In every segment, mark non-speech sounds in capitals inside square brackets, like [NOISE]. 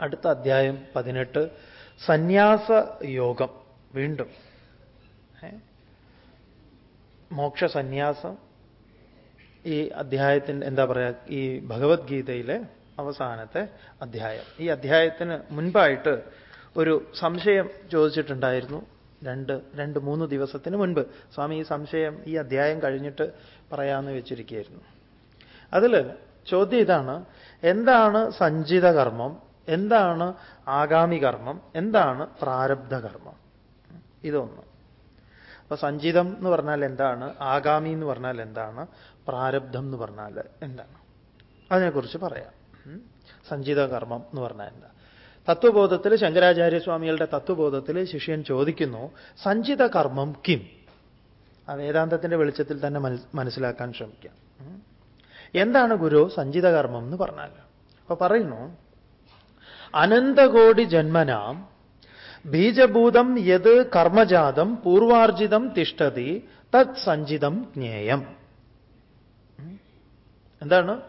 അടുത്ത അധ്യായം പതിനെട്ട്. സന്യാസ യോഗം. വീണ്ടും. മോക്ഷ സന്യാസം ഈ അധ്യായത്തിന്റെ എന്താ പറയുക ഈ ഭഗവത്ഗീതയിലെ അവസാനത്തെ അധ്യായം. ഈ അധ്യായത്തിന് മുൻപായിട്ട് ഒരു സംശയം ചോദിച്ചിട്ടുണ്ടായിരുന്നു. രണ്ട് രണ്ട് മൂന്ന് ദിവസത്തിന് മുൻപ്. സ്വാമി ഈ സംശയം ഈ അധ്യായം കഴിഞ്ഞിട്ട് പറയാമെന്ന് വെച്ചിരിക്കുകയായിരുന്നു. അതിൽ ചോദ്യം ഇതാണ് എന്താണ് സഞ്ചിത കർമ്മം? എന്താണ് ആഗാമി കർമ്മം? എന്താണ് പ്രാരബ്ധ കർമ്മം? ഇതൊന്ന്. അപ്പൊ സഞ്ചിതം എന്ന് പറഞ്ഞാൽ എന്താണ്? ആഗാമി എന്ന് പറഞ്ഞാൽ എന്താണ്? പ്രാരബ്ധം എന്ന് പറഞ്ഞാൽ എന്താണ്? അതിനെക്കുറിച്ച് പറയാം. സഞ്ചിത കർമ്മം എന്ന് പറഞ്ഞാൽ എന്താ? തത്വബോധത്തിൽ ശങ്കരാചാര്യസ്വാമികളുടെ തത്വബോധത്തിൽ ശിഷ്യൻ ചോദിക്കുന്നു സഞ്ചിത കർമ്മം കിം? ആ വേദാന്തത്തിന്റെ വെളിച്ചത്തിൽ തന്നെ മനസ്സിലാക്കാൻ ശ്രമിക്കാം. എന്താണ് ഗുരു സഞ്ചിത കർമ്മം എന്ന് പറഞ്ഞാൽ? അപ്പൊ പറയുന്നു അനന്തകോടി ജന്മനാം. ബീജഭൂതം യത് കർമ്മജാതം പൂർവാർജിതം തിഷ്ടതി തത് സഞ്ചിതം ജ്ഞേയം. എന്താണ്?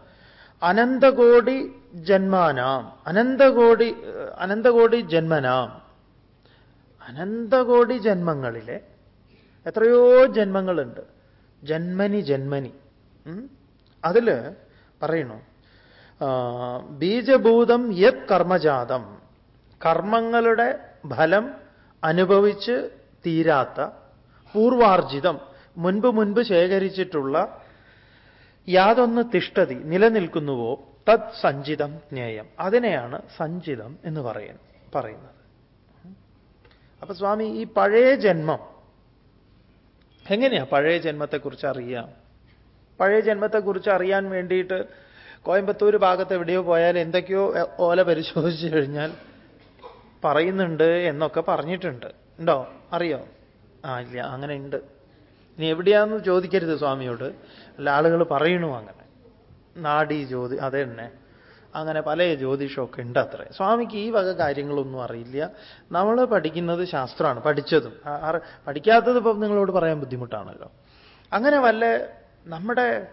അനന്തകോടി ജന്മാനാം. അനന്തകോടി അനന്തകോടി ജന്മനാം. അനന്തകോടി ജന്മങ്ങളിലെ എത്രയോ ജന്മങ്ങളുണ്ട്. ജന്മനി ജന്മനി. അതിൽ പറയണു ബീജഭൂതം യത് കർമ്മജാതം. കർമ്മങ്ങളുടെ ഫലം അനുഭവിച്ച് തീരാത്ത പൂർവാർജിതം മുൻപ് മുൻപ് ശേഖരിച്ചിട്ടുള്ള യാതൊന്ന് തിഷ്ടതി നിലനിൽക്കുന്നുവോ തത് സഞ്ചിതം ജ്ഞേയം. അതിനെയാണ് സഞ്ചിതം എന്ന് പറയുന്നത് പറയുന്നത്. അപ്പൊ സ്വാമി ഈ പഴയ ജന്മം എങ്ങനെയാ പഴയ ജന്മത്തെക്കുറിച്ച് അറിയാം? പഴയ ജന്മത്തെക്കുറിച്ച് അറിയാൻ വേണ്ടിയിട്ട് കോയമ്പത്തൂർ ഭാഗത്ത് എവിടെയോ പോയാൽ എന്തൊക്കെയോ ഓല പരിശോധിച്ചു കഴിഞ്ഞാൽ പറയുന്നുണ്ട് എന്നൊക്കെ പറഞ്ഞിട്ടുണ്ട്. ഉണ്ടോ? അറിയോ? ആ ഇല്ല. അങ്ങനെ ഉണ്ട്. ഇനി എവിടെയാന്ന് ചോദിക്കരുത് സ്വാമിയോട്. അല്ല ആളുകൾ പറയണു അങ്ങനെ. നാടി ജ്യോതി അതെ തന്നെ. അങ്ങനെ പല ജ്യോതിഷമൊക്കെ ഉണ്ട് അത്രേ. സ്വാമിക്ക് ഈ വക കാര്യങ്ങളൊന്നും അറിയില്ല. നമ്മൾ പഠിക്കുന്നത് ശാസ്ത്രമാണ് പഠിച്ചതും. പഠിക്കാത്തത് ഇപ്പം നിങ്ങളോട് പറയാൻ ബുദ്ധിമുട്ടാണല്ലോ. അങ്ങനെ വല്ല നമ്മുടെ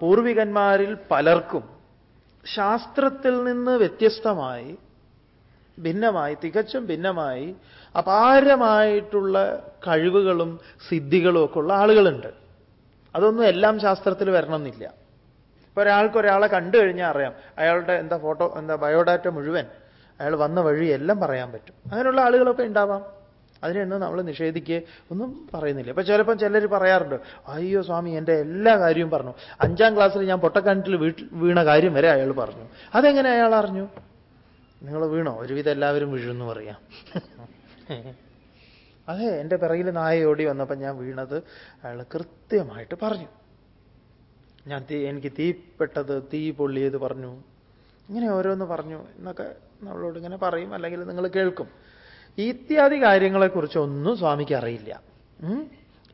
പൂർവികന്മാരിൽ പലർക്കും ശാസ്ത്രത്തിൽ നിന്ന് വ്യത്യസ്തമായി ഭിന്നമായി തികച്ചും ഭിന്നമായി അപാരമായിട്ടുള്ള കഴിവുകളും സിദ്ധികളും ഒക്കെ ഉള്ള ആളുകളുണ്ട്. അതൊന്നും എല്ലാം ശാസ്ത്രത്തിൽ വരണമെന്നില്ല. ഇപ്പൊ ഒരാൾക്ക് ഒരാളെ കണ്ടു കഴിഞ്ഞാൽ അറിയാം അയാളുടെ എന്താ ഫോട്ടോ എന്താ ബയോഡാറ്റ മുഴുവൻ അയാൾ വന്ന വഴി എല്ലാം പറയാൻ പറ്റും. അങ്ങനെയുള്ള ആളുകളൊക്കെ ഉണ്ടാവാം. അതിനെയൊന്നും നമ്മൾ നിഷേധിക്കുക ഒന്നും പറയുന്നില്ല. ഇപ്പൊ ചിലപ്പം ചിലർ പറയാറുണ്ട് അയ്യോ സ്വാമി എന്റെ എല്ലാ കാര്യവും പറഞ്ഞു. അഞ്ചാം ക്ലാസ്സിൽ ഞാൻ പൊട്ടക്കിണറ്റിൽ വീട്ടിൽ വീണ കാര്യം വരെ അയാൾ പറഞ്ഞു. അതെങ്ങനെ അയാൾ അറിഞ്ഞു? നിങ്ങൾ വീണോ? ഒരുവിധം എല്ലാവരും വീഴുമെന്ന് പറയാം. [LAUGHS] അതെ എന്റെ പിറകിൽ നായ ഓടി വന്നപ്പോൾ ഞാൻ വീണത് അയാൾ കൃത്യമായിട്ട് പറഞ്ഞു. ഞാൻ തീ എനിക്ക് തീപ്പെട്ടത് തീ പൊള്ളിയത് പറഞ്ഞു. ഇങ്ങനെ ഓരോന്ന് പറഞ്ഞു എന്നൊക്കെ നമ്മളോട് ഇങ്ങനെ പറയും. അല്ലെങ്കിൽ നിങ്ങൾ കേൾക്കും. ഇത്യാദി കാര്യങ്ങളെക്കുറിച്ചൊന്നും സ്വാമിക്ക് അറിയില്ല.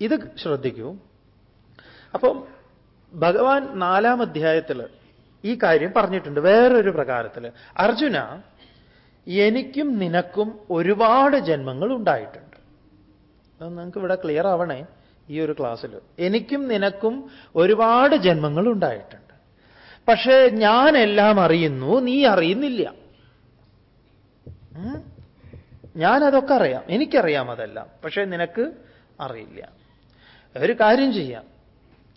ഇത് ശ്രദ്ധിക്കൂ. അപ്പം ഭഗവാൻ നാലാം അധ്യായത്തിൽ ഈ കാര്യം പറഞ്ഞിട്ടുണ്ട് വേറൊരു പ്രകാരത്തിൽ അർജുന എനിക്കും നിനക്കും ഒരുപാട് ജന്മങ്ങൾ ഉണ്ടായിട്ടുണ്ട്. നിങ്ങൾക്ക് ഇവിടെ ക്ലിയർ ആവണേ ഈ ഒരു ക്ലാസ്സിൽ എനിക്കും നിനക്കും ഒരുപാട് ജന്മങ്ങൾ ഉണ്ടായിട്ടുണ്ട്. പക്ഷേ ഞാനെല്ലാം അറിയുന്നു നീ അറിയുന്നില്ല. ഞാനതൊക്കെ അറിയാം. എനിക്കറിയാം അതെല്ലാം. പക്ഷേ നിനക്ക് അറിയില്ല. ഒരു കാര്യം ചെയ്യാം.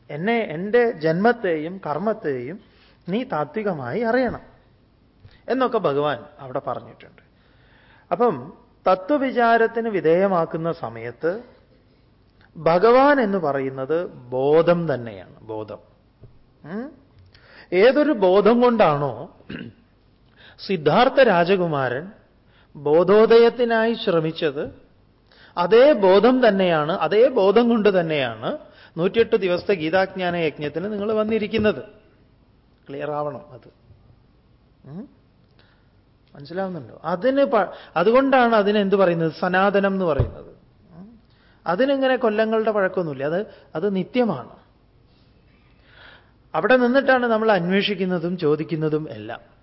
എന്നെ എന്റെ ജന്മത്തെയും കർമ്മത്തെയും നീ താത്വികമായി അറിയണം. എന്നൊക്കെ ഭഗവാൻ അവിടെ പറഞ്ഞിട്ടുണ്ട്. അപ്പം തത്വവിചാരത്തിന് വിധേയമാക്കുന്ന സമയത്ത് ഭഗവാൻ എന്ന് പറയുന്നത് ബോധം തന്നെയാണ്. ബോധം. ഏതൊരു ബോധം കൊണ്ടാണോ സിദ്ധാർത്ഥ രാജകുമാരൻ ബോധോദയത്തിനായി ശ്രമിച്ചത് അതേ ബോധം തന്നെയാണ് അതേ ബോധം കൊണ്ട് തന്നെയാണ് നൂറ്റിയെട്ട് ദിവസത്തെ ഗീതാജ്ഞാന യജ്ഞത്തിന് നിങ്ങൾ വന്നിരിക്കുന്നത്. ക്ലിയർ ആവണം അത്. മനസ്സിലാവുന്നുണ്ടോ? അതിന് അതുകൊണ്ടാണ് അതിന് എന്ത് പറയുന്നത്? സനാതനം എന്ന് പറയുന്നത്. അതിനിങ്ങനെ കൊല്ലങ്ങളുടെ പഴക്കമൊന്നുമില്ല അത് അത് നിത്യമാണ്. അവിടെ നിന്നിട്ടാണ് നമ്മൾ അന്വേഷിക്കുന്നതും ചോദിക്കുന്നതും എല്ലാം.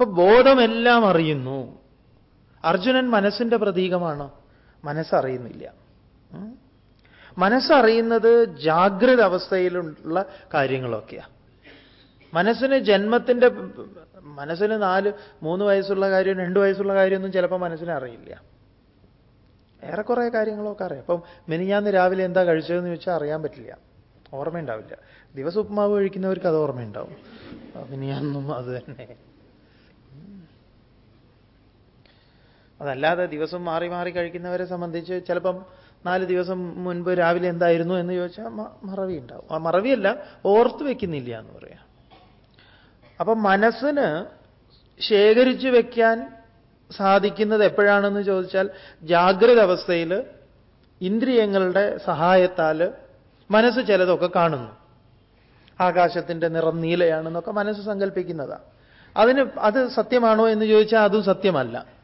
അപ്പൊ ബോധമെല്ലാം അറിയുന്നു. അർജുനൻ മനസ്സിന്റെ പ്രതീകമാണ്. മനസ്സറിയുന്നില്ല. മനസ്സറിയുന്നത് ജാഗ്രത അവസ്ഥയിലുള്ള കാര്യങ്ങളൊക്കെയാണ് മനസ്സിന് ജന്മത്തിന്റെ മനസ്സിന് നാല് മൂന്ന് വയസ്സുള്ള കാര്യം രണ്ട് വയസ്സുള്ള കാര്യമൊന്നും ചിലപ്പോൾ മനസ്സിന് അറിയില്ല ഏറെക്കുറെ കാര്യങ്ങളൊക്കെ അറിയാം. അപ്പം മിനിഞ്ഞാന്ന് രാവിലെ എന്താ കഴിച്ചതെന്ന് ചോദിച്ചാൽ അറിയാൻ പറ്റില്ല. ഓർമ്മയുണ്ടാവില്ല. ദിവസം ഉപ്പുമാവ് കഴിക്കുന്നവർക്ക് അത് ഓർമ്മയുണ്ടാവും. മിനിഞ്ഞാന്നും അത് തന്നെ. അതല്ലാതെ ദിവസം മാറി മാറി കഴിക്കുന്നവരെ സംബന്ധിച്ച് ചിലപ്പം നാല് ദിവസം മുൻപ് രാവിലെ എന്തായിരുന്നു എന്ന് ചോദിച്ചാൽ മറവി ഉണ്ടാവും. ആ മറവിയല്ല ഓർത്ത് വെക്കുന്നില്ല എന്ന് പറയാം. അപ്പം മനസ്സിന് ശേഖരിച്ചു വെക്കാൻ സാധിക്കുന്നത് എപ്പോഴാണെന്ന് ചോദിച്ചാൽ ജാഗ്രത അവസ്ഥയിൽ ഇന്ദ്രിയങ്ങളുടെ സഹായത്താൽ മനസ്സ് ചിലതൊക്കെ കാണുന്നു. ആകാശത്തിന്റെ നിറം നീലയാണെന്നൊക്കെ മനസ്സ് സങ്കല്പിക്കുന്നതാണ് അതിന് അത് സത്യമാണോ എന്ന് ചോദിച്ചാൽ അതും സത്യമല്ല.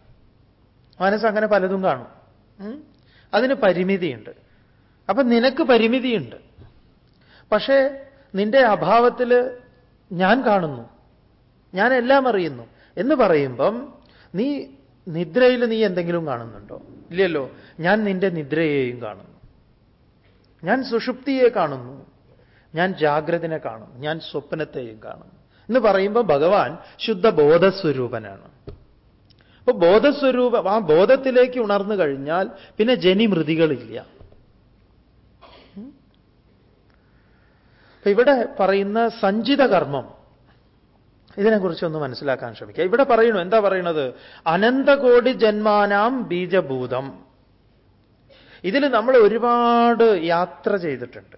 മനസ്സങ്ങനെ പലതും കാണും. അതിന് പരിമിതിയുണ്ട്. അപ്പൊ നിനക്ക് പരിമിതിയുണ്ട്. പക്ഷേ നിന്റെ അഭാവത്തിൽ ഞാൻ കാണുന്നു. ഞാൻ എല്ലാം അറിയുന്നു. എന്ന് പറയുമ്പം നീ നിദ്രയിൽ നീ എന്തെങ്കിലും കാണുന്നുണ്ടോ? ഇല്ലല്ലോ. ഞാൻ നിന്റെ നിദ്രയെയും കാണുന്നു. ഞാൻ സുഷുപ്തിയെ കാണുന്നു. ഞാൻ ജാഗ്രതനെ കാണുന്നു. ഞാൻ സ്വപ്നത്തെയും കാണുന്നു. എന്ന് പറയുമ്പോൾ ഭഗവാൻ ശുദ്ധ ബോധസ്വരൂപനാണ് അപ്പൊ ബോധസ്വരൂപം ആ ബോധത്തിലേക്ക് ഉണർന്നു കഴിഞ്ഞാൽ പിന്നെ ജനിമൃതികളില്ല ഇവിടെ പറയുന്ന സഞ്ചിത കർമ്മം ഇതിനെക്കുറിച്ചൊന്ന് മനസ്സിലാക്കാൻ ശ്രമിക്കുക. ഇവിടെ പറയണു എന്താ പറയണത് അനന്തകോടി ജന്മാനാം ബീജഭൂതം. ഇതിൽ നമ്മൾ ഒരുപാട് യാത്ര ചെയ്തിട്ടുണ്ട്.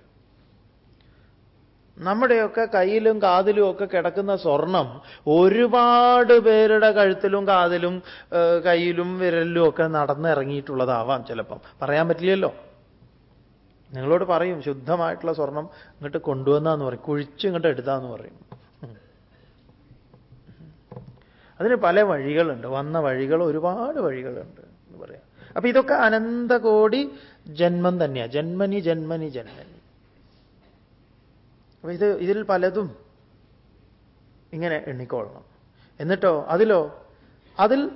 നമ്മുടെയൊക്കെ കയ്യിലും കാതിലും ഒക്കെ കിടക്കുന്ന സ്വർണം ഒരുപാട് പേരുടെ കഴുത്തിലും കാതിലും കയ്യിലും വിരലിലും ഒക്കെ നടന്നിറങ്ങിയിട്ടുള്ളതാവാം ചിലപ്പം. പറയാൻ പറ്റില്ലല്ലോ? നിങ്ങളോട് പറയും ശുദ്ധമായിട്ടുള്ള സ്വർണം ഇങ്ങോട്ട് കൊണ്ടുവന്നാന്ന് പറയും കുഴിച്ച് ഇങ്ങോട്ട് എടുത്താന്ന് പറയും. അതിന് പല വഴികളുണ്ട്. വന്ന വഴികൾ ഒരുപാട് വഴികളുണ്ട് എന്ന് പറയാം. അപ്പൊ ഇതൊക്കെ അനന്തകോടി ജന്മം തന്നെയാണ് ജന്മനി ജന്മനി ജന്മനി. അപ്പൊ ഇത് ഇതിൽ പലതും ഇങ്ങനെ എണ്ണിക്കോളണം എന്നിട്ടോ അതിലോ അതിൽ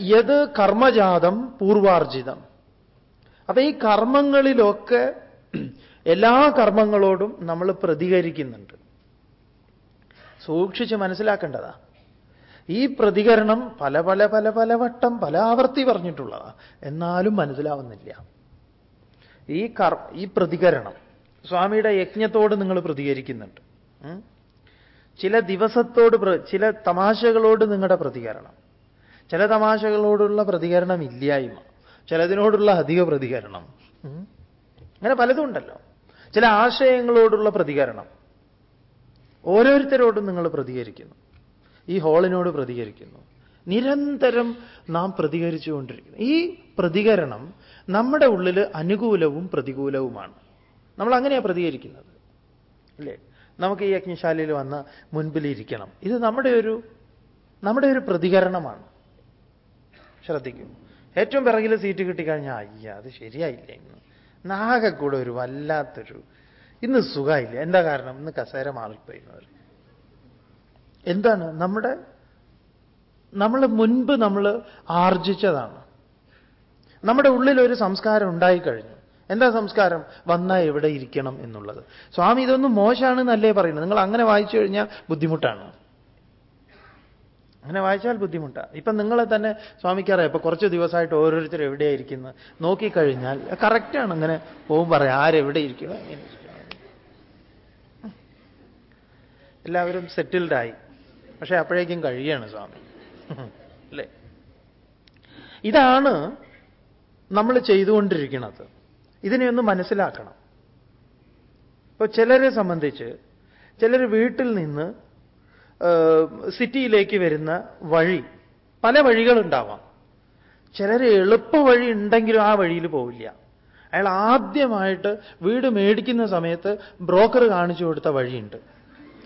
യത് കർമ്മജാതം പൂർവാർജിതം. അപ്പൊ ഈ കർമ്മങ്ങളിലൊക്കെ എല്ലാ കർമ്മങ്ങളോടും നമ്മൾ പ്രതികരിക്കുന്നുണ്ട്. സൂക്ഷിച്ച് മനസ്സിലാക്കേണ്ടതാ. ഈ പ്രതികരണം പല പല പല പല വട്ടം പല ആവർത്തി പറഞ്ഞിട്ടുള്ളതാ. എന്നാലും മനസ്സിലാവുന്നില്ല. ഈ കർ ഈ പ്രതികരണം സ്വാമിയുടെ യജ്ഞത്തോട് നിങ്ങൾ പ്രതികരിക്കുന്നുണ്ട്. ചില ദിവസത്തോട് ചില തമാശകളോട് നിങ്ങളുടെ പ്രതികരണം. ചില തമാശകളോടുള്ള പ്രതികരണം ഇല്ലായ്മ. ചിലതിനോടുള്ള അധിക പ്രതികരണം. അങ്ങനെ പലതും ഉണ്ടല്ലോ. ചില ആശയങ്ങളോടുള്ള പ്രതികരണം. ഓരോരുത്തരോടും നിങ്ങൾ പ്രതികരിക്കുന്നു. ഈ ഹോളിനോട് പ്രതികരിക്കുന്നു. നിരന്തരം നാം പ്രതികരിച്ചുകൊണ്ടിരിക്കുന്നു. ഈ പ്രതികരണം നമ്മുടെ ഉള്ളിൽ അനുകൂലവും പ്രതികൂലവുമാണ്. നമ്മൾ അങ്ങനെയാണ് പ്രതികരിക്കുന്നത്. അല്ലേ? നമുക്ക് ഈ യജ്ഞശാലയിൽ വന്ന് മുൻപിലിരിക്കണം ഇത് നമ്മുടെ ഒരു നമ്മുടെ ഒരു പ്രതികരണമാണ്. ശ്രദ്ധിക്കും. ഏറ്റവും പിറകിൽ സീറ്റ് കിട്ടിക്കഴിഞ്ഞാൽ അയ്യ അത് ശരിയായില്ല ഇന്ന്. നാകെ കൂടെ ഒരു വല്ലാത്തൊരു ഇന്ന് സുഖമില്ല എന്താ കാരണം? ഇന്ന് കസേര മാറിപ്പോയിരുന്നവർ എന്താണ്? നമ്മുടെ നമ്മൾ മുൻപ് നമ്മൾ ആർജിച്ചതാണ്. നമ്മുടെ ഉള്ളിൽ ഒരു സംസ്കാരം ഉണ്ടായിക്കഴിഞ്ഞു. എന്താ സംസ്കാരം? വന്നാൽ എവിടെ ഇരിക്കണം എന്നുള്ളത്. സ്വാമി ഇതൊന്നും മോശമാണെന്നല്ലേ പറയുന്നത്. നിങ്ങൾ അങ്ങനെ വായിച്ചു കഴിഞ്ഞാൽ ബുദ്ധിമുട്ടാണ്. അങ്ങനെ വായിച്ചാൽ ബുദ്ധിമുട്ടാണ് ഇപ്പം നിങ്ങളെ തന്നെ സ്വാമിക്കറിയാം. ഇപ്പം കുറച്ച് ദിവസമായിട്ട് ഓരോരുത്തർ എവിടെയായിരിക്കുന്നത് നോക്കിക്കഴിഞ്ഞാൽ കറക്റ്റാണ് അങ്ങനെ പോകും പറയാം ആരെവിടെ ഇരിക്കണം എങ്ങനെ എല്ലാവരും സെറ്റിൽഡായി പക്ഷേ അപ്പോഴേക്കും കഴിയാണ് സ്വാമി. [LAUGHS] അല്ലേ? ഇതാണ് നമ്മൾ ചെയ്തുകൊണ്ടിരിക്കുന്നത്. ഇതിനെ ഒന്ന് മനസ്സിലാക്കണം. ഇപ്പൊ ചിലരെ സംബന്ധിച്ച് ചിലർ വീട്ടിൽ നിന്ന് സിറ്റിയിലേക്ക് വരുന്ന വഴി പല വഴികളുണ്ടാവാം. ചിലർ എളുപ്പ വഴി ഉണ്ടെങ്കിലും ആ വഴിയിൽ പോവില്ല. അയാൾ ആദ്യമായിട്ട് വീട് മേടിക്കുന്ന സമയത്ത് ബ്രോക്കർ കാണിച്ചു കൊടുത്ത വഴിയുണ്ട്.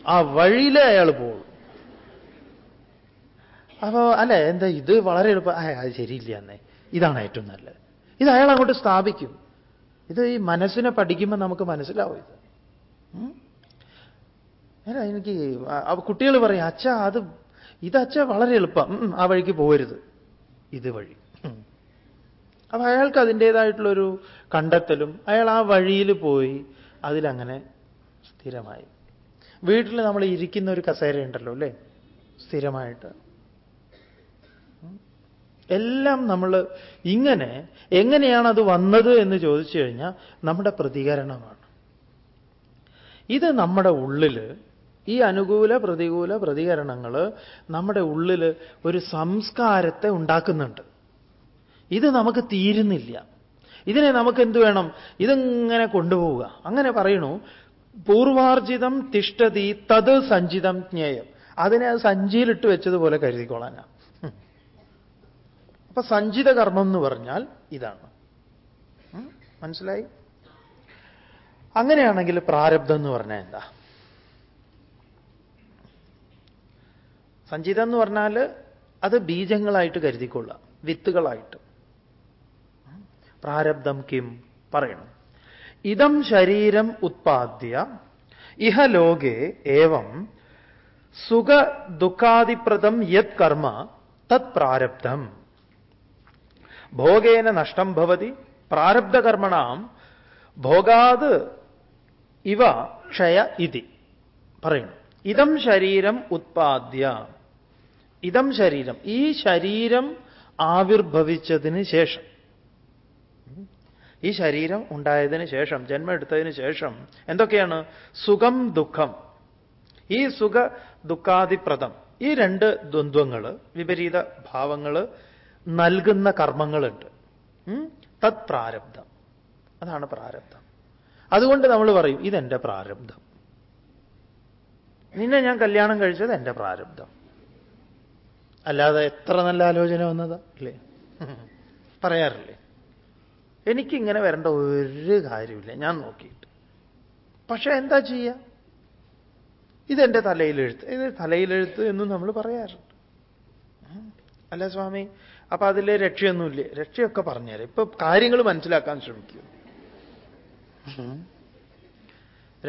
ആ വഴിയിലേ അയാൾ പോകും അപ്പോ അല്ലെ എന്താ ഇത് വളരെ എളുപ്പം? അത് ശരിയില്ല എന്നേ ഇതാണ് ഏറ്റവും നല്ലത്. ഇത് അയാൾ അങ്ങോട്ട് സ്ഥാപിക്കും. ഇത് ഈ മനസ്സിനെ പഠിക്കുമ്പോൾ നമുക്ക് മനസ്സിലാവും ഇത്. അല്ല എനിക്ക് കുട്ടികൾ പറയും അച്ഛ അത് ഇത് അച്ഛ വളരെ എളുപ്പം. ആ വഴിക്ക് പോകരുത് ഇത് വഴി. അപ്പൊ അയാൾക്ക് അതിന്റെതായിട്ടുള്ളൊരു കണ്ടെത്തലും അയാൾ ആ വഴിയിൽ പോയി അതിലങ്ങനെ സ്ഥിരമായി. വീട്ടിൽ നമ്മൾ ഇരിക്കുന്ന ഒരു കസേര ഉണ്ടല്ലോ അല്ലേ? സ്ഥിരമായിട്ട്. എല്ലാം നമ്മൾ ഇങ്ങനെ എങ്ങനെയാണ് അത് വന്നത് എന്ന് ചോദിച്ചു കഴിഞ്ഞാൽ നമ്മുടെ പ്രതികരണമാണ്. ഇത് നമ്മുടെ ഉള്ളിൽ ഈ അനുകൂല പ്രതികൂല പ്രതികരണങ്ങൾ നമ്മുടെ ഉള്ളിൽ ഒരു സംസ്കാരത്തെ ഉണ്ടാക്കുന്നുണ്ട്. ഇത് നമുക്ക് തീരുന്നില്ല. ഇതിനെ നമുക്ക് എന്ത് വേണം? ഇതിങ്ങനെ കൊണ്ടുപോവുക. അങ്ങനെ പറയണു പൂർവാർജിതം തിഷ്ടതി തത് സഞ്ചിതം ജ്ഞേയം. അതിനെ സഞ്ചിയിലിട്ട് വെച്ചതുപോലെ കരുതിക്കോളാനാ അപ്പൊ സഞ്ചിത കർമ്മം എന്ന് പറഞ്ഞാൽ ഇതാണ്. മനസ്സിലായി? അങ്ങനെയാണെങ്കിൽ പ്രാരബ്ധം എന്ന് പറഞ്ഞാൽ എന്താ? സഞ്ചിതം എന്ന് പറഞ്ഞാൽ അത് ബീജങ്ങളായിട്ട് കരുതിക്കൊള്ളുക വിത്തുകളായിട്ട്. പ്രാരബ്ധം കിം പറയണം. ഇതം ശരീരം ഉത്പാദ്യ ഇഹ ലോകെ ഏവം സുഖ ദുഃഖാദിപ്രദം യത് കർമ്മ തത് പ്രാരബ്ധം. ഭോഗേന നഷ്ടം ഭവതി പ്രാരബ്ധകർമ്മണാം ഭോഗാത് ഇവ ക്ഷയ ഇതി. പറയുന്നു ഇതം ശരീരം ഉത്പാദ്യ. ഇതം ശരീരം. ഈ ശരീരം ആവിർഭവിച്ചതിന് ശേഷം. ഈ ശരീരം ഉണ്ടായതിന് ശേഷം ജന്മം എടുത്തതിന് ശേഷം എന്തൊക്കെയാണ്? സുഖം ദുഃഖം. ഈ സുഖ ദുഃഖാതിപ്രദം. ഈ രണ്ട് ദ്വന്ദ്വങ്ങൾ വിപരീത ഭാവങ്ങൾ നൽകുന്ന കർമ്മങ്ങളുണ്ട്. തത് പ്രാരബ്ധം. അതാണ് പ്രാരബ്ധം. അതുകൊണ്ട് നമ്മൾ പറയും ഇതെന്റെ പ്രാരബ്ധം. നിന്നെ ഞാൻ കല്യാണം കഴിച്ചത് എന്റെ പ്രാരബ്ധം. അല്ലാതെ എത്ര നല്ല ആലോചന വന്നതാ അല്ലേ? [LAUGHS] പറയാറില്ലേ? എനിക്കിങ്ങനെ വരേണ്ട ഒരു കാര്യമില്ല. ഞാൻ നോക്കിയിട്ട്. പക്ഷെ എന്താ ചെയ്യുക ഇതെന്റെ തലയിലെഴുത്ത്. ഇത് തലയിലെഴുത്ത് എന്നും നമ്മൾ പറയാറുണ്ട്. അല്ല സ്വാമി അപ്പൊ അതിലെ രക്ഷയൊന്നുമില്ല. രക്ഷയൊക്കെ പറഞ്ഞുതരാം. ഇപ്പൊ കാര്യങ്ങൾ മനസ്സിലാക്കാൻ ശ്രമിക്കൂ.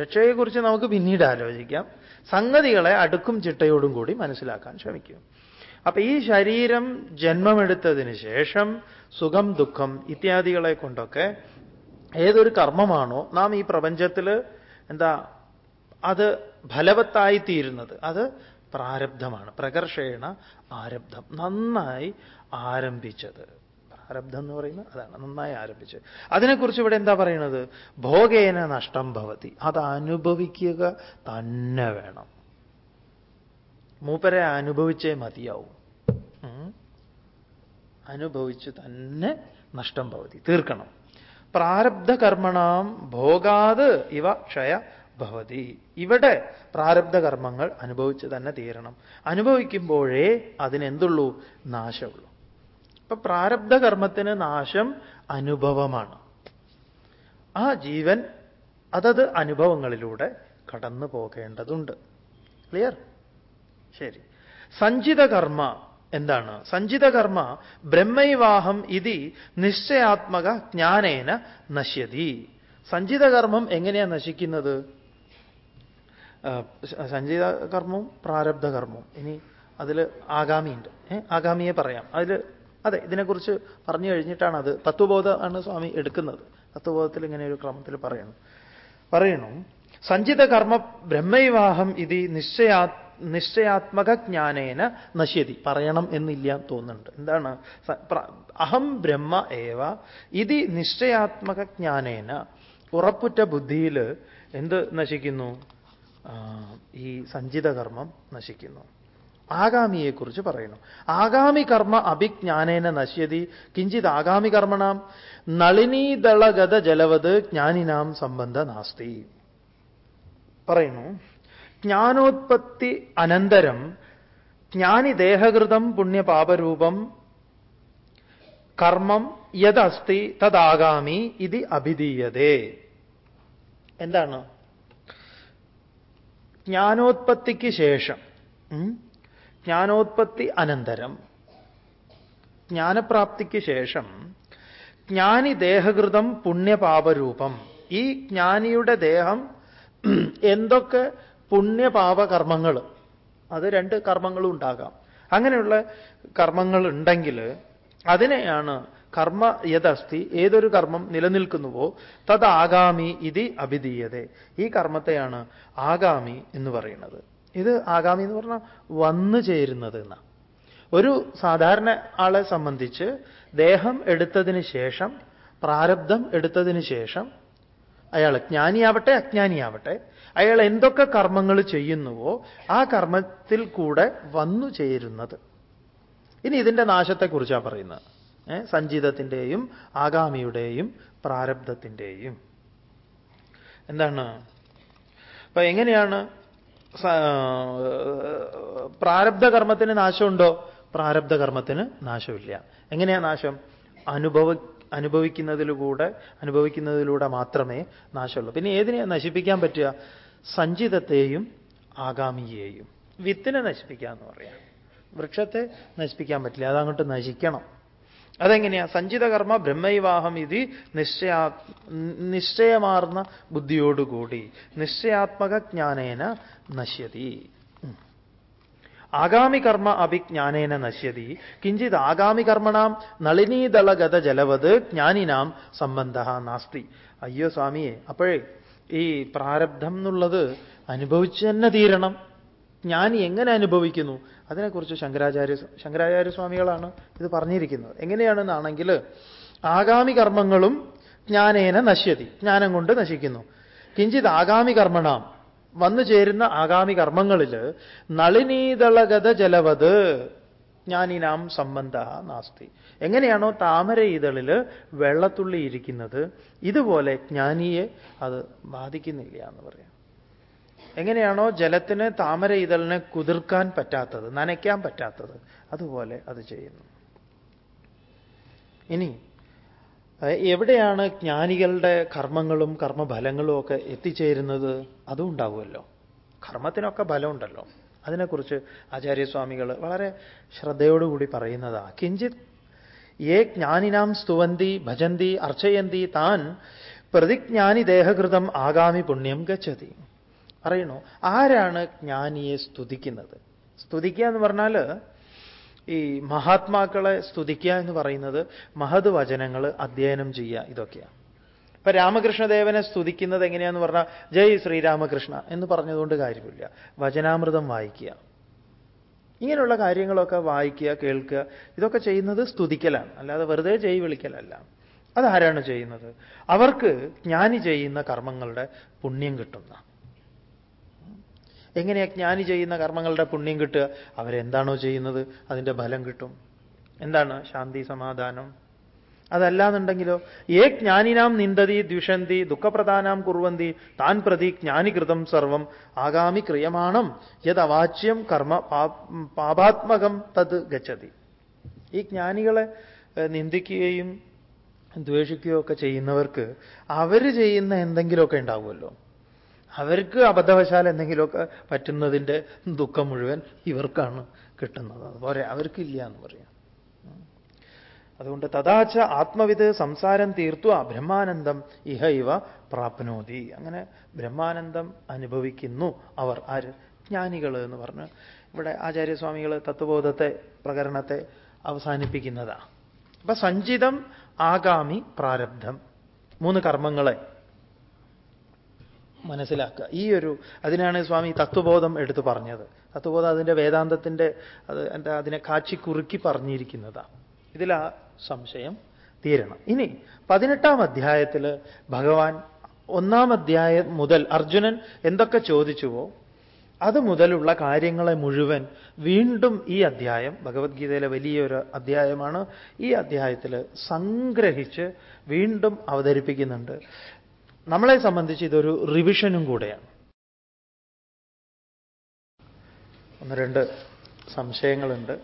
രക്ഷയെക്കുറിച്ച് നമുക്ക് പിന്നീട് ആലോചിക്കാം. സംഗതികളെ അടുക്കും ചിട്ടയോടും കൂടി മനസ്സിലാക്കാൻ ശ്രമിക്കും. അപ്പൊ ഈ ശരീരം ജന്മമെടുത്തതിന് ശേഷം സുഖം ദുഃഖം ഇത്യാദികളെ കൊണ്ടൊക്കെ ഏതൊരു കർമ്മമാണോ നാം ഈ പ്രപഞ്ചത്തിൽ എന്താ അത് ഫലവത്തായി ഫലവത്തായിത്തീരുന്നത്. അത് പ്രാരബ്ധമാണ്. പ്രകർഷേണ ആരബ്ധം. നന്നായി ആരംഭിച്ചത്. പ്രാരബ്ധം എന്ന് പറയുന്നത് അതാണ്. നന്നായി ആരംഭിച്ചത്. അതിനെക്കുറിച്ച് ഇവിടെ എന്താ പറയുന്നത്? ഭോഗേന നഷ്ടം ഭവതി. അത് അനുഭവിക്കുക തന്നെ വേണം. മൂപ്പരെ അനുഭവിച്ചേ മതിയാവും. അനുഭവിച്ച് തന്നെ നഷ്ടം ഭവതി. തീർക്കണം. പ്രാരബ്ധ കർമ്മണാം ഭോഗാത് ഇവ ക്ഷയ ഭവതി. ഇവിടെ പ്രാരബ്ധ കർമ്മങ്ങൾ അനുഭവിച്ച് തന്നെ തീരണം. അനുഭവിക്കുമ്പോഴേ അതിനെന്തുള്ളൂ? നാശമുള്ളൂ. അപ്പൊ പ്രാരബ്ധ കർമ്മത്തിന് നാശം അനുഭവമാണ്. ആ ജീവൻ അതത് അനുഭവങ്ങളിലൂടെ കടന്നു പോകേണ്ടതുണ്ട്. ക്ലിയർ? ശരി. സഞ്ചിത കർമ്മ എന്താണ്? സഞ്ചിത കർമ്മ ബ്രഹ്മൈവാഹം ഇതി നിശ്ചയാത്മക ജ്ഞാനേന നശ്യതി. സഞ്ചിത കർമ്മം എങ്ങനെയാ നശിക്കുന്നത്? സഞ്ചിത കർമ്മവും പ്രാരബ്ധ കർമ്മവും ഇനി അതിൽ ആഗാമിയുണ്ട്. ആഗാമിയെ പറയാം. അതിൽ അതെ ഇതിനെക്കുറിച്ച് പറഞ്ഞു കഴിഞ്ഞിട്ടാണ് അത്. തത്വബോധമാണ് സ്വാമി എടുക്കുന്നത്. തത്വബോധത്തിൽ ഇങ്ങനെ ഒരു ക്രമത്തിൽ പറയണം പറയണു സഞ്ചിത കർമ്മ ബ്രഹ്മവിവാഹം ഇത് നിശ്ചയാ നിശ്ചയാത്മക ജ്ഞാനേന നശ്യതി. പറയണം എന്നില്ല തോന്നുന്നുണ്ട്. എന്താണ്? അഹം ബ്രഹ്മ ഏവ ഇത് നിശ്ചയാത്മക ജ്ഞാനേന ഉറപ്പുറ്റ ബുദ്ധിയിൽ എന്ത് നശിക്കുന്നു? ഈ സഞ്ചിത കർമ്മം നശിക്കുന്നു. ആഗാമിയെക്കുറിച്ച് പറയുന്നു. ആഗാമി കർമ്മ അഭിജ്ഞാനേന നശ്യതി. കിഞ്ചിത് ആഗാമി കർമ്മണാം. നളിനീദളഗത ജലവത് ജ്ഞാനിനാം സംബന്ധ നാസ്തി. പറയുന്നു. ജ്ഞാനോത്പത്തി അനന്തരം ജ്ഞാനി ദേഹകൃതം പുണ്യപാപരൂപം കർമ്മം യദസ്തി തദാഗാമി ഇത് അഭിധീയതേ. എന്താണ്? ജ്ഞാനോത്പത്തിക്ക് ശേഷം ജ്ഞാനോത്പത്തി അനന്തരം ജ്ഞാനപ്രാപ്തിക്ക് ശേഷം ജ്ഞാനി ദേഹകൃതം പുണ്യപാപരൂപം. ഈ ജ്ഞാനിയുടെ ദേഹം എന്തൊക്കെ പുണ്യപാപകർമ്മങ്ങൾ അത് രണ്ട് കർമ്മങ്ങളും ഉണ്ടാകാം. അങ്ങനെയുള്ള കർമ്മങ്ങൾ ഉണ്ടെങ്കിൽ അതിനെയാണ് കർമ്മ യഥസ്തി ഏതൊരു കർമ്മം നിലനിൽക്കുന്നുവോ തത് ആഗാമി ഇതി അഭിധീയത. ഈ കർമ്മത്തെയാണ് ആഗാമി എന്ന് പറയുന്നത്. ഇത് ആഗാമി എന്ന് പറഞ്ഞാൽ വന്നു ചേരുന്നത് ഒരു സാധാരണ ആളെ സംബന്ധിച്ച് ദേഹം എടുത്തതിന് ശേഷം പ്രാരബ്ധം എടുത്തതിന് ശേഷം അയാൾ ജ്ഞാനിയാവട്ടെ അജ്ഞാനിയാവട്ടെ അയാൾ എന്തൊക്കെ കർമ്മങ്ങൾ ചെയ്യുന്നുവോ ആ കർമ്മത്തിൽ കൂടെ വന്നു ചേരുന്നത്. ഇനി ഇതിന്റെ നാശത്തെക്കുറിച്ചാണ് പറയുന്നത്. സഞ്ചിതത്തിന്റെയും ആഗാമിയുടെയും പ്രാരബ്ധത്തിന്റെയും എന്താണ്? അപ്പൊ എങ്ങനെയാണ് പ്രാരബ്ധ കർമ്മത്തിന് നാശമുണ്ടോ? പ്രാരബ്ധ കർമ്മത്തിന് നാശമില്ല. എങ്ങനെയാ നാശം? അനുഭവ അനുഭവിക്കുന്നതിലൂടെ അനുഭവിക്കുന്നതിലൂടെ മാത്രമേ നാശമുള്ളൂ. പിന്നെ ഏതിനെ നശിപ്പിക്കാൻ പറ്റുക? സഞ്ചിതത്തെയും ആഗാമിയെയും. വിത്തിനെ നശിപ്പിക്കുക എന്ന് പറയാം. വൃക്ഷത്തെ നശിപ്പിക്കാൻ പറ്റില്ല. അതങ്ങോട്ട് നശിക്കണം. അതെങ്ങനെയാ? സഞ്ചിതകർമ്മ ബ്രഹ്മവിവാഹം ഇത് നിശ്ചയാ നിശ്ചയമാർന്ന ബുദ്ധിയോടുകൂടി നിശ്ചയാത്മക ജ്ഞാനേന നശ്യതി. ആഗാമി കർമ്മ അഭിജ്ഞാനേന നശ്യതി. കിഞ്ചിത് ആഗാമി കർമ്മണാം നളിനീതളഗത ജലവത് ജ്ഞാനിനാം സംബന്ധ നാസ്തി. അയ്യോ സ്വാമിയെ അപ്പോഴേ ഈ പ്രാരബ്ധം എന്നുള്ളത് അനുഭവിച്ചു തന്നെ തീരണം. ജ്ഞാനി എങ്ങനെ അനുഭവിക്കുന്നു? അതിനെക്കുറിച്ച് ശങ്കരാചാര്യ ശങ്കരാചാര്യ സ്വാമികളാണ് ഇത് പറഞ്ഞിരിക്കുന്നത്. എങ്ങനെയാണെന്നാണെങ്കിൽ ആഗാമി കർമ്മങ്ങളും ജ്ഞാനേന നശ്യതി ജ്ഞാനം കൊണ്ട് നശിക്കുന്നു. കിഞ്ചിത് ആഗാമി കർമ്മണാം. വന്നു ചേരുന്ന ആഗാമി കർമ്മങ്ങളിൽ നളിനീതളഗത ജലവത് ജ്ഞാനിനാം സംബന്ധ നാസ്തി. എങ്ങനെയാണോ താമര ഇതളിൽ വെള്ളത്തുള്ളി ഇരിക്കുന്നത് ഇതുപോലെ ജ്ഞാനിയെ അത് ബാധിക്കുന്നില്ല എന്ന് പറയാം. എങ്ങനെയാണോ ജലത്തിന് താമര ഇതളിനെ കുതിർക്കാൻ പറ്റാത്തത് നനയ്ക്കാൻ പറ്റാത്തത്. അതുപോലെ അത് ചെയ്യുന്നു. ഇനി എവിടെയാണ് ജ്ഞാനികളുടെ കർമ്മങ്ങളും കർമ്മഫലങ്ങളും ഒക്കെ എത്തിച്ചേരുന്നത്? അതും ഉണ്ടാവുമല്ലോ. കർമ്മത്തിനൊക്കെ ഫലമുണ്ടല്ലോ. അതിനെക്കുറിച്ച് ആചാര്യസ്വാമികൾ വളരെ ശ്രദ്ധയോടുകൂടി പറയുന്നതാ. കിഞ്ചിത് ഏ ജ്ഞാനിനാം സ്തുവന്തി ഭജന്തി അർച്ചയന്തി താൻ പ്രതിജ്ഞാനി ദേഹകൃതം ആഗാമി പുണ്യം ഗച്ഛതി. പറയണു ആരാണ് ജ്ഞാനിയെ സ്തുതിക്കുന്നത്? സ്തുതിക്കുക എന്ന് പറഞ്ഞാൽ ഈ മഹാത്മാക്കളെ സ്തുതിക്കുക എന്ന് പറയുന്നത് മഹത് വചനങ്ങൾ അധ്യയനം ചെയ്യുക ഇതൊക്കെയാണ്. ഇപ്പൊ രാമകൃഷ്ണദേവനെ സ്തുതിക്കുന്നത് എങ്ങനെയാന്ന് പറഞ്ഞാൽ ജയ് ശ്രീരാമകൃഷ്ണ എന്ന് പറഞ്ഞതുകൊണ്ട് കാര്യമില്ല. വചനാമൃതം വായിക്കുക. ഇങ്ങനെയുള്ള കാര്യങ്ങളൊക്കെ വായിക്കുക കേൾക്കുക ഇതൊക്കെ ചെയ്യുന്നത് സ്തുതിക്കലാണ്. അല്ലാതെ വെറുതെ ജയ് വിളിക്കലല്ല. അതാരാണ് ചെയ്യുന്നത്? അവർക്ക് ജ്ഞാനി ചെയ്യുന്ന കർമ്മങ്ങളുടെ പുണ്യം കിട്ടുന്ന എങ്ങനെയാ ജ്ഞാനി ചെയ്യുന്ന കർമ്മങ്ങളുടെ പുണ്യം കിട്ടുക? അവരെന്താണോ ചെയ്യുന്നത്? അതിന്റെ ഫലം കിട്ടും. എന്താണ് ശാന്തി സമാധാനം? അതല്ലാന്നുണ്ടെങ്കിലോ ഏ ജ്ഞാനിനാം നിന്ദതി ദ്വിഷന്തി ദുഃഖപ്രധാനാം കുറുവന്തി താൻ പ്രതി ജ്ഞാനികൃതം സർവം ആഗാമി ക്രിയമാണം യത് അവാച്യം കർമ്മ പാപാത്മകം തത് ഗച്ഛതി. ഈ ജ്ഞാനികളെ നിന്ദിക്കുകയും ദ്വേഷിക്കുകയോ ഒക്കെ ചെയ്യുന്നവർക്ക് അവർ ചെയ്യുന്ന എന്തെങ്കിലുമൊക്കെ ഉണ്ടാവുമല്ലോ. അവർക്ക് അബദ്ധവശാൽ എന്തെങ്കിലുമൊക്കെ പറ്റുന്നതിന്റെ ദുഃഖം മുഴുവൻ ഇവർക്കാണ് കിട്ടുന്നത്. അതുപോലെ അവർക്കില്ല എന്ന് പറയാം. അതുകൊണ്ട് തഥാച്ച ആത്മവിത് സംസാരം തീർത്തു ബ്രഹ്മാനന്ദം ഇഹ ഇവ പ്രാപ്നോതി. അങ്ങനെ ബ്രഹ്മാനന്ദം അനുഭവിക്കുന്നു അവർ. ആര്? ജ്ഞാനികൾ എന്ന് പറഞ്ഞ് ഇവിടെ ആചാര്യസ്വാമികൾ തത്വബോധത്തെ പ്രകരണത്തെ അവസാനിപ്പിക്കുന്നതാ. അപ്പൊ സഞ്ചിതം ആഗാമി പ്രാരബ്ധം. മൂന്ന് കർമ്മങ്ങളെ മനസ്സിലാക്കുക. ഈ ഒരു അതിനാണ് സ്വാമി തത്വബോധം എടുത്തു പറഞ്ഞത്. തത്വബോധം അതിന്റെ വേദാന്തത്തിന്റെ അത് എന്റെ അതിനെ കാച്ചി കുറുക്കി പറഞ്ഞിരിക്കുന്നതാണ് ഇതിലാ സംശയം തീരണം. ഇനി പതിനെട്ടാം അധ്യായത്തിൽ ഭഗവാൻ ഒന്നാം അധ്യായം മുതൽ അർജുനൻ എന്തൊക്കെ ചോദിച്ചുവോ അത് മുതലുള്ള കാര്യങ്ങളെ മുഴുവൻ വീണ്ടും ഈ അധ്യായം ഭഗവത്ഗീതയിലെ വലിയൊരു അധ്യായമാണ് ഈ അധ്യായത്തിൽ സംഗ്രഹിച്ച് വീണ്ടും അവതരിപ്പിക്കുന്നുണ്ട്. നമ്മളെ സംബന്ധിച്ച് ഇതൊരു റിവിഷനും കൂടെയാണ്. ഒന്ന് രണ്ട് സംശയങ്ങളുണ്ട്.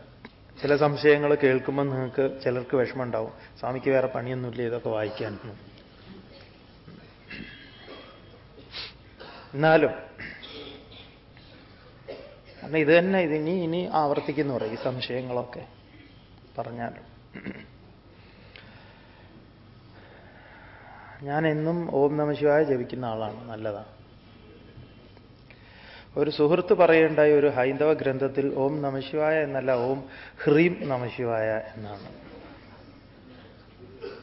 ചില സംശയങ്ങൾ കേൾക്കുമ്പോൾ നിങ്ങൾക്ക് ചിലർക്ക് വിഷമമുണ്ടാവും. സ്വാമിക്ക് വേറെ പണിയൊന്നുമില്ല ഇതൊക്കെ വായിക്കാൻ. എന്നാലും കാരണം ഇത് തന്നെ ഇതിനി ഇനി ആവർത്തിക്കുന്നു പറയും ഈ സംശയങ്ങളൊക്കെ പറഞ്ഞാലും. ഞാൻ എന്നും ഓം നമശിവായ ജപിക്കുന്ന ആളാണ്. നല്ലതാണ്. ഒരു സുഹൃത്ത് പറയേണ്ടായ ഒരു ഹൈന്ദവ ഗ്രന്ഥത്തിൽ ഓം നമശിവായ എന്നല്ല ഓം ഹ്രീം നമശിവായ എന്നാണ്.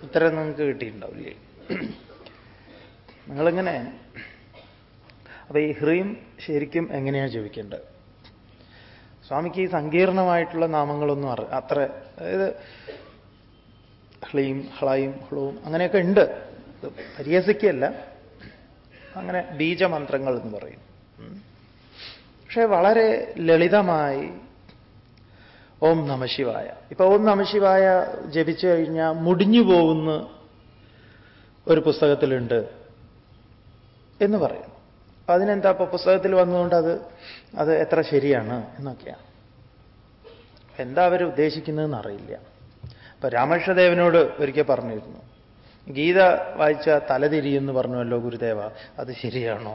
ഉത്തരം നിങ്ങൾക്ക് കിട്ടിയിട്ടുണ്ടാവില്ലേ? നിങ്ങളിങ്ങനെ അപ്പൊ ഈ ഹ്രീം ശരിക്കും എങ്ങനെയാണ് ജപിക്കേണ്ടത്? സ്വാമിക്ക് ഈ സങ്കീർണമായിട്ടുള്ള നാമങ്ങളൊന്നും അറി അത്ര അതായത് ഹ്ലീം ഹ്ലൈം ഹ്ലൂം അങ്ങനെയൊക്കെ ഉണ്ട്. പരിഹസിക്കല്ല അങ്ങനെ ബീജമന്ത്രങ്ങൾ എന്ന് പറയും. പക്ഷേ വളരെ ലളിതമായി ഓം നമശിവായ ഇപ്പൊ ഓം നമശിവായ ജപിച്ചു കഴിഞ്ഞാൽ മുടിഞ്ഞു പോകുന്ന ഒരു പുസ്തകത്തിലുണ്ട് എന്ന് പറയും. അതിനെന്താ ഇപ്പൊ പുസ്തകത്തിൽ വന്നുകൊണ്ട് അത് അത് എത്ര ശരിയാണ് എന്നൊക്കെയാണ്. എന്താ അവർ ഉദ്ദേശിക്കുന്നതെന്ന് അറിയില്ല. ഇപ്പൊ രാമകൃഷ്ണദേവനോട് ഒരിക്കൽ പറഞ്ഞിരുന്നു. ഗീത വായിച്ച തലതിരിയെന്ന് പറഞ്ഞുവല്ലോ ഗുരുദേവ അത് ശരിയാണോ?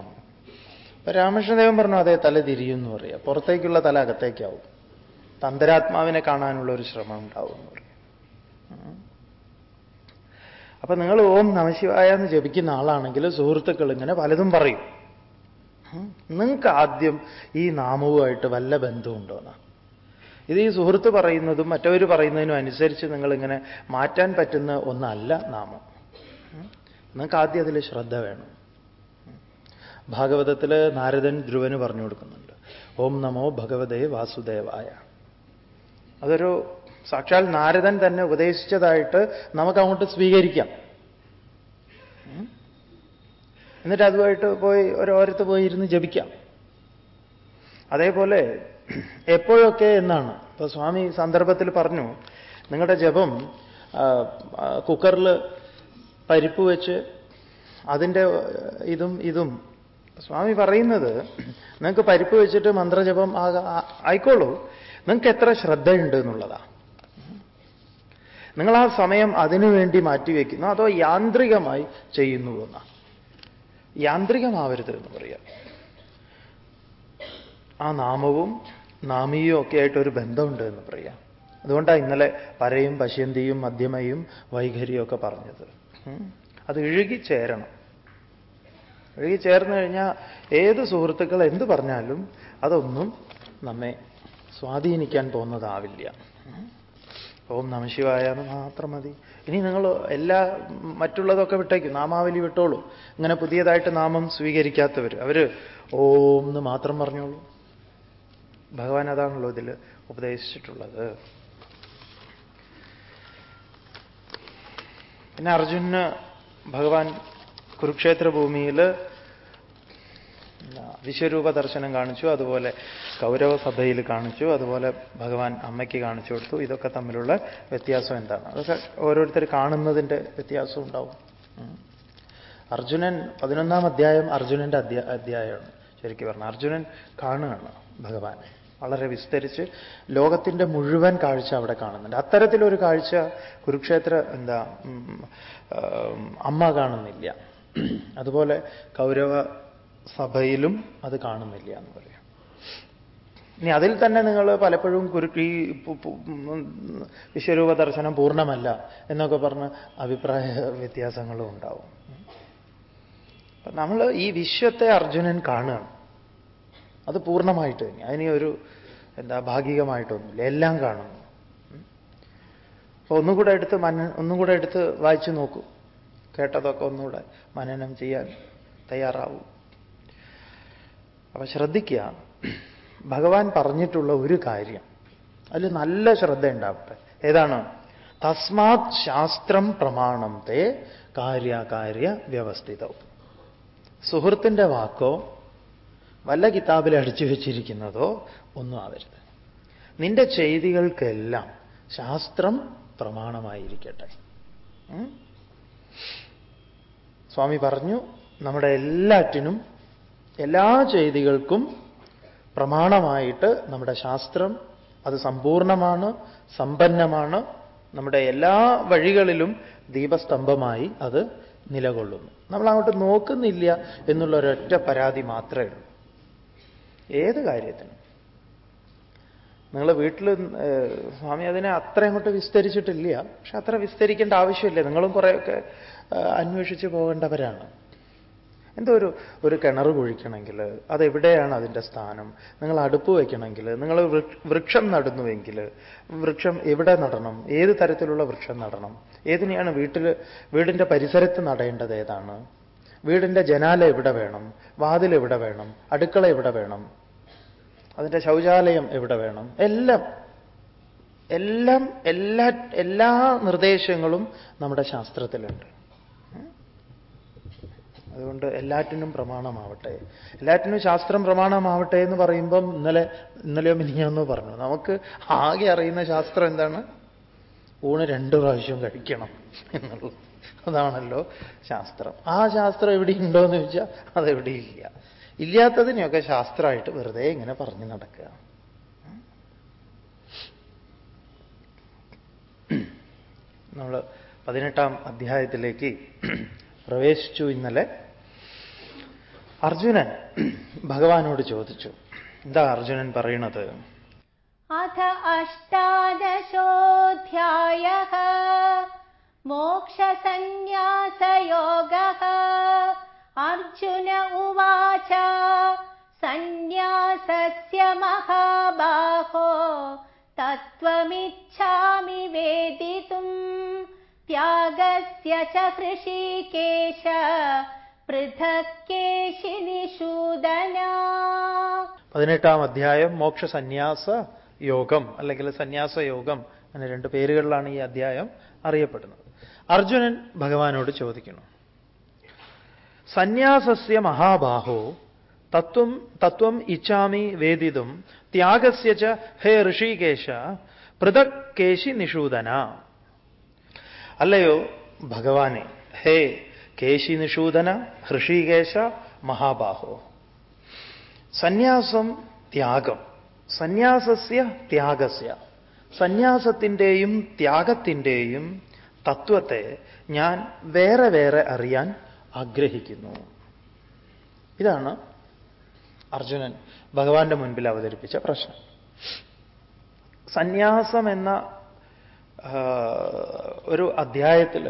അപ്പൊ രാമകൃഷ്ണദേവൻ പറഞ്ഞു അതേ തലതിരിയെന്ന് പറയുക പറയാം. പുറത്തേക്കുള്ള തല അകത്തേക്കാവും. തന്ത്രാത്മാവിനെ കാണാനുള്ള ഒരു ശ്രമം ഉണ്ടാവും അപ്പൊ നിങ്ങൾ ഓം നമശിവായ എന്ന് ജപിക്കുന്ന ആളാണെങ്കിൽ സുഹൃത്തുക്കൾ ഇങ്ങനെ പലതും പറയും. നിങ്ങൾക്ക് ആദ്യം ഈ നാമവുമായിട്ട് വല്ല ബന്ധമുണ്ടോന്നാ ഇത് ഈ സുഹൃത്ത് പറയുന്നതും മറ്റവർ പറയുന്നതിനും അനുസരിച്ച് നിങ്ങളിങ്ങനെ മാറ്റാൻ പറ്റുന്ന ഒന്നല്ല നാമം. നിങ്ങൾക്ക് ആദ്യം അതിൽ ശ്രദ്ധ വേണം. ഭാഗവതത്തിൽ നാരദൻ ധ്രുവന് പറഞ്ഞു കൊടുക്കുന്നുണ്ട്. ഓം നമോ ഭഗവതേ വാസുദേവായ. അതൊരു സാക്ഷാൽ നാരദൻ തന്നെ ഉപദേശിച്ചതായിട്ട് നമുക്ക് അങ്ങോട്ട് സ്വീകരിക്കാം എന്നിട്ട് അതുമായിട്ട് പോയി ഒരോരത്ത് പോയി ഇരുന്ന് ജപിക്കാം. അതേപോലെ എപ്പോഴൊക്കെ എന്നാണ്. ഇപ്പൊ സ്വാമി സന്ദർഭത്തിൽ പറഞ്ഞു നിങ്ങളുടെ ജപം കുക്കറിൽ പരിപ്പ് വെച്ച് അതിന്റെ ഇതും ഇതും. സ്വാമി പറയുന്നത് നിങ്ങൾക്ക് പരിപ്പ് വെച്ചിട്ട് മന്ത്രജപം ആയിക്കോളൂ. നിങ്ങൾക്ക് എത്ര ശ്രദ്ധയുണ്ട് എന്നുള്ളതാണ് നിങ്ങൾ ആ സമയം അതിനുവേണ്ടി മാറ്റിവെക്കുന്നു അതോ യാന്ത്രികമായി ചെയ്യുന്നു എന്ന. യാന്ത്രികമാവരുത് എന്ന് പറയാം. ആ നാമവും നാമിയും ഒക്കെ ആയിട്ട് ഒരു ബന്ധമുണ്ട് എന്ന് പറയാം. അതുകൊണ്ടാണ് ഇന്നലെ പരയും പശ്യന്തിയും മധ്യമയും വൈഖരിയും ഒക്കെ പറഞ്ഞത്. അത് ഇഴുകിച്ചേരണം. ചേരണം ഇഴുകി ചേർന്ന് കഴിഞ്ഞാൽ ഏത് സുഹൃത്തുക്കൾ എന്ത് പറഞ്ഞാലും അതൊന്നും നമ്മെ സ്വാധീനിക്കാൻ പോകുന്നതാവില്ല. ഓം നമശിവായ എന്ന് മാത്രം മതി. ഇനി നിങ്ങൾ എല്ലാ മറ്റുള്ളതൊക്കെ വിട്ടേക്കും. നാമാവലി വിട്ടോളൂ. ഇങ്ങനെ പുതിയതായിട്ട് നാമം സ്വീകരിക്കാത്തവർ. അവർ ഓം എന്ന് മാത്രം പറഞ്ഞോളൂ. ഭഗവാൻ അതാണല്ലോ ഇതിൽ ഉപദേശിച്ചിട്ടുള്ളത്. പിന്നെ അർജുന് ഭഗവാൻ കുരുക്ഷേത്ര ഭൂമിയിൽ വിശ്വരൂപ ദർശനം കാണിച്ചു അതുപോലെ കൗരവ സഭയിൽ കാണിച്ചു അതുപോലെ ഭഗവാൻ അമ്മയ്ക്ക് കാണിച്ചു കൊടുത്തു. ഇതൊക്കെ തമ്മിലുള്ള വ്യത്യാസം എന്താണ്? അതൊക്കെ ഓരോരുത്തർ കാണുന്നതിന്റെ വ്യത്യാസം ഉണ്ടാവും. അർജുനൻ പതിനൊന്നാം അധ്യായം അർജുനന്റെ അധ്യാ അധ്യായമാണ്. ശരിക്കും പറഞ്ഞു അർജുനൻ കാണുകയാണ് ഭഗവാൻ വളരെ വിസ്തരിച്ച് ലോകത്തിന്റെ മുഴുവൻ കാഴ്ച അവിടെ കാണുന്നുണ്ട്. അത്തരത്തിലൊരു കാഴ്ച കുരുക്ഷേത്ര എന്താ അമ്മ കാണുന്നില്ല. അതുപോലെ കൗരവ സഭയിലും അത് കാണുന്നില്ല എന്ന് പറയാം. ഇനി അതിൽ തന്നെ നിങ്ങൾ പലപ്പോഴും കുരുക്കി വിശ്വരൂപ ദർശനം പൂർണമല്ല എന്നൊക്കെ പറഞ്ഞ് അഭിപ്രായ വ്യത്യാസങ്ങളും ഉണ്ടാവും. നമ്മൾ ഈ വിശ്വത്തെ അർജുനൻ കാണുകയാണ്. അത് പൂർണമായിട്ട് തന്നെ. അതിനെ ഒരു എന്താ ഭാഗികമായിട്ടൊന്നുമില്ല എല്ലാം കാണുന്നു അപ്പൊ ഒന്നുകൂടെ എടുത്ത് മന ഒന്നുകൂടെ എടുത്ത് വായിച്ചു നോക്കൂ. കേട്ടതൊക്കെ ഒന്നുകൂടെ മനനം ചെയ്യാൻ തയ്യാറാവും. അപ്പൊ ശ്രദ്ധിക്കുക. ഭഗവാൻ പറഞ്ഞിട്ടുള്ള ഒരു കാര്യം. അതിൽ നല്ല ശ്രദ്ധ ഉണ്ടാവട്ടെ. ഏതാണ്? തസ്മാത് ശാസ്ത്രം പ്രമാണം തേ കാര്യകാര്യ വ്യവസ്ഥിതവും സുഹൃത്തിന്റെ വാക്കോ വല്ല കിതാബിൽ അടിച്ചു വെച്ചിരിക്കുന്നതോ ഒന്നും ആവരുത്. നിന്റെ ചെയ്തികൾക്കെല്ലാം ശാസ്ത്രം പ്രമാണമായിരിക്കട്ടെ. സ്വാമി പറഞ്ഞു നമ്മുടെ എല്ലാറ്റിനും എല്ലാ ചെയ്തികൾക്കും പ്രമാണമായിട്ട് നമ്മുടെ ശാസ്ത്രം അത് സമ്പൂർണമാണ് സമ്പന്നമാണ്. നമ്മുടെ എല്ലാ വഴികളിലും ദീപസ്തംഭമായി അത് നിലകൊള്ളുന്നു. നമ്മൾ അങ്ങോട്ട് നോക്കുന്നില്ല എന്നുള്ള ഒരൊറ്റ പരാതി മാത്രമേ ഉള്ളൂ. ഏത് കാര്യത്തിനും. നിങ്ങൾ വീട്ടിൽ സ്വാമി അതിനെ അത്ര അങ്ങോട്ട് വിസ്തരിച്ചിട്ടില്ല. പക്ഷെ അത്ര വിസ്തരിക്കേണ്ട ആവശ്യമില്ല. നിങ്ങളും കുറേയൊക്കെ അന്വേഷിച്ച് പോകേണ്ടവരാണ്. എന്തോ ഒരു ഒരു കിണർ കുഴിക്കണമെങ്കിൽ അതെവിടെയാണ് അതിന്റെ സ്ഥാനം? നിങ്ങൾ അടുപ്പ് വയ്ക്കണമെങ്കിൽ നിങ്ങൾ വൃക്ഷം നടുന്നുവെങ്കിൽ വൃക്ഷം എവിടെ നടണം? ഏത് തരത്തിലുള്ള വൃക്ഷം നടണം? ഏതിനെയാണ് വീട്ടിൽ വീടിന്റെ പരിസരത്ത് നടേണ്ടത് ഏതാണ്? വീടിന്റെ ജനാല എവിടെ വേണം? വാതിൽ എവിടെ വേണം? അടുക്കള എവിടെ വേണം? അതിന്റെ ശൗചാലയം എവിടെ വേണം? എല്ലാം എല്ലാം എല്ലാ എല്ലാ നിർദ്ദേശങ്ങളും നമ്മുടെ ശാസ്ത്രത്തിലുണ്ട്. അതുകൊണ്ട് എല്ലാറ്റിനും പ്രമാണമാവട്ടെ. എല്ലാറ്റിനും ശാസ്ത്രം പ്രമാണമാവട്ടെ എന്ന് പറയുമ്പം ഇന്നലെ ഇന്നലെയോ മിനിഞ്ഞെന്നോ പറഞ്ഞു. നമുക്ക് ആകെ അറിയുന്ന ശാസ്ത്രം എന്താണ്? ഊണ് രണ്ടു പ്രാവശ്യം കഴിക്കണം എന്നുള്ളത്. അതാണല്ലോ ശാസ്ത്രം. ആ ശാസ്ത്രം എവിടെയുണ്ടോ എന്ന് ചോദിച്ചാൽ അതെവിടെയില്ല. ഇല്ലാത്തതിനെയൊക്കെ ശാസ്ത്രമായിട്ട് വെറുതെ ഇങ്ങനെ പറഞ്ഞു നടക്കുക. നമ്മൾ പതിനെട്ടാം അധ്യായത്തിലേക്ക് പ്രവേശിച്ചു ഇന്നലെ. അർജുനൻ ഭഗവാനോട് ചോദിച്ചു എന്താ അർജുനൻ പറയണത്? അഥ അഷ്ടാദശോധ്യായ മോക്ഷസന്യാസയോഗ അർജുന ഉവാച സന്യാസസ്യ മഹാബാഹോ തത്വമിച്ഛാമി വേദിതും ത്യാഗസ്യ ച ഹൃഷീകേശ പൃഥക്കേശിനിഷൂദന പതിനെട്ടാം അധ്യായം മോക്ഷ സന്യാസ യോഗം അല്ലെങ്കിൽ സന്യാസ യോഗം അങ്ങനെ രണ്ട് പേരുകളിലാണ് ഈ അധ്യായം അറിയപ്പെടുന്നത്. അർജുനൻ ഭഗവാനോട് ചോദിക്കുന്നു സന്യാസസ്യ മഹാബാഹോ തത്വം തത്വം ഇച്ഛാമി വേദിതും ത്യാഗസ്യ ച ഹേ ഋഷികേശ പൃഥക് കേശി നിഷൂദന. അല്ലയോ ഭഗവാനെ ഹേ കേശി നിഷൂദന ഋഷികേശ മഹാബാഹോ. സന്യാസം ത്യാഗം സന്യാസസ്യ ത്യാഗസ്യ. സന്യാസത്തിന്റെയും ത്യാഗത്തിന്റെയും തത്വത്തെ ഞാൻ വേറെ വേറെ അറിയാൻ ആഗ്രഹിക്കുന്നു. ഇതാണ് അർജുനൻ ഭഗവാന്റെ മുൻപിൽ അവതരിപ്പിച്ച പ്രശ്നം. സന്യാസം എന്ന ഒരു അധ്യായത്തിൽ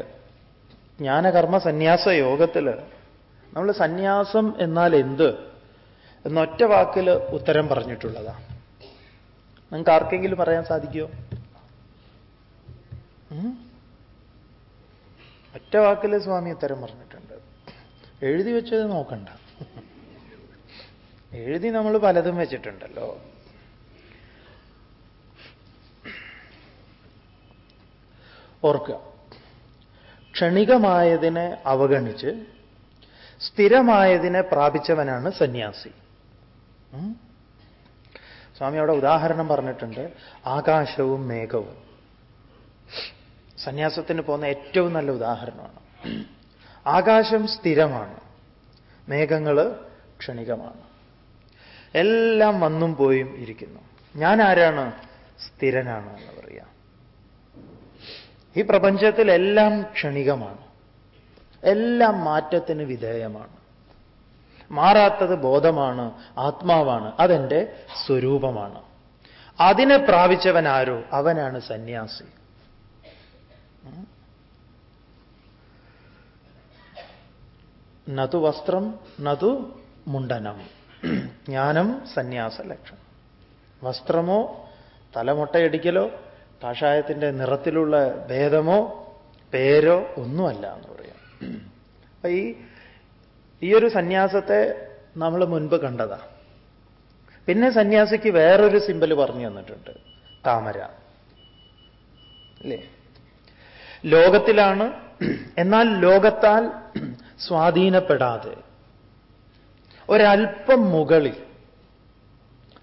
ജ്ഞാനകർമ്മ സന്യാസ യോഗത്തിൽ നമ്മൾ സന്യാസം എന്നാൽ എന്ത് എന്നൊറ്റ വാക്കിൽ ഉത്തരം പറഞ്ഞിട്ടുള്ളതാണ് നിങ്ങൾക്ക് ആർക്കെങ്കിലും പറയാൻ സാധിക്കുമോ ഒറ്റ വാക്കിൽ സ്വാമി ഉത്തരം പറഞ്ഞിട്ടുണ്ട്. എഴുതി വെച്ചത് നോക്കണ്ട. എഴുതി നമ്മൾ പലതും വെച്ചിട്ടുണ്ടല്ലോ. ഓർക്കുക. ക്ഷണികമായതിനെ അവഗണിച്ച് സ്ഥിരമായതിനെ പ്രാപിച്ചവനാണ് സന്യാസി. സ്വാമി അവിടെ ഉദാഹരണം പറഞ്ഞിട്ടുണ്ട്. ആകാശവും മേഘവും. സന്യാസത്തിന് പോകുന്ന ഏറ്റവും നല്ല ഉദാഹരണമാണ്. ആകാശം സ്ഥിരമാണ്. മേഘങ്ങൾ ക്ഷണികമാണ്. എല്ലാം വന്നും പോയും ഇരിക്കുന്നു. ഞാൻ ആരാണ്? സ്ഥിരനാണ് എന്ന് പറയാം. ഈ പ്രപഞ്ചത്തിൽ എല്ലാം ക്ഷണികമാണ്. എല്ലാം മാറ്റത്തിന് വിധേയമാണ്. മാറാത്തത് ബോധമാണ് ആത്മാവാണ് അതെന്റെ സ്വരൂപമാണ്. അതിനെ പ്രാപിച്ചവൻ ആരോ അവനാണ് സന്യാസി. നതു വസ്ത്രം നതു മുണ്ടനം. ജ്ഞാനം സന്യാസ ലക്ഷണം. വസ്ത്രമോ തലമുട്ടയടിക്കലോ കാഷായത്തിന്റെ നിറത്തിലുള്ള ഭേദമോ പേരോ ഒന്നുമല്ല എന്ന് പറയാം. അപ്പൊ ഈ ഈ ഒരു സന്യാസത്തെ നമ്മൾ മുൻപ് കണ്ടതാ. പിന്നെ സന്യാസിക്ക് വേറൊരു സിമ്പൽ പറഞ്ഞു തന്നിട്ടുണ്ട്. താമര. അല്ലേ? ലോകത്തിലാണ് എന്നാൽ ലോകത്താൽ സ്വാധീനപ്പെടാതെ ഒരൽപ്പം മുകളിൽ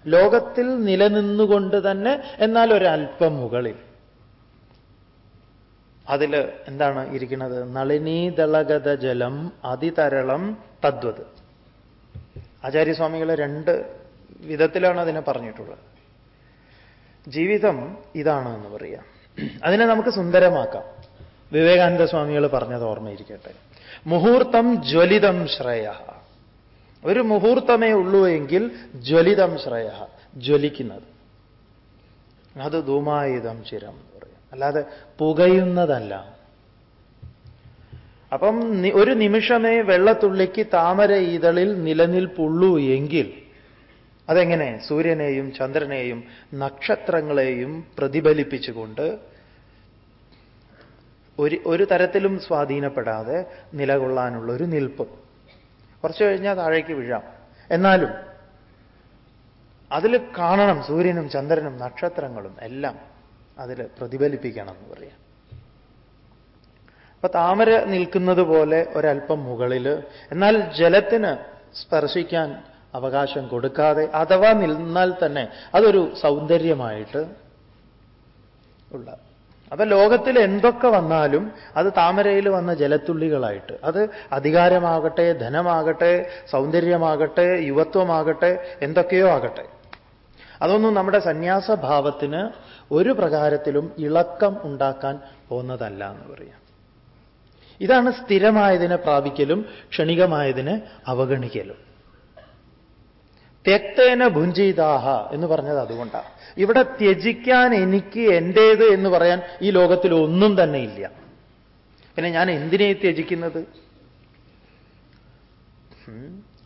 ലോകത്തിൽ നിലനിന്നുകൊണ്ട് തന്നെ എന്നാൽ ഒരൽപ്പം മുകളിൽ അതിൽ എന്താണ് ഇരിക്കുന്നത്? നളിനീതളഗത ജലം അതിതരളം തദ്വത്. ആചാര്യസ്വാമികൾ രണ്ട് വിധത്തിലാണ് അതിനെ പറഞ്ഞിട്ടുള്ളത്. ജീവിതം ഇതാണ് എന്ന് പറയാം. അതിനെ നമുക്ക് സുന്ദരമാക്കാം. വിവേകാനന്ദ സ്വാമികൾ പറഞ്ഞത് ഓർമ്മയിരിക്കട്ടെ. മുഹൂർത്തം ജ്വലിതം ശ്രേയ. ഒരു മുഹൂർത്തമേ ഉള്ളൂ എങ്കിൽ ജ്വലിതം ശ്രേയ ജ്വലിക്കുന്നത്. അത് ധൂമായുധം ചിരം എന്ന് പറയും. അല്ലാതെ പുകയുന്നതല്ല. അപ്പം ഒരു നിമിഷമേ വെള്ളത്തുള്ളിക്ക് താമര ഈതളിൽ നിലനിൽപ്പുള്ളൂ എങ്കിൽ അതെങ്ങനെ? സൂര്യനെയും ചന്ദ്രനെയും നക്ഷത്രങ്ങളെയും പ്രതിഫലിപ്പിച്ചുകൊണ്ട് ഒരു ഒരു തരത്തിലും സ്വാധീനപ്പെടാതെ നിലകൊള്ളാനുള്ള ഒരു നിൽപ്പ്. കുറച്ചു കഴിഞ്ഞാൽ താഴേക്ക് വീഴാം. എന്നാലും അതിൽ കാണണം സൂര്യനും ചന്ദ്രനും നക്ഷത്രങ്ങളും എല്ലാം അതിൽ പ്രതിഫലിപ്പിക്കണം എന്ന് പറയാം. അപ്പൊ താമര നിൽക്കുന്നത് പോലെ ഒരല്പം മുകളിൽ എന്നാൽ ജലത്തിന് സ്പർശിക്കാൻ അവകാശം കൊടുക്കാതെ അഥവാ നിന്നാൽ തന്നെ അതൊരു സൗന്ദര്യമായിട്ട് ഉള്ള അപ്പൊ ലോകത്തിൽ എന്തൊക്കെ വന്നാലും അത് താമരയിൽ വന്ന ജലത്തുള്ളികളായിട്ട്. അത് അധികാരമാകട്ടെ ധനമാകട്ടെ സൗന്ദര്യമാകട്ടെ യുവത്വമാകട്ടെ എന്തൊക്കെയോ ആകട്ടെ. അതൊന്നും നമ്മുടെ സന്യാസഭാവത്തിന് ഒരു പ്രകാരത്തിലും ഇളക്കം ഉണ്ടാക്കാൻ പോകുന്നതല്ല എന്ന് പറയാം. ഇതാണ് സ്ഥിരമായതിനെ പ്രാപിക്കലും ക്ഷണികമായതിനെ അവഗണിക്കലും. തെക്തേന ഭുഞ്ചിതാഹ എന്ന് പറഞ്ഞത് അതുകൊണ്ടാണ് ഇവിടെ ത്യജിക്കാൻ എനിക്ക് എന്റേത് എന്ന് പറയാൻ ഈ ലോകത്തിൽ ഒന്നും തന്നെ ഇല്ല. പിന്നെ ഞാൻ എന്തിനെ ത്യജിക്കുന്നത്?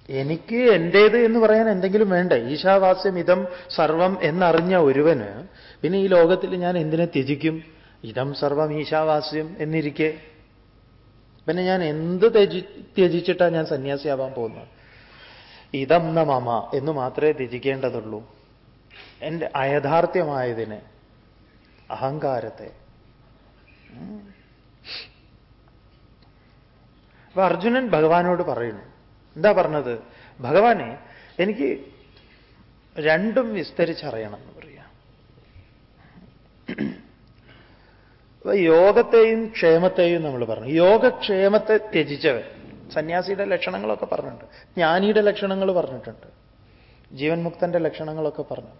എനിക്ക് എന്റേത് എന്ന് പറയാൻ എന്തെങ്കിലും വേണ്ടേ? ഈശാവാസ്യം ഇതം സർവം എന്നറിഞ്ഞ ഒരുവന് പിന്നെ ഈ ലോകത്തിൽ ഞാൻ എന്തിനെ ത്യജിക്കും? ഇതം സർവം ഈശാവാസ്യം എന്നിരിക്കെ. പിന്നെ ഞാൻ എന്ത് ത്യജി ത്യജിച്ചിട്ടാണ് ഞാൻ സന്യാസിയാവാൻ പോകുന്നത്? ഇതം ന മമ എന്ന് മാത്രമേ ത്യജിക്കേണ്ടതുള്ളൂ. എന്റെ അയഥാർത്ഥ്യമായതിനെ. അഹങ്കാരത്തെ. അപ്പൊ അർജുനൻ ഭഗവാനോട് പറയുന്നു. എന്താ പറഞ്ഞത്? ഭഗവാനെ എനിക്ക് രണ്ടും വിസ്തരിച്ചറിയണം എന്ന് പറയാം. യോഗത്തെയും ക്ഷേമത്തെയും നമ്മൾ പറഞ്ഞു. യോഗക്ഷേമത്തെ ത്യജിച്ചവൻ. സന്യാസിയുടെ ലക്ഷണങ്ങളൊക്കെ പറഞ്ഞിട്ടുണ്ട്. ജ്ഞാനിയുടെ ലക്ഷണങ്ങൾ പറഞ്ഞിട്ടുണ്ട്. ജീവൻ മുക്തന്റെ ലക്ഷണങ്ങളൊക്കെ പറഞ്ഞു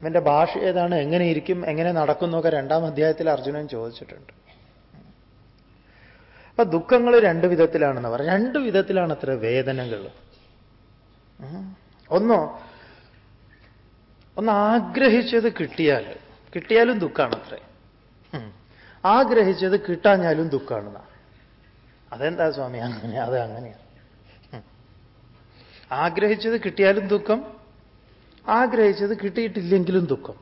ഇവന്റെ ഭാഷ ഏതാണ് എങ്ങനെ ഇരിക്കും എങ്ങനെ നടക്കും എന്നൊക്കെ രണ്ടാം അധ്യായത്തിൽ അർജുനൻ ചോദിച്ചിട്ടുണ്ട്. അപ്പൊ ദുഃഖങ്ങൾ രണ്ട് വിധത്തിലാണെന്ന് പറയാം. രണ്ട് വിധത്തിലാണ് അത്ര വേദനകൾ. ഒന്നോ ഒന്ന് ആഗ്രഹിച്ചത് കിട്ടിയാൽ കിട്ടിയാലും ദുഃഖമാണ് അത്രേ ആഗ്രഹിച്ചത് കിട്ടാഞ്ഞാലും ദുഃഖമാണ് അതെന്താ സ്വാമി? അങ്ങനെ അത് അങ്ങനെയാണ് ആഗ്രഹിച്ചത് കിട്ടിയാലും ദുഃഖം ആഗ്രഹിച്ചത് കിട്ടിയിട്ടില്ലെങ്കിലും ദുഃഖം.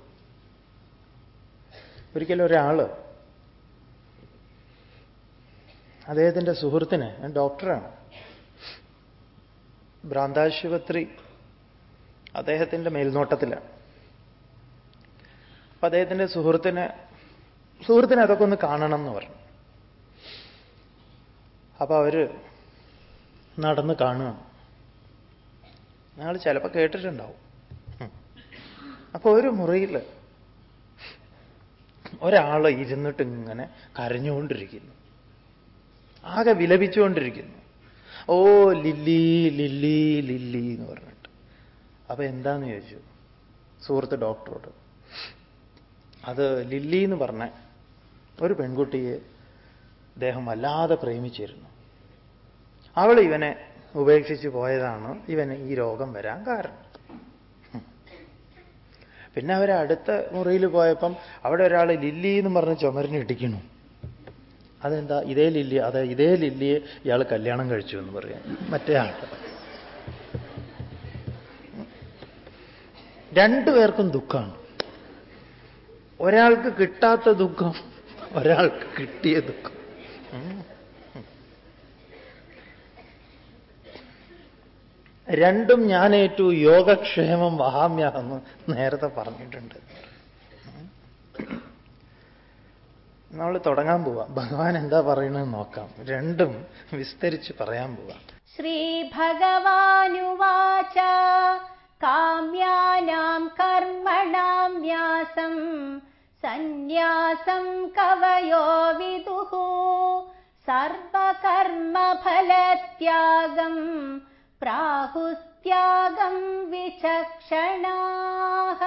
ഒരിക്കലും ഒരാൾ അദ്ദേഹത്തിന്റെ സുഹൃത്തിന് ഡോക്ടറാണ് ഭ്രാന്താശുപത്രി അദ്ദേഹത്തിന്റെ മേൽനോട്ടത്തിലാണ് അപ്പൊ അദ്ദേഹത്തിന്റെ സുഹൃത്തിന് സുഹൃത്തിന് അതൊക്കെ ഒന്ന് കാണണം എന്ന് പറഞ്ഞു. അപ്പൊ അവർ നടന്ന് കാണുകയാണ് ഞങ്ങൾ ചിലപ്പോൾ കേട്ടിട്ടുണ്ടാവും. അപ്പോൾ അപ്പൊ ഒരു മുറിയിൽ ഒരാൾ ഇരുന്നിട്ട് ഇങ്ങനെ കരഞ്ഞുകൊണ്ടിരിക്കുന്നു. ആകെ വിലപിച്ചുകൊണ്ടിരിക്കുന്നു. ഓ ലില്ലി ലില്ലി ലില്ലി എന്ന് പറഞ്ഞിട്ട്. അപ്പൊ എന്താന്ന് ചോദിച്ചു? സുഹൃത്ത് ഡോക്ടറോട്. അത് ലില്ലി എന്ന് പറഞ്ഞ ഒരു പെൺകുട്ടിയെ അദ്ദേഹം വല്ലാതെ പ്രേമിച്ചിരുന്നു. അവൾ ഇവനെ ഉപേക്ഷിച്ച് പോയതാണ് ഇവന് ഈ രോഗം വരാൻ കാരണം. പിന്നെ അവർ അടുത്ത മുറിയിൽ പോയപ്പം അവിടെ ഒരാൾ ലില്ലി എന്ന് പറഞ്ഞ് ചുമരിന് ഇടിക്കണു അതെന്താ? ഇതേ ലില്ലി അതെ ഇതേ ലില്ലിയെ ഇയാൾ കല്യാണം കഴിച്ചു എന്ന് പറയാം. മറ്റേ ആൾ. രണ്ടുപേർക്കും ദുഃഖമാണ്. ഒരാൾക്ക് കിട്ടാത്ത ദുഃഖം ഒരാൾക്ക് കിട്ടിയ ദുഃഖം. രണ്ടും ഞാനേറ്റു യോഗക്ഷേമം വഹാമ്യാണെന്ന് നേരത്തെ പറഞ്ഞിട്ടുണ്ട്. നമ്മൾ തുടങ്ങാൻ പോവാം. ഭഗവാൻ എന്താ പറയണെന്ന് നോക്കാം. രണ്ടും വിസ്തരിച്ച് പറയാൻ പോവാം. ശ്രീ ഭഗവാനുവാച കാമ്യാനാം കർമ്മണാം ന്യാസം സന്യാസം കവയോ വിദുഹോ सर्वकर्मफलत्यागं प्राहुस्त्यागं विचक्षणाः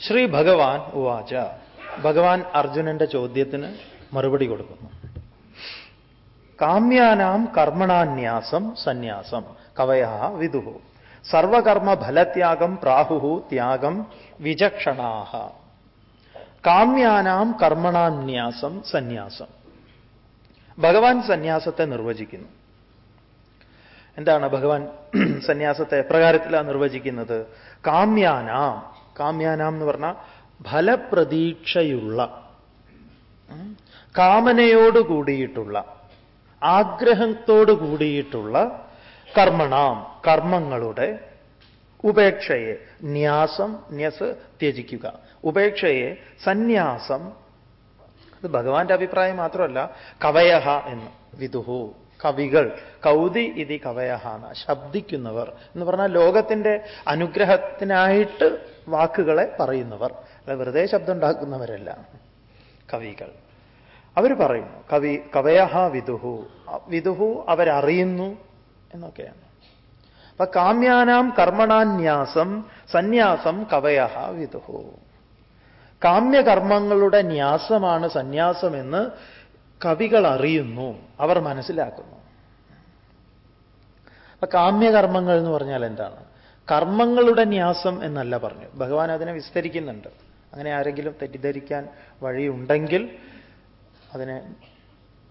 ശ്രീ ഭഗവാൻ ഉവാച ഭഗവാൻ അർജുനന്റെ ചോദ്യത്തിന് മറുപടി കൊടുക്കുന്നു കാമ്യാനാം കർമ്മണാന്യാസം സന്യാസം കവയ വിദുഹു സർവകർമ്മ ഫലത്യാഗം പ്രാഹു ത്യാഗം വിചക്ഷണാഹ കാമ്യാനാം കർമ്മണാന്യാസം സന്യാസം ഭഗവാൻ സന്യാസത്തെ നിർവചിക്കുന്നു. എന്താണ് ഭഗവാൻ സന്യാസത്തെ എപ്രകാരത്തിലാണ് നിർവചിക്കുന്നത്? കാമ്യാനാം. കാമ്യാനാം എന്ന് പറഞ്ഞാൽ ഫലപ്രതീക്ഷയുള്ള കാമനയോട് കൂടിയിട്ടുള്ള ആഗ്രഹത്തോട് കൂടിയിട്ടുള്ള കർമ്മണാം കർമ്മങ്ങളുടെ ഉപേക്ഷയെ ന്യാസം ന്യസ് ത്യജിക്കുക. ഉപേക്ഷയെ സന്യാസം അത് ഭഗവാന്റെ അഭിപ്രായം മാത്രമല്ല കവയഹ എന്ന്. വിദുഹു കവികൾ. കൗതി ഇതി കവയഹ എന്ന ശബ്ദിക്കുന്നവർ. എന്ന് പറഞ്ഞാൽ ലോകത്തിന്റെ അനുഗ്രഹത്തിനായിട്ട് വാക്കുകളെ പറയുന്നവർ. അല്ല വെറുതെ ശബ്ദം ഉണ്ടാക്കുന്നവരല്ല കവികൾ. അവർ പറയുന്നു കവി കവയഹ വിദുഹു. വിദുഹു അവരറിയുന്നു എന്നൊക്കെയാണ്. അപ്പൊ കാമ്യാനാം കർമ്മണാന്യാസം സന്യാസം കവയഹ വിദുഹു. കാമ്യകർമ്മങ്ങളുടെ ന്യാസമാണ് സന്യാസമെന്ന് കവികൾ അറിയുന്നു. അവർ മനസ്സിലാക്കുന്നു. അപ്പൊ കാമ്യകർമ്മങ്ങൾ എന്ന് പറഞ്ഞാൽ എന്താണ്? കർമ്മങ്ങളുടെ ന്യാസം എന്നല്ല പറഞ്ഞു. ഭഗവാൻ അതിനെ വിസ്തരിക്കുന്നുണ്ട്. അങ്ങനെ ആരെങ്കിലും തെറ്റിദ്ധരിക്കാൻ വഴിയുണ്ടെങ്കിൽ അതിനെ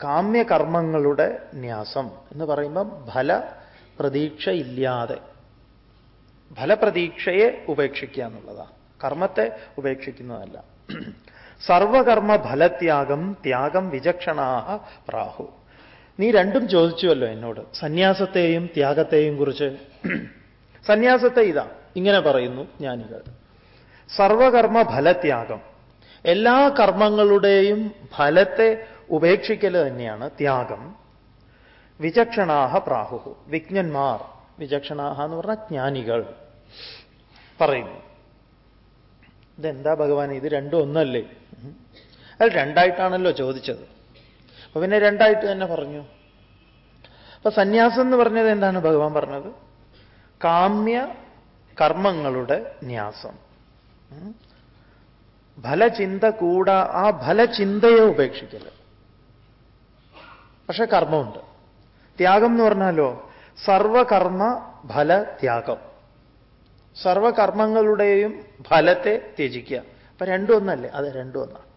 കാമ്യകർമ്മങ്ങളുടെ ന്യാസം എന്ന് പറയുമ്പം ഫല പ്രതീക്ഷയില്ലാതെ ഫലപ്രതീക്ഷയെ ഉപേക്ഷിക്കുക എന്നുള്ളതാണ്. കർമ്മത്തെ ഉപേക്ഷിക്കുന്നതല്ല. സർവകർമ്മ ഫലത്യാഗം ത്യാഗം വിചക്ഷണാഹ പ്രാഹു. നീ രണ്ടും ചോദിച്ചുവല്ലോ എന്നോട്. സന്യാസത്തെയും ത്യാഗത്തെയും കുറിച്ച്. സന്യാസത്തെ ഇതാ ഇങ്ങനെ പറയുന്നു ജ്ഞാനികൾ. സർവകർമ്മ ഫലത്യാഗം എല്ലാ കർമ്മങ്ങളുടെയും ഫലത്തെ ഉപേക്ഷിക്കൽ തന്നെയാണ് ത്യാഗം. വിചക്ഷണാഹ പ്രാഹു വിജ്ഞന്മാർ വിചക്ഷണാഹ എന്ന് പറഞ്ഞ ജ്ഞാനികൾ പറയുന്നു. ഇതെന്താ ഭഗവാൻ ഇത് രണ്ടും ഒന്നല്ലേ. അത് രണ്ടായിട്ടാണല്ലോ ചോദിച്ചത്. അപ്പൊ പിന്നെ രണ്ടായിട്ട് തന്നെ പറഞ്ഞു. അപ്പൊ സന്യാസം എന്ന് പറഞ്ഞത് എന്താണ് ഭഗവാൻ പറഞ്ഞത്? കാമ്യ കർമ്മങ്ങളുടെ ന്യാസം. ഫലചിന്ത കൂടാ ആ ഫലചിന്തയെ ഉപേക്ഷിക്കൽ. പക്ഷെ കർമ്മമുണ്ട്. ത്യാഗം എന്ന് പറഞ്ഞാലോ സർവകർമ്മ ഫല ത്യാഗം സർവകർമ്മങ്ങളുടെയും ഫലത്തെ ത്യജിക്കുക. അപ്പൊ രണ്ടും ഒന്നല്ലേ അതെ രണ്ടും ഒന്നാണ്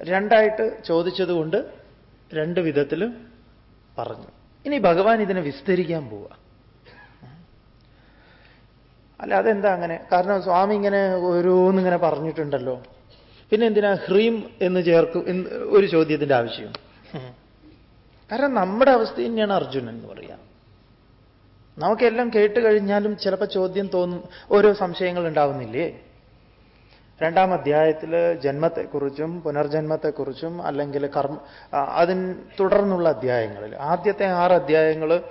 രണ്ടായിട്ട് ചോദിച്ചതുകൊണ്ട് രണ്ട് വിധത്തിലും പറഞ്ഞു. ഇനി ഭഗവാൻ ഇതിനെ വിസ്തരിക്കാൻ പോവുക അല്ല അതെന്താ അങ്ങനെ? കാരണം സ്വാമി ഇങ്ങനെ ഓരോന്നിങ്ങനെ പറഞ്ഞിട്ടുണ്ടല്ലോ. പിന്നെ എന്തിനാ ഹ്രീം എന്ന് ചേർക്കും ഒരു ചോദ്യത്തിന്റെ ആവശ്യം? കാരണം നമ്മുടെ അവസ്ഥ തന്നെയാണ് അർജുനൻ എന്ന് പറയാം. നമുക്കെല്ലാം കേട്ട് കഴിഞ്ഞാലും ചിലപ്പോൾ ചോദ്യം തോന്നും ഓരോ സംശയങ്ങൾ ഉണ്ടാവുന്നില്ലേ? രണ്ടാം അധ്യായത്തിൽ ജന്മത്തെക്കുറിച്ചും പുനർജന്മത്തെക്കുറിച്ചും അല്ലെങ്കിൽ കർമ്മ അതിന് തുടർന്നുള്ള അധ്യായങ്ങളിൽ ആദ്യത്തെ ആറ് അധ്യായങ്ങൾ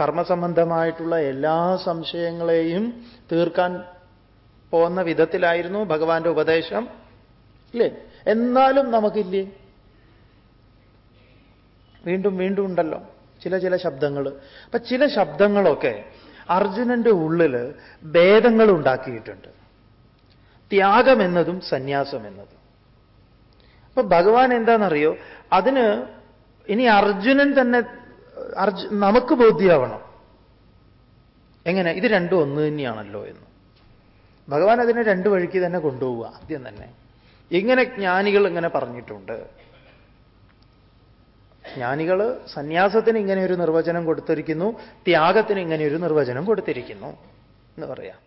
കർമ്മസംബന്ധമായിട്ടുള്ള എല്ലാ സംശയങ്ങളെയും തീർക്കാൻ പോകുന്ന വിധത്തിലായിരുന്നു ഭഗവാന്റെ ഉപദേശം ഇല്ലേ? എന്നാലും നമുക്കില്ലേ? വീണ്ടും വീണ്ടും ഉണ്ടല്ലോ. ചില ചില ശബ്ദങ്ങൾ അപ്പൊ ചില ശബ്ദങ്ങളൊക്കെ അർജുനന്റെ ഉള്ളിൽ ഭേദങ്ങൾ ഉണ്ടാക്കിയിട്ടുണ്ട്. ത്യാഗം എന്നതും സന്യാസം എന്നതും. അപ്പൊ ഭഗവാൻ എന്താണെന്നറിയോ അതിന് ഇനി അർജുനൻ തന്നെ അർജു നമുക്ക് ബോധ്യമാവണം എങ്ങനെ? ഇത് രണ്ടും ഒന്ന് തന്നെയാണല്ലോ എന്ന്. ഭഗവാൻ അതിനെ രണ്ട് വഴിക്ക് തന്നെ കൊണ്ടുപോവുക ആദ്യം തന്നെ. ഇങ്ങനെ ജ്ഞാനികൾ ഇങ്ങനെ പറഞ്ഞിട്ടുണ്ട്. ജ്ഞാനികൾ സന്യാസത്തിന് ഇങ്ങനെ ഒരു നിർവചനം കൊടുത്തിരിക്കുന്നു ത്യാഗത്തിന് ഇങ്ങനെ ഒരു നിർവചനം കൊടുത്തിരിക്കുന്നു എന്ന് പറയാം.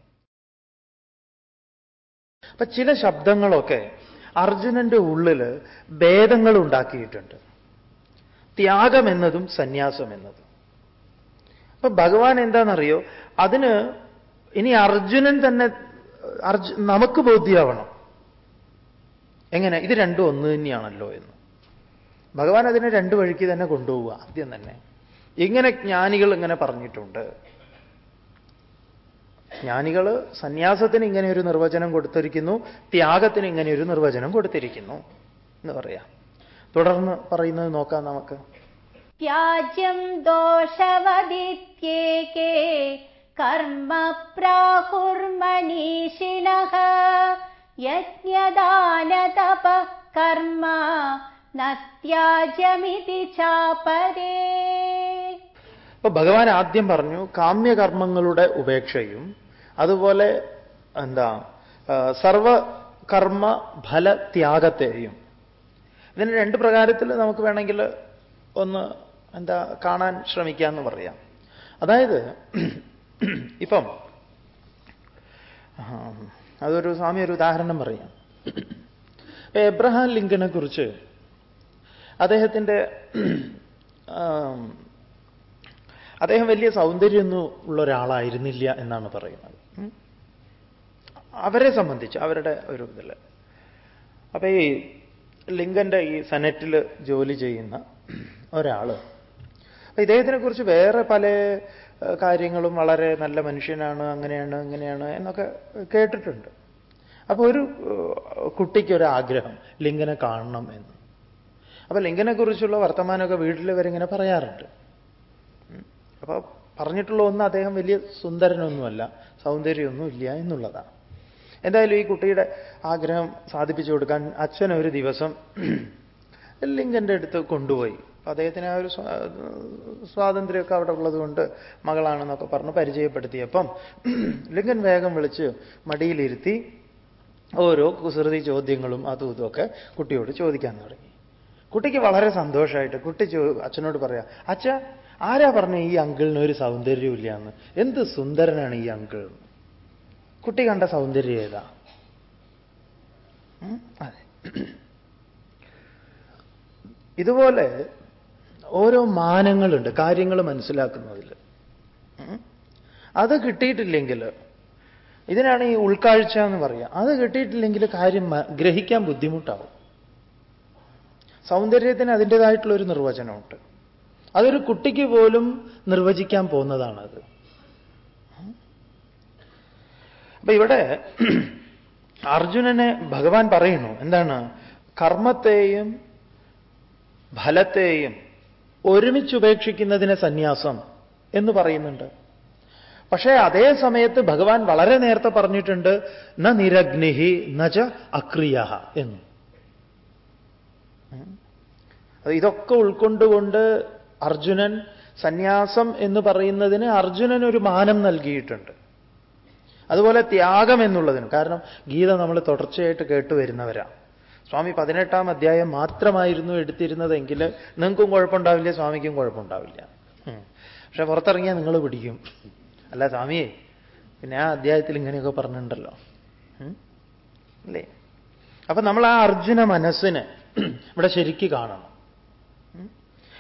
അപ്പൊ ചില ശബ്ദങ്ങളൊക്കെ അർജുനന്റെ ഉള്ളിൽ ഭേദങ്ങൾ ഉണ്ടാക്കിയിട്ടുണ്ട്. ത്യാഗം എന്നതും സന്യാസം എന്നതും. അപ്പൊ ഭഗവാൻ എന്താണെന്നറിയോ? അതിന് ഇനി അർജുനൻ തന്നെ അർജു നമുക്ക് ബോധ്യമാവണം എങ്ങനെ? ഇത് രണ്ടും ഒന്ന് തന്നെയാണല്ലോ എന്ന്. ഭഗവാൻ അതിനെ രണ്ട് വഴിക്ക് തന്നെ കൊണ്ടുപോവുക ആദ്യം തന്നെ. ഇങ്ങനെ ജ്ഞാനികൾ ഇങ്ങനെ പറഞ്ഞിട്ടുണ്ട്. ജ്ഞാനികൾ സന്യാസത്തിന് ഇങ്ങനെ ഒരു നിർവചനം കൊടുത്തിരിക്കുന്നു ത്യാഗത്തിന് ഇങ്ങനെ ഒരു നിർവചനം കൊടുത്തിരിക്കുന്നു എന്ന് പറയാം. തുടർന്ന് പറയുന്നത് നോക്കാം നമുക്ക്. ത്യാജ്യം ദോഷവദിത്യേകേ കർമ്മ യജ്ഞദാന തപ കർമ്മ ന ത്യാജമിതി ചാപരേ. ഇപ്പൊ ഭഗവാൻ ആദ്യം പറഞ്ഞു കാമ്യകർമ്മങ്ങളുടെ ഉപേക്ഷയും അതുപോലെ എന്താ സർവകർമ്മ ഫല ത്യാഗത്തെയും ഇതിന് രണ്ട് പ്രകാരത്തിൽ നമുക്ക് വേണമെങ്കിൽ ഒന്ന് എന്താ കാണാൻ ശ്രമിക്കാമെന്ന് പറയാം. അതായത് [CLEARS THROAT] ഇപ്പം അതൊരു സ്വാമി ഒരു ഉദാഹരണം പറയാം. എബ്രഹാം ലിങ്കനെ കുറിച്ച് അദ്ദേഹത്തിന്റെ അദ്ദേഹം വലിയ സൗന്ദര്യമൊന്നും ഉള്ള ഒരാളായിരുന്നില്ല എന്നാണ് പറയുന്നത്. അവരെ സംബന്ധിച്ച് അവരുടെ ഒരു ഇതിൽ അപ്പൊ ഈ ലിങ്കന്റെ ഈ സെനറ്റിൽ ജോലി ചെയ്യുന്ന ഒരാൾ. അപ്പൊ ഇദ്ദേഹത്തിനെ കുറിച്ച് വേറെ പല കാര്യങ്ങളും വളരെ നല്ല മനുഷ്യനാണ് അങ്ങനെയാണ് ഇങ്ങനെയാണ് എന്നൊക്കെ കേട്ടിട്ടുണ്ട്. അപ്പൊ ഒരു കുട്ടിക്ക് കുട്ടിക്കൊരു ആഗ്രഹം ലിങ്കനെ കാണണം എന്ന്. അപ്പൊ ലിംഗനെക്കുറിച്ചുള്ള കുറിച്ചുള്ള വർത്തമാനമൊക്കെ വീട്ടിൽ വരിങ്ങനെ പറയാറുണ്ട്. അപ്പോൾ അപ്പൊ പറഞ്ഞിട്ടുള്ള ഒന്ന് അദ്ദേഹം വലിയ സുന്ദരനൊന്നുമല്ല സൗന്ദര്യമൊന്നും ഇല്ല എന്നുള്ളതാണ്. എന്തായാലും ഈ കുട്ടിയുടെ ആഗ്രഹം സാധിപ്പിച്ചു കൊടുക്കാൻ അച്ഛൻ ഒരു ദിവസം [CLEARS THROAT] ലിംഗന്റെ അടുത്ത് കൊണ്ടുപോയി. അപ്പൊ അദ്ദേഹത്തിന് ആ ഒരു സ്വാ- സ്വാതന്ത്ര്യമൊക്കെ അവിടെ ഉള്ളതുകൊണ്ട് മകളാണെന്നൊക്കെ പറഞ്ഞ് പരിചയപ്പെടുത്തിയപ്പം [CLEARS THROAT] ലിംഗൻ വേഗം വിളിച്ച് മടിയിലിരുത്തി ഓരോ കുസൃതി ചോദ്യങ്ങളും അതും ഇതുമൊക്കെ കുട്ടിയോട് ചോദിക്കാൻ തുടങ്ങി. കുട്ടിക്ക് വളരെ സന്തോഷമായിട്ട് കുട്ടി അച്ഛനോട് പറയാ അച്ഛ ആരാ പറഞ്ഞ ഈ അങ്കിളിന് ഒരു സൗന്ദര്യമില്ല എന്ന് എന്ത് സുന്ദരനാണ് ഈ അങ്കിൾ? കുട്ടി കണ്ട സൗന്ദര്യം ഏതാ? അതെ. ഇതുപോലെ ഓരോ മാനങ്ങളുണ്ട് കാര്യങ്ങൾ മനസ്സിലാക്കുന്നതിൽ? അത് കിട്ടിയിട്ടില്ലെങ്കിൽ ഇതിനാണ് ഈ ഉൾക്കാഴ്ച എന്ന് പറയുക അത് കിട്ടിയിട്ടില്ലെങ്കിൽ കാര്യം ഗ്രഹിക്കാൻ ബുദ്ധിമുട്ടാവും. സൗന്ദര്യത്തിന് അതിന്റെതായിട്ടുള്ള ഒരു നിർവചനമുണ്ട്. അതൊരു കുട്ടിക്ക് പോലും നിർവചിക്കാൻ പോകുന്നതാണത്. അപ്പൊ ഇവിടെ അർജുനനെ ഭഗവാൻ പറയുന്നു എന്താണ്? കർമ്മത്തെയും ഫലത്തെയും ഒരുമിച്ച് ഉപേക്ഷിക്കുന്നതിനെ സന്യാസം എന്ന് പറയുന്നുണ്ട്. പക്ഷേ അതേ സമയത്ത് ഭഗവാൻ വളരെ നേരത്തെ പറഞ്ഞിട്ടുണ്ട് ന നിരഗ്നിഹി നച അക്രിയ എന്ന്. അത് ഇതൊക്കെ ഉൾക്കൊണ്ടുകൊണ്ട് അർജുനൻ സന്യാസം എന്ന് പറയുന്നതിന് അർജുനൻ ഒരു മാനം നൽകിയിട്ടുണ്ട്. അതുപോലെ ത്യാഗം എന്നുള്ളതിന്. കാരണം ഗീത നമ്മൾ തുടർച്ചയായിട്ട് കേട്ടുവരുന്നവരാണ് സ്വാമി പതിനെട്ടാം അധ്യായം മാത്രമായിരുന്നു എടുത്തിരുന്നതെങ്കിൽ നിങ്ങൾക്കും കുഴപ്പമുണ്ടാവില്ല സ്വാമിക്കും കുഴപ്പമുണ്ടാവില്ല. പക്ഷെ പുറത്തിറങ്ങിയാൽ നിങ്ങൾ പിടിക്കും. അല്ല സ്വാമിയെ പിന്നെ ആ അധ്യായത്തിൽ ഇങ്ങനെയൊക്കെ പറഞ്ഞിട്ടുണ്ടല്ലോ. അല്ലേ? അപ്പൊ നമ്മൾ ആ അർജുന മനസ്സിനെ [CLEARS THROAT] ഇവിടെ ശരിക്ക് കാണണം.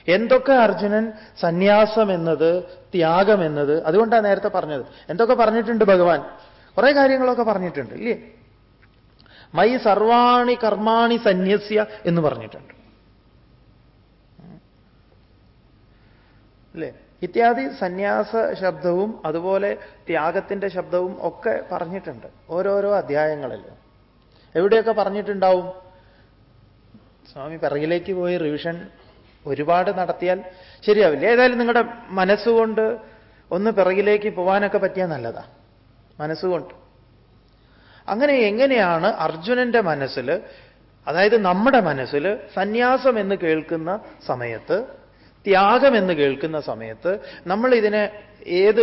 എന്തൊക്കെ അർജുനൻ സന്യാസം എന്നത് ത്യാഗം എന്നത് അതുകൊണ്ടാണ് നേരത്തെ പറഞ്ഞത്. എന്തൊക്കെ പറഞ്ഞിട്ടുണ്ട് ഭഗവാൻ? കുറെ കാര്യങ്ങളൊക്കെ പറഞ്ഞിട്ടുണ്ട് ഇല്ലേ? മൈ സർവാണി കർമാണി സന്യസ്യ എന്ന് പറഞ്ഞിട്ടുണ്ട്. അല്ലേ ഇത്യാദി സന്യാസ ശബ്ദവും അതുപോലെ ത്യാഗത്തിന്റെ ശബ്ദവും ഒക്കെ പറഞ്ഞിട്ടുണ്ട് ഓരോരോ അധ്യായങ്ങളിൽ എവിടെയൊക്കെ പറഞ്ഞിട്ടുണ്ടാവും? സ്വാമി പിറകിലേക്ക് പോയി റിവിഷൻ ഒരുപാട് നടത്തിയാൽ ശരിയാവില്ല. ഏതായാലും നിങ്ങളുടെ മനസ്സുകൊണ്ട് ഒന്ന് പിറകിലേക്ക് പോകാനൊക്കെ പറ്റിയാൽ നല്ലതാ. മനസ്സുകൊണ്ട്. അങ്ങനെ എങ്ങനെയാണ് അർജുനന്റെ മനസ്സിൽ അതായത് നമ്മുടെ മനസ്സിൽ സന്യാസം എന്ന് കേൾക്കുന്ന സമയത്ത് ത്യാഗം എന്ന് കേൾക്കുന്ന സമയത്ത് നമ്മൾ ഇതിനെ ഏത്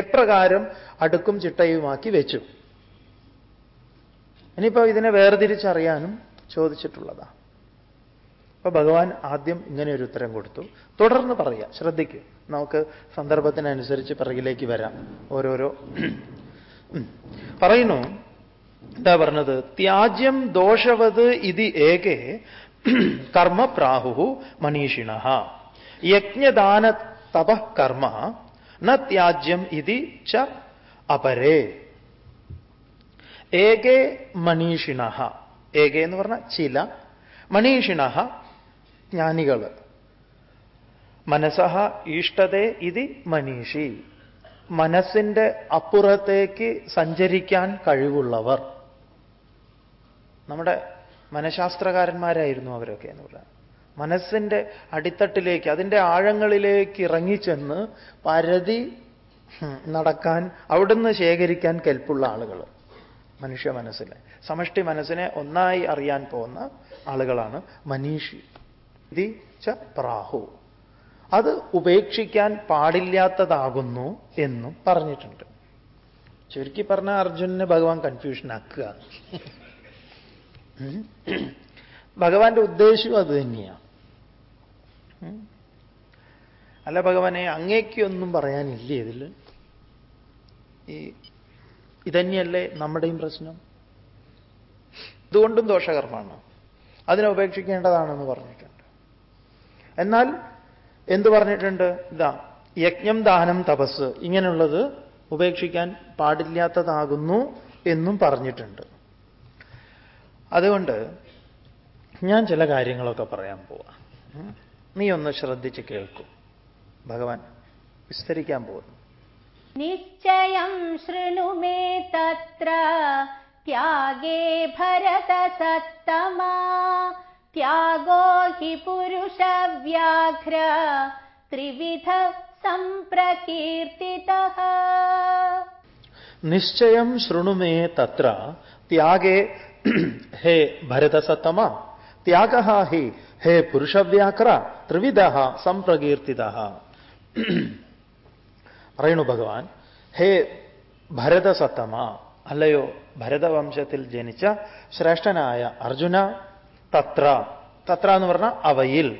എപ്രകാരം അടുക്കും ചിട്ടയുമാക്കി വെച്ചു? ഇനിയിപ്പോ ഇതിനെ വേർതിരിച്ചറിയാനും ചോദിച്ചിട്ടുള്ളതാണ് അപ്പൊ ഭഗവാൻ ആദ്യം ഇങ്ങനെ ഒരു ഉത്തരം കൊടുത്തു. തുടർന്ന് പറയാം ശ്രദ്ധിക്കുക നമുക്ക് സന്ദർഭത്തിനനുസരിച്ച് പിറകിലേക്ക് വരാം. ഓരോരോ. [CLEARS THROAT] പറയുന്നു. എന്താ പറഞ്ഞത്? ത്യാജ്യം ദോഷവത് ഇത് ഏകേ [CLEARS THROAT] കർമ്മ പ്രാഹു മനീഷിണ. യജ്ഞദാന തപ കർമ്മ ന ത്യാജ്യം ഇതി ച അപരേ. ഏകേ മനീഷിണ. ഏകേ എന്ന് പറഞ്ഞ ചില. മനീഷിണ ജ്ഞാനികൾ. മനസ്സഹ ഈഷ്ടതേ ഇതി മനീഷി. മനസ്സിന്റെ അപ്പുറത്തേക്ക് സഞ്ചരിക്കാൻ കഴിവുള്ളവർ. നമ്മുടെ മനഃശാസ്ത്രകാരന്മാരായിരുന്നു അവരൊക്കെ എന്ന് പറയാം. മനസ്സിന്റെ അടിത്തട്ടിലേക്ക് അതിന്റെ ആഴങ്ങളിലേക്ക് ഇറങ്ങിച്ചെന്ന് പരതി നടക്കാൻ അവിടുന്ന് ശേഖരിക്കാൻ കെൽപ്പുള്ള ആളുകൾ. മനുഷ്യ മനസ്സിനെ സമഷ്ടി മനസ്സിനെ ഒന്നായി അറിയാൻ പോകുന്ന ആളുകളാണ് മനീഷി. ഇതി ച പ്രാഹു. അത് ഉപേക്ഷിക്കാൻ പാടില്ലാത്തതാകുന്നു എന്നും പറഞ്ഞിട്ടുണ്ട്. ചുരുക്കി പറഞ്ഞ അർജുനനെ ഭഗവാൻ കൺഫ്യൂഷൻ ആക്കുക ഭഗവാന്റെ ഉദ്ദേശവും അത് തന്നെയാണ് അല്ല ഭഗവാനെ അങ്ങേക്കൊന്നും പറയാനില്ല ഇതിൽ? ഈ ഇതന്നെയല്ലേ നമ്മുടെയും പ്രശ്നം? ഇതുകൊണ്ടും ദോഷകർമ്മമാണ്. അതിനെ ഉപേക്ഷിക്കേണ്ടതാണെന്ന് പറഞ്ഞിട്ടുണ്ട്. എന്നാൽ എന്തു പറഞ്ഞിട്ടുണ്ട് ഇതാ യജ്ഞം ദാനം തപസ് ഇങ്ങനെയുള്ളത് ഉപേക്ഷിക്കാൻ പാടില്ലാത്തതാകുന്നു എന്നും പറഞ്ഞിട്ടുണ്ട് അതുകൊണ്ട് ഞാൻ ചില കാര്യങ്ങളൊക്കെ പറയാൻ പോവാം ഉം. നീ ഒന്ന് ശ്രദ്ധിച്ച് കേൾക്കൂ ഭഗവാൻ വിസ്തരിക്കാൻ പോകുന്നു निश्चयं शृणु मे तत्र त्यागे भरतसत्तमा त्यागो हि पुरुषव्याघ्र त्रिविध सम्प्रकीर्तितः നിശ്ചയം ശൃണുമേ തത്ര ത്യാഗേ [CLEARS THROAT] ഹേ ഭരതസത്തമ ത്യാഗ ഹി ഹേ പുരുഷവ്യാക്ര ത്രിവിധ സംപ്രകീർത്തിത പറയണു ഭഗവാൻ ഹേ ഭരതസത്തമ അല്ലയോ ഭരതവംശത്തിൽ ജനിച്ച ശ്രേഷ്ഠനായ അർജുന തത്ര. തത്ര എന്ന് പറഞ്ഞാൽ അവയിൽ.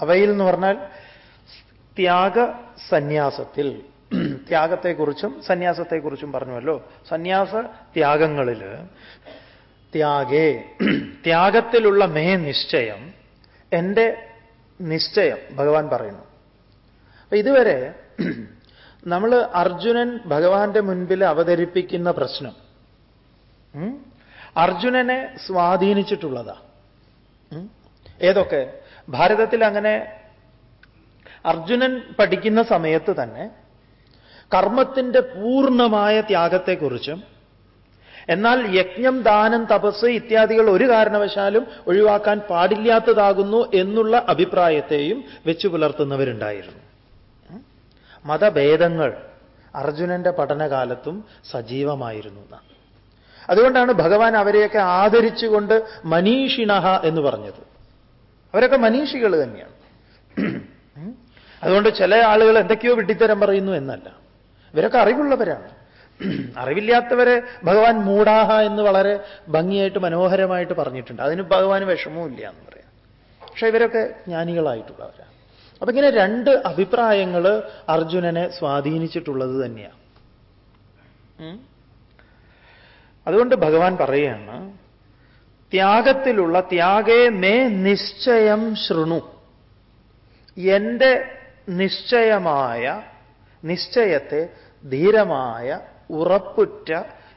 അവയിൽ എന്ന് പറഞ്ഞാൽ ത്യാഗ സന്യാസത്തിൽ. ത്യാഗത്തെക്കുറിച്ചും സന്യാസത്തെക്കുറിച്ചും പറഞ്ഞുവല്ലോ. സന്യാസ ത്യാഗങ്ങളിൽ ത്യാഗേ. ത്യാഗത്തിലുള്ള മേ നിശ്ചയം എന്റെ നിശ്ചയം ഭഗവാൻ പറയുന്നു. അപ്പൊ ഇതുവരെ നമ്മൾ അർജുനൻ ഭഗവാന്റെ മുൻപിൽ അവതരിപ്പിക്കുന്ന പ്രശ്നം അർജുനനെ സ്വാധീനിച്ചിട്ടുള്ളതാ. ഏതൊക്കെ? ഭാരതത്തിൽ അങ്ങനെ അർജുനൻ പഠിക്കുന്ന സമയത്ത് തന്നെ കർമ്മത്തിന്റെ പൂർണമായ ത്യാഗത്തെക്കുറിച്ചും എന്നാൽ യജ്ഞം ദാനം തപസ് ഇത്യാദികൾ ഒരു കാരണവശാലും ഒഴിവാക്കാൻ പാടില്ലാത്തതാകുന്നു എന്നുള്ള അഭിപ്രായത്തെയും വെച്ചു പുലർത്തുന്നവരുണ്ടായിരുന്നു. മതഭേദങ്ങൾ അർജുനന്റെ പഠനകാലത്തും സജീവമായിരുന്നു എന്നാണ്. അതുകൊണ്ടാണ് ഭഗവാൻ അവരെയൊക്കെ ആദരിച്ചുകൊണ്ട് മനീഷിണഹ എന്ന് പറഞ്ഞത്. അവരൊക്കെ മനീഷികൾ തന്നെയാണ്. അതുകൊണ്ട് ചില ആളുകൾ എന്തൊക്കെയോ വിട്ടിത്തരം പറയുന്നു എന്നല്ല. ഇവരൊക്കെ അറിവുള്ളവരാണ്. അറിവില്ലാത്തവരെ ഭഗവാൻ മൂടാഹ എന്ന് വളരെ ഭംഗിയായിട്ട് മനോഹരമായിട്ട് പറഞ്ഞിട്ടുണ്ട്. അതിന് ഭഗവാൻ വിഷമവും ഇല്ല എന്ന് പറയാം. പക്ഷേ ഇവരൊക്കെ ജ്ഞാനികളായിട്ടുള്ളവരാണ്. അപ്പൊ ഇങ്ങനെ രണ്ട് അഭിപ്രായങ്ങൾ അർജുനനെ സ്വാധീനിച്ചിട്ടുള്ളത് തന്നെയാണ്. അതുകൊണ്ട് ഭഗവാൻ പറയുകയാണ് ത്യാഗത്തിലുള്ള ത്യാഗേ മേ നിശ്ചയം ശൃണു. എന്റെ നിശ്ചയമായ നിശ്ചയത്തെ ധീരമായ ഉറപ്പുറ്റ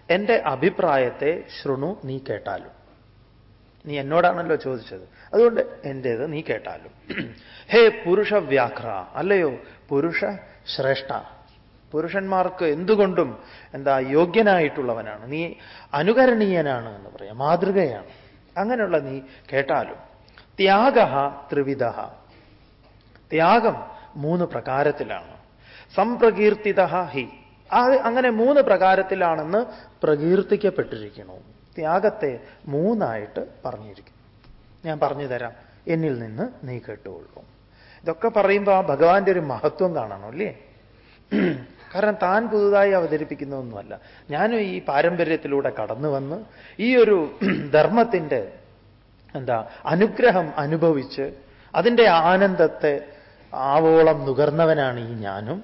എന്റെ അഭിപ്രായത്തെ ശൃണു നീ കേട്ടാലും. നീ എന്നോടാണല്ലോ ചോദിച്ചത്. അതുകൊണ്ട് എന്റേത് നീ കേട്ടാലും. ഹേ പുരുഷ വ്യാഘ്ര അല്ലയോ? പുരുഷ ശ്രേഷ്ഠ. പുരുഷന്മാർക്ക് എന്തുകൊണ്ടും എന്താ യോഗ്യനായിട്ടുള്ളവനാണ്. നീ അനുകരണീയനാണ് എന്ന് പറയാം. മാതൃകയാണ്. അങ്ങനെയുള്ള നീ കേട്ടാലും ത്യാഗ ത്രിവിധ. ത്യാഗം മൂന്ന് പ്രകാരത്തിലാണ്. സംപ്രകീർത്തിത ഹി. അങ്ങനെ മൂന്ന് പ്രകാരത്തിലാണെന്ന് പ്രകീർത്തിക്കപ്പെട്ടിരിക്കുന്നു. ത്യാഗത്തെ മൂന്നായിട്ട് പറഞ്ഞിരിക്കുന്നു. ഞാൻ പറഞ്ഞു തരാം. എന്നിൽ നിന്ന് നീ കേട്ടുകൊള്ളൂ. ഇതൊക്കെ പറയുമ്പോൾ ആ ഭഗവാന്റെ ഒരു മഹത്വം കാണണം അല്ലേ? കാരണം താൻ പുതുതായി അവതരിപ്പിക്കുന്നതൊന്നുമല്ല. ഞാനും ഈ പാരമ്പര്യത്തിലൂടെ കടന്നു വന്ന് ഈ ഒരു [CLEARS THROAT] ധർമ്മത്തിന്റെ എന്താ അനുഗ്രഹം അനുഭവിച്ച് അതിന്റെ ആനന്ദത്തെ ആവോളം നുകർന്നവനാണ് ഈ ഞാനും.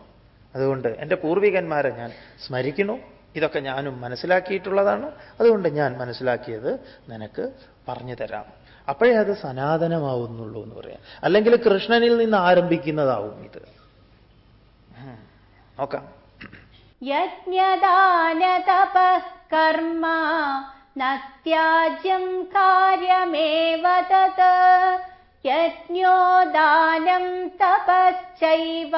അതുകൊണ്ട് എന്റെ പൂർവികന്മാരെ ഞാൻ സ്മരിക്കുന്നു. ഇതൊക്കെ ഞാനും മനസ്സിലാക്കിയിട്ടുള്ളതാണ്. അതുകൊണ്ട് ഞാൻ മനസ്സിലാക്കിയത് നിനക്ക് പറഞ്ഞു തരാം. അപ്പോഴേ അത് സനാതനമാവുന്നുള്ളൂ എന്ന് പറയാം. അല്ലെങ്കിൽ കൃഷ്ണനിൽ നിന്ന് ആരംഭിക്കുന്നതാവും ഇത്. നോക്കാം. യജ്ഞദാനതപ കർമ്മ നത്യാജ്യം കാര്യമേവ തത് യജ്ഞോ തപശ്ചൈവ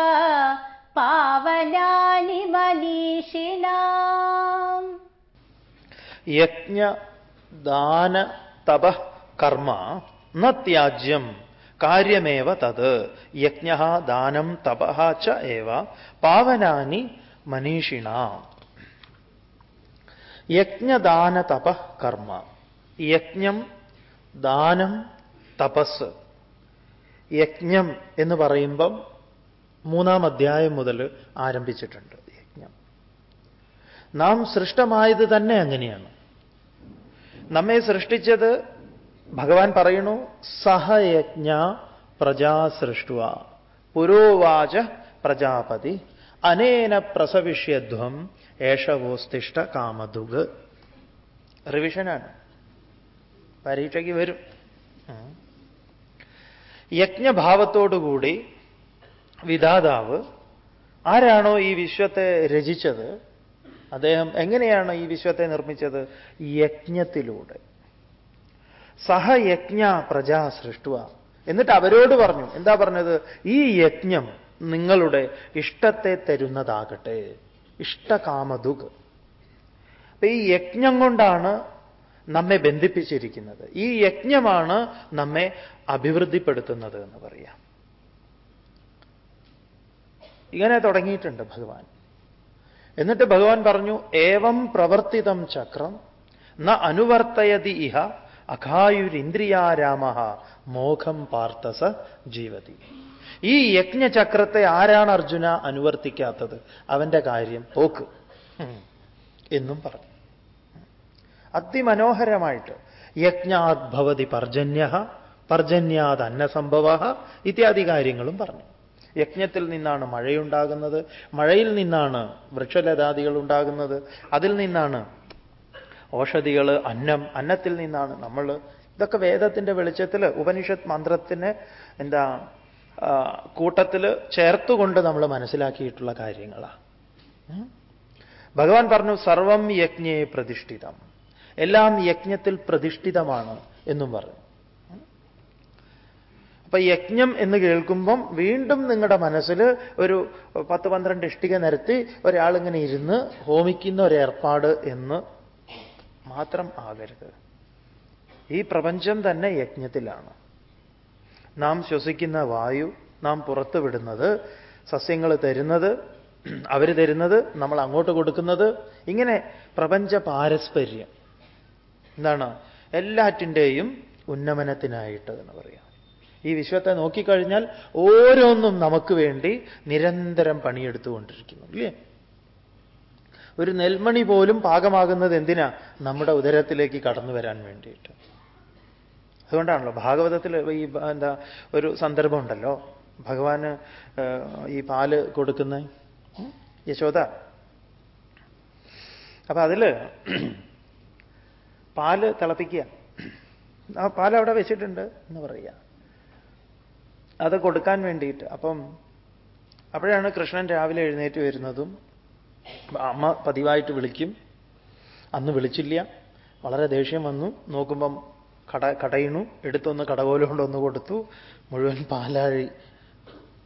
പാവനാനി മനീഷിണാം. യജ്ഞ ദാന തപ കർമ്മ നത്യാജ്യം കാര്യമേവ തത്. യജ്ഞ ദാനം തപ ച ഏവ. പാവനാനി മനീഷിണ. യജ്ഞദാന തപ കർമ്മ. യജ്ഞം ദാനം തപസ്. യജ്ഞം എന്ന് പറയുമ്പം മൂന്നാം അധ്യായം മുതൽ ആരംഭിച്ചിട്ടുണ്ട് യജ്ഞം. നാം സൃഷ്ടമായത് തന്നെ അങ്ങനെയാണ്. നമ്മെ സൃഷ്ടിച്ചത് ഭഗവാൻ പറയുന്നു സഹയജ്ഞ പ്രജാസൃഷ്ടുവ പുരോവാച പ്രജാപതി അനേന പ്രസവിഷ്യധ്വം ഏഷവോസ്തിഷ്ട കാമതുഗ് റിവിഷനാണ്. പരീക്ഷയ്ക്ക് വരും. യജ്ഞഭാവത്തോടുകൂടി വിധാതാവ് ആരാണോ ഈ വിശ്വത്തെ രചിച്ചത്? അദ്ദേഹം എങ്ങനെയാണ് ഈ വിശ്വത്തെ നിർമ്മിച്ചത്? യജ്ഞത്തിലൂടെ. സഹയജ്ഞ പ്രജാ സൃഷ്ടുവ. എന്നിട്ട് അവരോട് പറഞ്ഞു എന്താ പറഞ്ഞത്? ഈ യജ്ഞം നിങ്ങളുടെ ഇഷ്ടത്തെ തരുന്നതാകട്ടെ. ഇഷ്ടകാമതുക് അപ്പൊ ഈ യജ്ഞം കൊണ്ടാണ് നമ്മെ ബന്ധിപ്പിച്ചിരിക്കുന്നത്. ഈ യജ്ഞമാണ് നമ്മെ അഭിവൃദ്ധിപ്പെടുത്തുന്നത് എന്ന് പറയാം. ഇങ്ങനെ തുടങ്ങിയിട്ടുണ്ട് ഭഗവാൻ. എന്നിട്ട് ഭഗവാൻ പറഞ്ഞു ഏവം പ്രവർത്തിതം ചക്രം ന അനുവർത്തയതി ഇഹ അഘായുരിന്ദ്രിയാരാമ മോഘം പാർത്ഥസ ജീവതി. ഈ യജ്ഞചക്രത്തെ ആരാണ് അർജുന അനുവർത്തിക്കാത്തത്? അവന്റെ കാര്യം പോക്ക് എന്നും പറഞ്ഞു. അതിമനോഹരമായിട്ട് യജ്ഞാത് ഭവതി പർജന്യ പർജന്യാത് അന്നസംഭവ ഇത്യാദി കാര്യങ്ങളും പറഞ്ഞു. യജ്ഞത്തിൽ നിന്നാണ് മഴയുണ്ടാകുന്നത്. മഴയിൽ നിന്നാണ് വൃക്ഷലതാദികൾ ഉണ്ടാകുന്നത്. അതിൽ നിന്നാണ് ഓഷധികൾ അന്നം അന്നത്തിൽ നിന്നാണ് നമ്മൾ ഇതൊക്കെ വേദത്തിന്റെ വെളിച്ചത്തിൽ ഉപനിഷത്ത് മന്ത്രത്തിന് എന്താ കൂട്ടത്തിൽ ചേർത്തുകൊണ്ട് നമ്മൾ മനസ്സിലാക്കിയിട്ടുള്ള കാര്യങ്ങളാണ്? ഭഗവാൻ പറഞ്ഞു സർവം യജ്ഞയെ പ്രതിഷ്ഠിതം എല്ലാം യജ്ഞത്തിൽ പ്രതിഷ്ഠിതമാണ് എന്നും പറഞ്ഞു? അപ്പൊ യജ്ഞം എന്ന് കേൾക്കുമ്പം വീണ്ടും നിങ്ങളുടെ മനസ്സിൽ ഒരു പത്ത് പന്ത്രണ്ട് ഇഷ്ടിക നിരത്തി ഒരാളിങ്ങനെ ഇരുന്ന് ഹോമിക്കുന്ന ഒരു ഏർപ്പാട് എന്ന് മാത്രം ആകരുത്. ഈ പ്രപഞ്ചം തന്നെ യജ്ഞത്തിലാണ്. നാം ശ്വസിക്കുന്ന വായു നാം പുറത്തുവിടുന്നത് സസ്യങ്ങൾ തരുന്നത് അവർ തരുന്നത് നമ്മൾ അങ്ങോട്ട് കൊടുക്കുന്നത് ഇങ്ങനെ പ്രപഞ്ച പാരസ്പര്യം. എന്താണ്? എല്ലാറ്റിന്റെയും ഉന്നമനത്തിനായിട്ട് എന്ന് പറയാം. ഈ വിശ്വത്തെ നോക്കിക്കഴിഞ്ഞാൽ ഓരോന്നും നമുക്ക് വേണ്ടി നിരന്തരം പണിയെടുത്തുകൊണ്ടിരിക്കുന്നു ഇല്ലേ? ഒരു നെൽമണി പോലും പാകമാകുന്നത് എന്തിനാ? നമ്മുടെ ഉദരത്തിലേക്ക് കടന്നു വരാൻ വേണ്ടിയിട്ട്. അതുകൊണ്ടാണല്ലോ ഭാഗവതത്തിൽ ഈ എന്താ ഒരു സന്ദർഭമുണ്ടല്ലോ ഭഗവാന് ഈ പാൽ കൊടുക്കുന്ന യശോദ. അപ്പൊ അതിൽ പാൽ തിളപ്പിക്കുക. ആ പാൽ അവിടെ വെച്ചിട്ടുണ്ട് എന്ന് പറയുക. അത് കൊടുക്കാൻ വേണ്ടിയിട്ട്. അപ്പം അപ്പോഴാണ് കൃഷ്ണൻ രാവിലെ എഴുന്നേറ്റ് വരുന്നതും അമ്മ പതിവായിട്ട് വിളിക്കും. അന്ന് വിളിച്ചില്ല. വളരെ ദേഷ്യം വന്നു. നോക്കുമ്പം കട കടയിണു. എടുത്തൊന്ന് കടകോൽ കൊടുത്തു. മുഴുവൻ പാലാഴി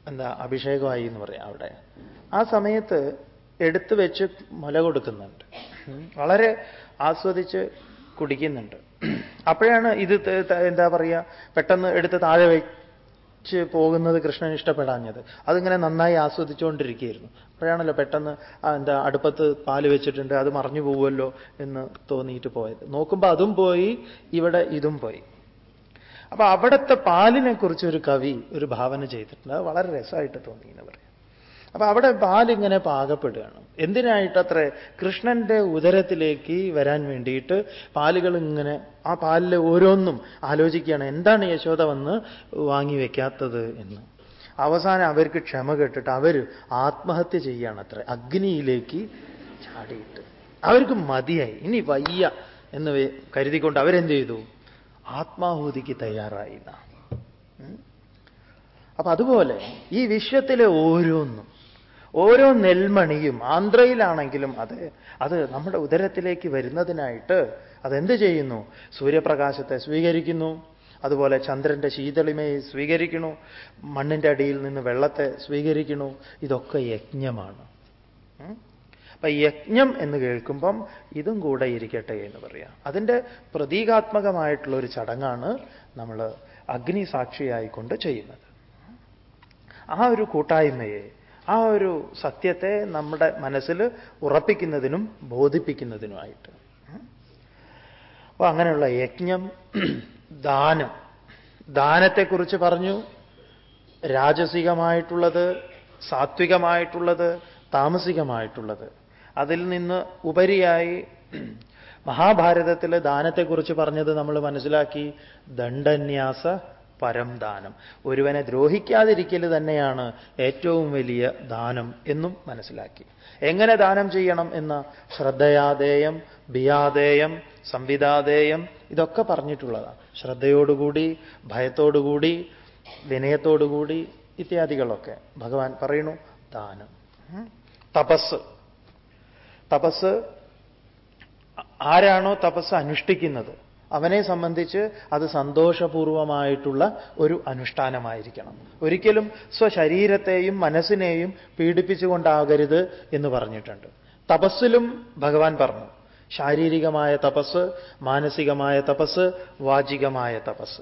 എന്താ അഭിഷേകമായി എന്ന് പറയാം അവിടെ. ആ സമയത്ത് എടുത്തു വെച്ച് മുല കൊടുക്കുന്നുണ്ട്. വളരെ ആസ്വദിച്ച് കുടിക്കുന്നുണ്ട്. അപ്പോഴാണ് ഇത് എന്താ പറയുക പെട്ടെന്ന് എടുത്ത് താഴെ വെച്ച് പോകുന്നത് കൃഷ്ണൻ ഇഷ്ടപ്പെടാഞ്ഞത്. അതിങ്ങനെ നന്നായി ആസ്വദിച്ചുകൊണ്ടിരിക്കുകയായിരുന്നു. അപ്പോഴാണല്ലോ പെട്ടെന്ന് എന്താ അടുപ്പത്ത് പാൽ വെച്ചിട്ടുണ്ട് അത് മറിഞ്ഞു പോവുമല്ലോ എന്ന് തോന്നിയിട്ട് പോയത്. നോക്കുമ്പോൾ അതും പോയി ഇവിടെ ഇതും പോയി. അപ്പൊ അവിടുത്തെ പാലിനെ കുറിച്ച് ഒരു കവി ഒരു ഭാവന ചെയ്തിട്ടുണ്ട്. വളരെ രസമായിട്ട് തോന്നി എന്ന് പറയാം അപ്പൊ അവിടെ പാലിങ്ങനെ പാകപ്പെടുകയാണ്. എന്തിനായിട്ടത്രേ? കൃഷ്ണന്റെ ഉദരത്തിലേക്ക് വരാൻ വേണ്ടിയിട്ട് പാലുകൾ ഇങ്ങനെ ആ പാലിലെ ഓരോന്നും ആലോചിക്കുകയാണ്. എന്താണ് യശോദ വന്ന് വാങ്ങി വെക്കാത്തത് എന്ന്. അവസാനം അവർക്ക് ക്ഷമ കെട്ടിട്ട് അവർ ആത്മഹത്യ ചെയ്യുകയാണ് അത്ര അഗ്നിയിലേക്ക് ചാടിയിട്ട്. അവർക്ക് മതിയായി. ഇനി വയ്യ എന്ന് കരുതിക്കൊണ്ട് അവരെന്ത് ചെയ്തു? ആത്മാഹൂതിക്ക് തയ്യാറായി അപ്പൊ അതുപോലെ ഈ വിശ്വത്തിലെ ഓരോന്നും ഓരോ നെൽമണിയും ആന്ധ്രയിലാണെങ്കിലും അത് അത് നമ്മുടെ ഉദരത്തിലേക്ക് വരുന്നതിനായിട്ട് അതെന്ത് ചെയ്യുന്നു? സൂര്യപ്രകാശത്തെ സ്വീകരിക്കുന്നു. അതുപോലെ ചന്ദ്രന്റെ ശീതളിമയെ സ്വീകരിക്കണു മണ്ണിന്റെ അടിയിൽ നിന്ന് വെള്ളത്തെ സ്വീകരിക്കണു ഇതൊക്കെ യജ്ഞമാണ്. അപ്പൊ യജ്ഞം എന്ന് കേൾക്കുമ്പം ഇതും കൂടെ ഇരിക്കട്ടെ എന്ന് പറയാം. അതിന്റെ പ്രതീകാത്മകമായിട്ടുള്ള ഒരു ചടങ്ങാണ് നമ്മൾ അഗ്നി സാക്ഷിയായിക്കൊണ്ട് ചെയ്യുന്നത്. ആ ഒരു കൂട്ടായ്മയെ ആ ഒരു സത്യത്തെ നമ്മുടെ മനസ്സിൽ ഉറപ്പിക്കുന്നതിനും ബോധിപ്പിക്കുന്നതിനുമായിട്ട്. അപ്പൊ അങ്ങനെയുള്ള യജ്ഞം ദാനം. ദാനത്തെക്കുറിച്ച് പറഞ്ഞു. രാജസികമായിട്ടുള്ളത് സാത്വികമായിട്ടുള്ളത് താമസികമായിട്ടുള്ളത്. അതിൽ നിന്ന് ഉപരിയായി മഹാഭാരതത്തിലെ ദാനത്തെക്കുറിച്ച് പറഞ്ഞത് നമ്മൾ മനസ്സിലാക്കി. ദണ്ഡന്യാസ പരം ദാനം. ഒരുവനെ ദ്രോഹിക്കാതിരിക്കൽ തന്നെയാണ് ഏറ്റവും വലിയ ദാനം എന്നും മനസ്സിലാക്കി. എങ്ങനെ ദാനം ചെയ്യണം എന്ന ശ്രദ്ധയാദേയം ബിയാദേയം സംവിധാദേയം ഇതൊക്കെ പറഞ്ഞിട്ടുള്ളതാണ് ശ്രദ്ധയോടുകൂടി ഭയത്തോടുകൂടി വിനയത്തോടുകൂടി ഇത്യാദികളൊക്കെ ഭഗവാൻ പറയുന്നു ദാനം. തപസ്. തപസ് ആരാണോ തപസ് അനുഷ്ഠിക്കുന്നത്? അവനെ സംബന്ധിച്ച് അത് സന്തോഷപൂർവമായിട്ടുള്ള ഒരു അനുഷ്ഠാനമായിരിക്കണം. ഒരിക്കലും സ്വശരീരത്തെയും മനസ്സിനെയും പീഡിപ്പിച്ചുകൊണ്ടാകരുത് എന്ന് പറഞ്ഞിട്ടുണ്ട്. തപസ്സിലും ഭഗവാൻ പറഞ്ഞു. ശാരീരികമായ തപസ് മാനസികമായ തപസ് വാചികമായ തപസ്.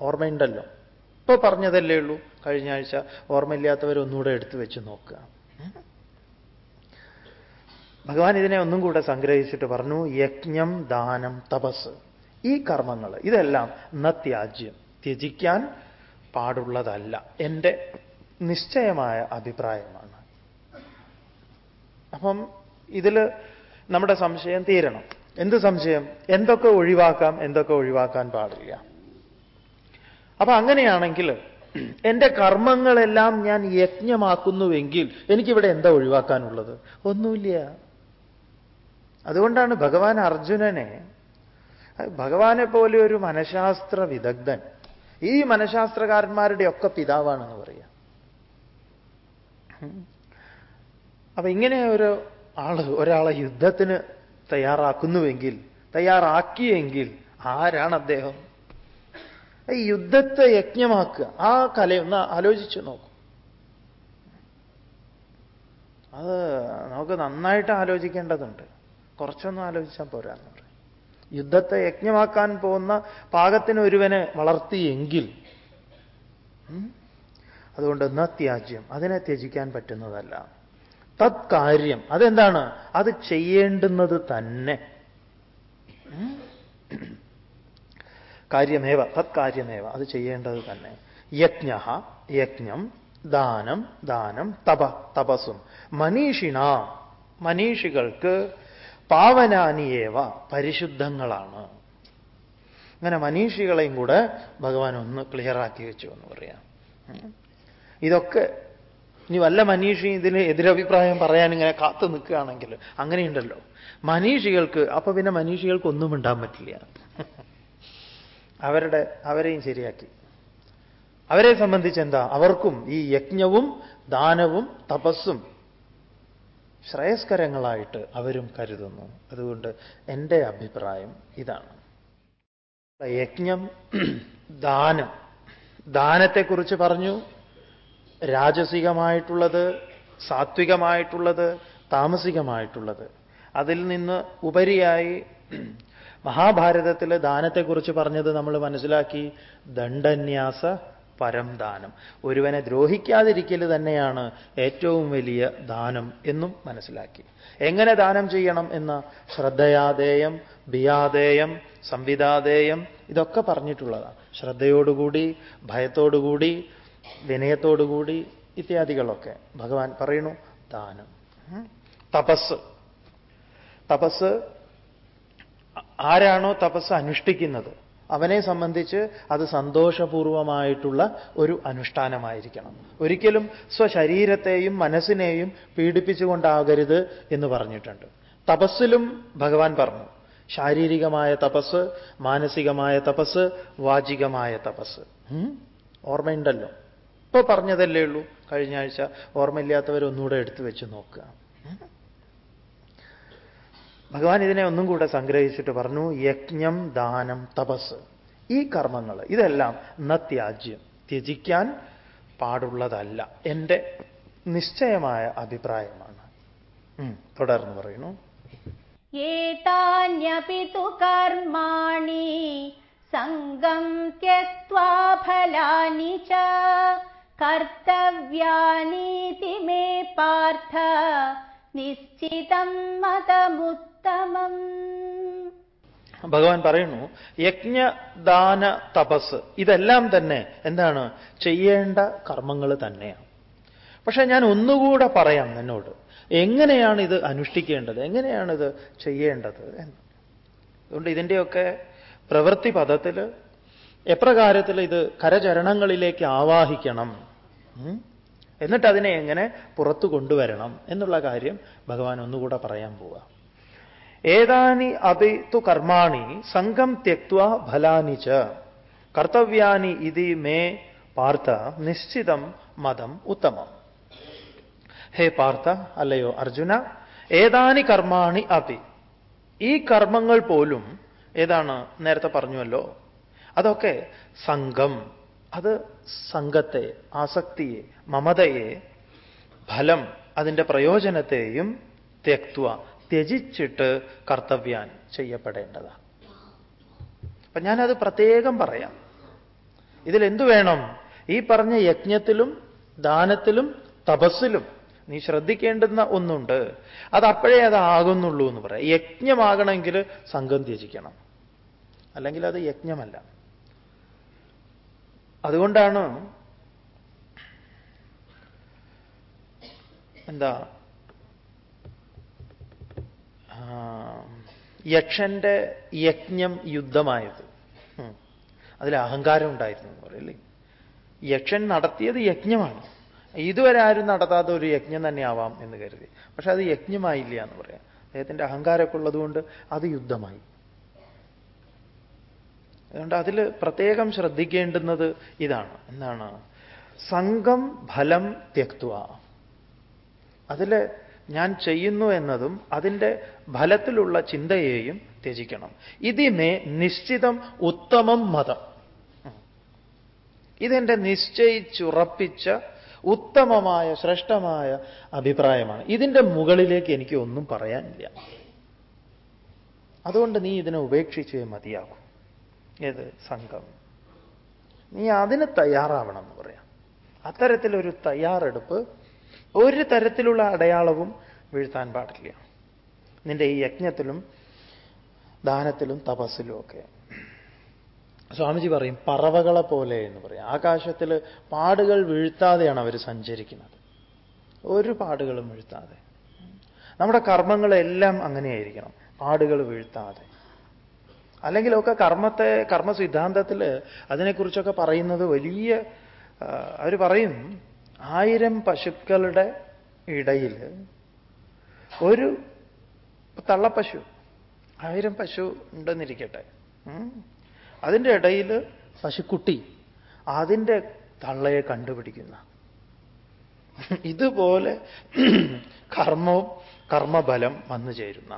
ഓർമ്മയുണ്ടല്ലോ. ഇപ്പൊ പറഞ്ഞതല്ലേ ഉള്ളൂ. കഴിഞ്ഞ ആഴ്ച ഓർമ്മയില്ലാത്തവരൊന്നുകൂടെ എടുത്തു വെച്ച് നോക്കുക. ഭഗവാൻ ഇതിനെ ഒന്നും കൂടെ സംഗ്രഹിച്ചിട്ട് പറഞ്ഞു യജ്ഞം ദാനം തപസ്. ഈ കർമ്മങ്ങൾ ഇതെല്ലാം നത്യാജ്യം ത്യജിക്കാൻ പാടുള്ളതല്ല. എന്റെ നിശ്ചയമായ അഭിപ്രായമാണ്. അപ്പം ഇതിൽ നമ്മുടെ സംശയം തീരണം. എന്ത് സംശയം? എന്തൊക്കെ ഒഴിവാക്കാം എന്തൊക്കെ ഒഴിവാക്കാൻ പാടില്ല. അപ്പൊ അങ്ങനെയാണെങ്കിൽ എന്റെ കർമ്മങ്ങളെല്ലാം ഞാൻ യജ്ഞമാക്കുന്നുവെങ്കിൽ എനിക്കിവിടെ എന്താ ഒഴിവാക്കാനുള്ളത്? ഒന്നുമില്ല. അതുകൊണ്ടാണ് ഭഗവാൻ അർജുനനെ ഭഗവാനെ പോലെ ഒരു മനഃശാസ്ത്ര വിദഗ്ധൻ ഈ മനഃശാസ്ത്രകാരന്മാരുടെ ഒക്കെ പിതാവാണെന്ന് പറയാം. അപ്പൊ ഇങ്ങനെ ഒരു ആൾ ഒരാളെ യുദ്ധത്തിന് തയ്യാറാക്കുന്നുവെങ്കിൽ തയ്യാറാക്കിയെങ്കിൽ ആരാണ് അദ്ദേഹം? ഈ യുദ്ധത്തെ യജ്ഞമാക്കുക. ആ കലയൊന്ന് ആലോചിച്ചു നോക്കും. അത് നമുക്ക് നന്നായിട്ട് ആലോചിക്കേണ്ടതുണ്ട്. കുറച്ചൊന്നും ആലോചിച്ചാൽ പോരാന്ന് പറയും. യുദ്ധത്തെ യജ്ഞമാക്കാൻ പോകുന്ന പാകത്തിന് ഒരുവനെ വളർത്തിയെങ്കിൽ അതുകൊണ്ട് ന ത്യാജ്യം അതിനെ ത്യജിക്കാൻ പറ്റുന്നതല്ല. തത്കാര്യം അതെന്താണ്? അത് ചെയ്യേണ്ടുന്നത് തന്നെ. കാര്യമേവ തത്കാര്യമേവ അത് ചെയ്യേണ്ടത് തന്നെ. യജ്ഞ യജ്ഞം ദാനം ദാനം തപ തപസ്സും. മനീഷിണ മനീഷികൾക്ക് പാവനാനിയേവ പരിശുദ്ധങ്ങളാണ്. അങ്ങനെ മനീഷികളെയും കൂടെ ഭഗവാൻ ഒന്ന് ക്ലിയറാക്കി വെച്ചു എന്ന് പറയാം. ഇതൊക്കെ ഇനി വല്ല മനീഷിയും ഇതിന് എതിരഭിപ്രായം പറയാൻ ഇങ്ങനെ കാത്തു നിൽക്കുകയാണെങ്കിൽ അങ്ങനെയുണ്ടല്ലോ. മനീഷികൾക്ക് അപ്പൊ പിന്നെ മനീഷികൾക്ക് ഒന്നും ഉണ്ടാൻ പറ്റില്ല. അവരുടെ അവരെയും ശരിയാക്കി. അവരെ സംബന്ധിച്ച് എന്താ? അവർക്കും ഈ യജ്ഞവും ദാനവും തപസ്സും ശ്രേയസ്കരങ്ങളായിട്ട് അവരും കരുതുന്നു. അതുകൊണ്ട് എന്റെ അഭിപ്രായം ഇതാണ്. യജ്ഞം ദാനം. ദാനത്തെക്കുറിച്ച് പറഞ്ഞു. രാജസികമായിട്ടുള്ളത് സാത്വികമായിട്ടുള്ളത് താമസികമായിട്ടുള്ളത്. അതിൽ നിന്ന് ഉപരിയായി മഹാഭാരതത്തിലെ ദാനത്തെക്കുറിച്ച് പറഞ്ഞത് നമ്മൾ മനസ്സിലാക്കി ദണ്ഡന്യാസ പരം ദാനം. ഒരുവനെ ദ്രോഹിക്കാതിരിക്കൽ തന്നെയാണ് ഏറ്റവും വലിയ ദാനം എന്നും മനസ്സിലാക്കി. എങ്ങനെ ദാനം ചെയ്യണം എന്ന ശ്രദ്ധയാദേയം ബിയാദേയം സംവിധാദേയം ഇതൊക്കെ പറഞ്ഞിട്ടുള്ളതാണ് ശ്രദ്ധയോടുകൂടി ഭയത്തോടുകൂടി വിനയത്തോടുകൂടി ഇത്യാദികളൊക്കെ. ഭഗവാൻ പറയുന്നു ദാനം. തപസ്. തപസ് ആരാണോ തപസ് അനുഷ്ഠിക്കുന്നത്? അവനെ സംബന്ധിച്ച് അത് സന്തോഷപൂർവമായിട്ടുള്ള ഒരു അനുഷ്ഠാനമായിരിക്കണം. ഒരിക്കലും സ്വശരീരത്തെയും മനസ്സിനെയും പീഡിപ്പിച്ചുകൊണ്ടാകരുത് എന്ന് പറഞ്ഞിട്ടുണ്ട്. തപസ്സിലും ഭഗവാൻ പറഞ്ഞു ശാരീരികമായ തപസ് മാനസികമായ തപസ് വാചികമായ തപസ് ഓർമ്മയുണ്ടല്ലോ. ഇപ്പൊ പറഞ്ഞതല്ലേ ഉള്ളൂ. കഴിഞ്ഞ ആഴ്ച ഓർമ്മയില്ലാത്തവരൊന്നുകൂടെ എടുത്തു വെച്ച് നോക്കുക. ഭഗവാൻ ഇതിനെ ഒന്നും കൂടെ സംഗ്രഹിച്ചിട്ട് പറഞ്ഞു യജ്ഞം ദാനം തപസ്. ഈ കർമ്മങ്ങൾ ഇതെല്ലാം നത്യാജ്യം ത്യജിക്കാൻ പാടുള്ളതല്ല. എന്റെ നിശ്ചയമായ അഭിപ്രായമാണ്. തുടർന്ന് പറയുന്നു. ഏതാന്യപി കർമാണി? സംഗം ത്യക്വാ ഫലാനി ച. മേ പാർത്ഥ. നിശ്ചിതം മതമുത്തമം ഭഗവാൻ പറയുന്നു യജ്ഞദാന തപസ് ഇതെല്ലാം തന്നെ എന്താണ്? ചെയ്യേണ്ട കർമ്മങ്ങൾ തന്നെയാണ്. പക്ഷെ ഞാൻ ഒന്നുകൂടെ പറയാം എന്നോട് എങ്ങനെയാണ് ഇത് അനുഷ്ഠിക്കേണ്ടത്? എങ്ങനെയാണ് ഇത് ചെയ്യേണ്ടത് എന്ന്. അതുകൊണ്ട് ഇതിന്റെയൊക്കെ പ്രവൃത്തി പദത്തിൽ എപ്രകാരത്തിൽ ഇത് കരചരണങ്ങളിലേക്ക് ആവാഹിക്കണം? എന്നിട്ട് അതിനെ എങ്ങനെ പുറത്തു കൊണ്ടുവരണം എന്നുള്ള കാര്യം ഭഗവാൻ ഒന്നുകൂടെ പറയാൻ പോവുക ഏതാനി അപി തു കർമാണി സംഘം തെക്വ ഫലാനി ച. കർത്തവ്യാനി ഇതി മേ പാർത്ഥ നിശ്ചിതം മതം ഉത്തമം. ഹേ പാർത്ഥ അല്ലയോ അർജുന ഏതാനി കർമാണി അതി ഈ കർമ്മങ്ങൾ പോലും ഏതാണ് നേരത്തെ പറഞ്ഞുവല്ലോ അതൊക്കെ സംഘം അത് സംഘത്തെ ആസക്തിയെ മമതയെ ഫലം അതിന്റെ പ്രയോജനത്തെയും ത്യക്വ ത്യജിച്ചിട്ട് കർത്തവ്യാൻ ചെയ്യപ്പെടേണ്ടതാണ്. അപ്പൊ ഞാനത് പ്രത്യേകം പറയാം. ഇതിലെന്തു വേണം? ഈ പറഞ്ഞ യജ്ഞത്തിലും ദാനത്തിലും തപസ്സിലും നീ ശ്രദ്ധിക്കേണ്ടുന്ന ഒന്നുണ്ട്. അത് അപ്പോഴേ അതാകുന്നുള്ളൂ എന്ന് പറയാം. യജ്ഞമാകണമെങ്കിൽ സംഘം ത്യജിക്കണം. അല്ലെങ്കിൽ അത് യജ്ഞമല്ല. അതുകൊണ്ടാണ് എന്താ യക്ഷന്റെ യജ്ഞം യുദ്ധമായത്. അതിൽ അഹങ്കാരം ഉണ്ടായിരുന്നു എന്ന് പറയല്ലേ യക്ഷൻ നടത്തിയത് യജ്ഞമാണ്. ഇതുവരെ ആരും നടത്താത്ത ഒരു യജ്ഞം തന്നെ ആവാം എന്ന് കരുതി. പക്ഷെ അത് യജ്ഞമായില്ല എന്ന് പറയാം. അദ്ദേഹത്തിന്റെ അഹങ്കാരമൊക്കെ ഉള്ളതുകൊണ്ട് അത് യുദ്ധമായി. അതുകൊണ്ട് അതിൽ പ്രത്യേകം ശ്രദ്ധിക്കേണ്ടുന്നത് ഇതാണ്. എന്താണ്? സംഘം ഫലം ത്യക്തുവ. അതിൽ ഞാൻ ചെയ്യുന്നു എന്നതും അതിന്റെ ഫലത്തിലുള്ള ചിന്തയെയും ത്യജിക്കണം. ഇതിമേ നിശ്ചിതം ഉത്തമം മതം. ഇതെന്റെ നിശ്ചയിച്ചുറപ്പിച്ച ഉത്തമമായ ശ്രേഷ്ഠമായ അഭിപ്രായമാണ്. ഇതിന്റെ മുകളിലേക്ക് എനിക്ക് ഒന്നും പറയാനില്ല. അതുകൊണ്ട് നീ ഇതിനെ ഉപേക്ഷിച്ചേ മതിയാകും. ഏത് സംഘം? നീ അതിന് തയ്യാറാവണം എന്ന് പറയാം. അത്തരത്തിലൊരു തയ്യാറെടുപ്പ് ഒരു തരത്തിലുള്ള അടയാളവും വീഴ്ത്താൻ പാടില്ല. നിന്റെ ഈ യജ്ഞത്തിലും ദാനത്തിലും തപസ്സിലും ഒക്കെ. സ്വാമിജി പറയും പറവകളെ പോലെ എന്ന് പറയും. ആകാശത്തിൽ പാടുകൾ വീഴ്ത്താതെയാണ് അവർ സഞ്ചരിക്കുന്നത്. ഒരു പാടുകളും വീഴ്ത്താതെ. നമ്മുടെ കർമ്മങ്ങളെല്ലാം അങ്ങനെയായിരിക്കണം. പാടുകൾ വീഴ്ത്താതെ. അല്ലെങ്കിലൊക്കെ കർമ്മത്തെ കർമ്മ സിദ്ധാന്തത്തിൽ അതിനെക്കുറിച്ചൊക്കെ പറയുന്നത് വലിയ അവർ പറയും ആയിരം പശുക്കളുടെ ഇടയിൽ ഒരു തള്ളപ്പശു ആയിരം പശു ഉണ്ടെന്നിരിക്കട്ടെ. അതിന്റെ ഇടയിൽ പശുക്കുട്ടി അതിന്റെ തള്ളയെ കണ്ടുപിടിക്കുന്ന. ഇതുപോലെ കർമ്മവും കർമ്മബലം വന്നു ചേരുന്ന.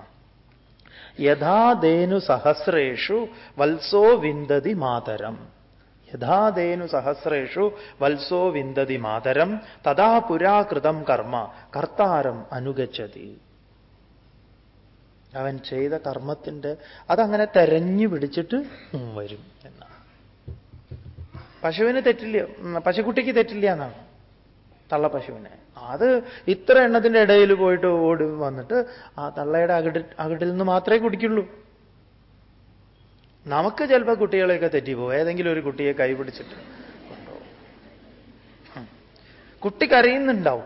യഥാദേനു സഹസ്രേഷു വത്സോ വിന്ദതി മാതരം. യഥാദേനു സഹസ്രേഷു വത്സോ വിന്ദതി മാതരം തഥാ പുരാകൃതം കർമ്മ കർത്താരം അനുഗച്ഛതി. അവൻ ചെയ്ത കർമ്മത്തിന്റെ അതങ്ങനെ തെരഞ്ഞു പിടിച്ചിട്ട് വരും എന്നാണ്. പശുവിന് തെറ്റില്ല പശുക്കുട്ടിക്ക് തെറ്റില്ല എന്നാണ്. തള്ള പശുവിനെ. അത് ഇത്ര എണ്ണത്തിന്റെ ഇടയിൽ പോയിട്ട് ഓടി വന്നിട്ട് ആ തള്ളയുടെ അകിട് അകിടിൽ നിന്ന് മാത്രമേ കുടിക്കുള്ളൂ. നമുക്ക് ചിലപ്പോൾ കുട്ടികളെയൊക്കെ തെറ്റിപ്പോവും. ഏതെങ്കിലും ഒരു കുട്ടിയെ കൈപിടിച്ചിട്ട് കൊണ്ടുപോകും. കുട്ടി കരയുന്നുണ്ടാവും.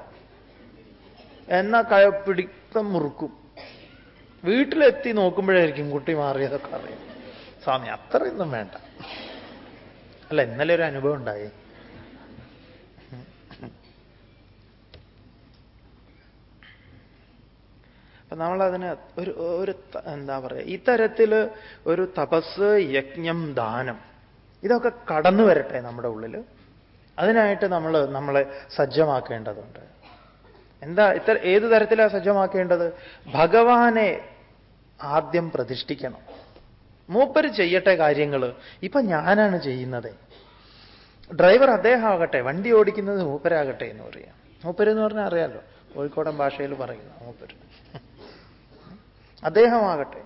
എന്നാ കയ പിടിത്തം മുറുക്കും. വീട്ടിലെത്തി നോക്കുമ്പോഴായിരിക്കും കുട്ടി മാറിയതൊക്കെ അറിയാം. സ്വാമി അത്രയൊന്നും വേണ്ട. അല്ല ഇന്നലെ ഒരു അനുഭവം ഉണ്ടായി. അപ്പൊ നമ്മളതിന് ഒരു ഒരു എന്താ പറയുക ഇത്തരത്തിൽ ഒരു തപസ് യജ്ഞം ദാനം ഇതൊക്കെ കടന്നു വരട്ടെ നമ്മുടെ ഉള്ളിൽ അതിനായിട്ട് നമ്മൾ നമ്മളെ സജ്ജമാക്കേണ്ടതുണ്ട്. എന്താ ഇത്ര ഏത് തരത്തിലാണ് സജ്ജമാക്കേണ്ടത്? ഭഗവാനെ ആദ്യം പ്രതിഷ്ഠിക്കണം. മൂപ്പര് ചെയ്യട്ടെ കാര്യങ്ങൾ ഇപ്പൊ ഞാനാണ് ചെയ്യുന്നത്. ഡ്രൈവർ അദ്ദേഹം ആകട്ടെ വണ്ടി ഓടിക്കുന്നത് മൂപ്പരാകട്ടെ എന്ന് പറയാം. മൂപ്പര് എന്ന് പറഞ്ഞാൽ അറിയാലോ കോഴിക്കോടൻ ഭാഷയിൽ പറയുന്നു മൂപ്പര്. അദ്ദേഹമാകട്ടെ.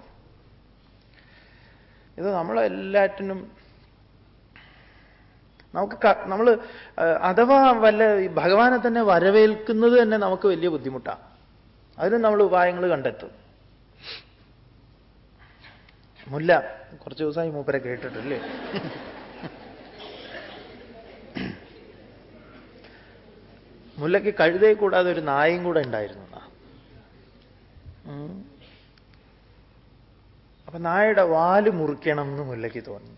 ഇത് നമ്മളെല്ലാറ്റിനും നമുക്ക് നമ്മൾ അഥവാ വല്ല ഭഗവാനെ തന്നെ വരവേൽക്കുന്നത് തന്നെ നമുക്ക് വലിയ ബുദ്ധിമുട്ടാണ് അതിനും നമ്മൾ ഉപായങ്ങൾ കണ്ടെത്തും. മുല്ല കുറച്ച് ദിവസമായി മൂപ്പരെ കേട്ടിട്ടില്ലേ? മുല്ലയ്ക്ക് കഴുതയെ കൂടാതെ ഒരു നായയും കൂടെ ഉണ്ടായിരുന്നു. അപ്പൊ നായയുടെ വാൽ മുറിക്കണം എന്ന് മുല്ലയ്ക്ക് തോന്നി.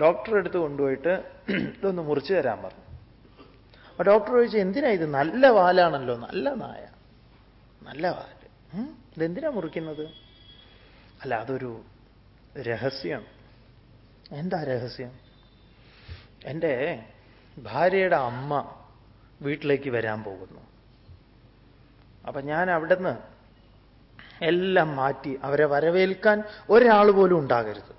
ഡോക്ടറെ അടുത്ത് കൊണ്ടുപോയിട്ട് ഇതൊന്ന് മുറിച്ചു തരാൻ പറഞ്ഞു. അപ്പൊ ഡോക്ടർ ചോദിച്ചു എന്തിനാ ഇത് നല്ല വാലാണല്ലോ നല്ല നായ. നല്ല വാൽ. ഇതെന്തിനാ മുറിക്കുന്നത്? അല്ല അതൊരു രഹസ്യമാണ് എന്താ രഹസ്യം? എന്റെ ഭാര്യയുടെ അമ്മ വീട്ടിലേക്ക് വരാൻ പോകുന്നു. അപ്പൊ ഞാൻ അവിടുന്ന് എല്ലാം മാറ്റി അവരെ വരവേൽക്കാൻ ഒരാൾ പോലും ഉണ്ടാകരുത്.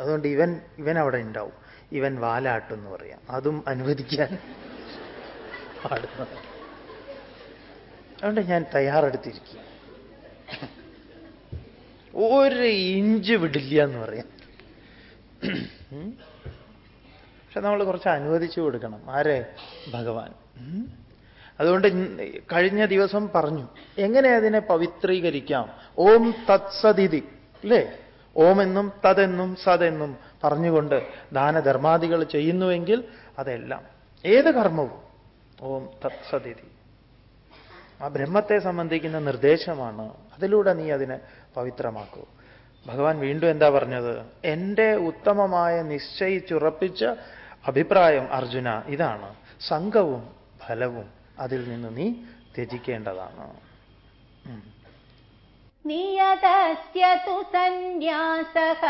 അതുകൊണ്ട് ഇവൻ ഇവൻ അവിടെ ഉണ്ടാവും. ഇവൻ വാലാട്ടെന്ന് പറയാം. അതും അനുവദിക്കാൻ പാടുന്നത് അതുകൊണ്ട് ഞാൻ തയ്യാറെടുത്തിരിക്കുക ഒരു ഇഞ്ച് വിടില്ല എന്ന് പറയാം. പക്ഷെ നമ്മൾ കുറച്ച് അനുവദിച്ചു കൊടുക്കണം. ആരെ? ഭഗവാൻ. അതുകൊണ്ട് കഴിഞ്ഞ ദിവസം പറഞ്ഞു എങ്ങനെ അതിനെ പവിത്രീകരിക്കാം? ഓം തത്സതിഥി അല്ലേ ഓമെന്നും തതെന്നും സതെന്നും. പറഞ്ഞുകൊണ്ട് ദാനധർമാദികൾ ചെയ്യുന്നുവെങ്കിൽ അതെല്ലാം. ഏത് കർമ്മവും? ഓം തത്സതിഥി ആ ബ്രഹ്മത്തെ സംബന്ധിക്കുന്ന നിർദ്ദേശമാണ്. അതിലൂടെ നീ അതിനെ പവിത്രമാക്കൂ. ഭഗവാൻ വീണ്ടും എന്താ പറഞ്ഞത്? എന്റെ ഉത്തമമായ നിശ്ചയിച്ചുറപ്പിച്ച അഭിപ്രായം അർജുന ഇതാണ്. സംഘവും ഫലവും അതിൽ നിന്ന് നീ ത്യജിക്കേണ്ടതാണ്. നിയതസ്യ തു സന്യാസഃ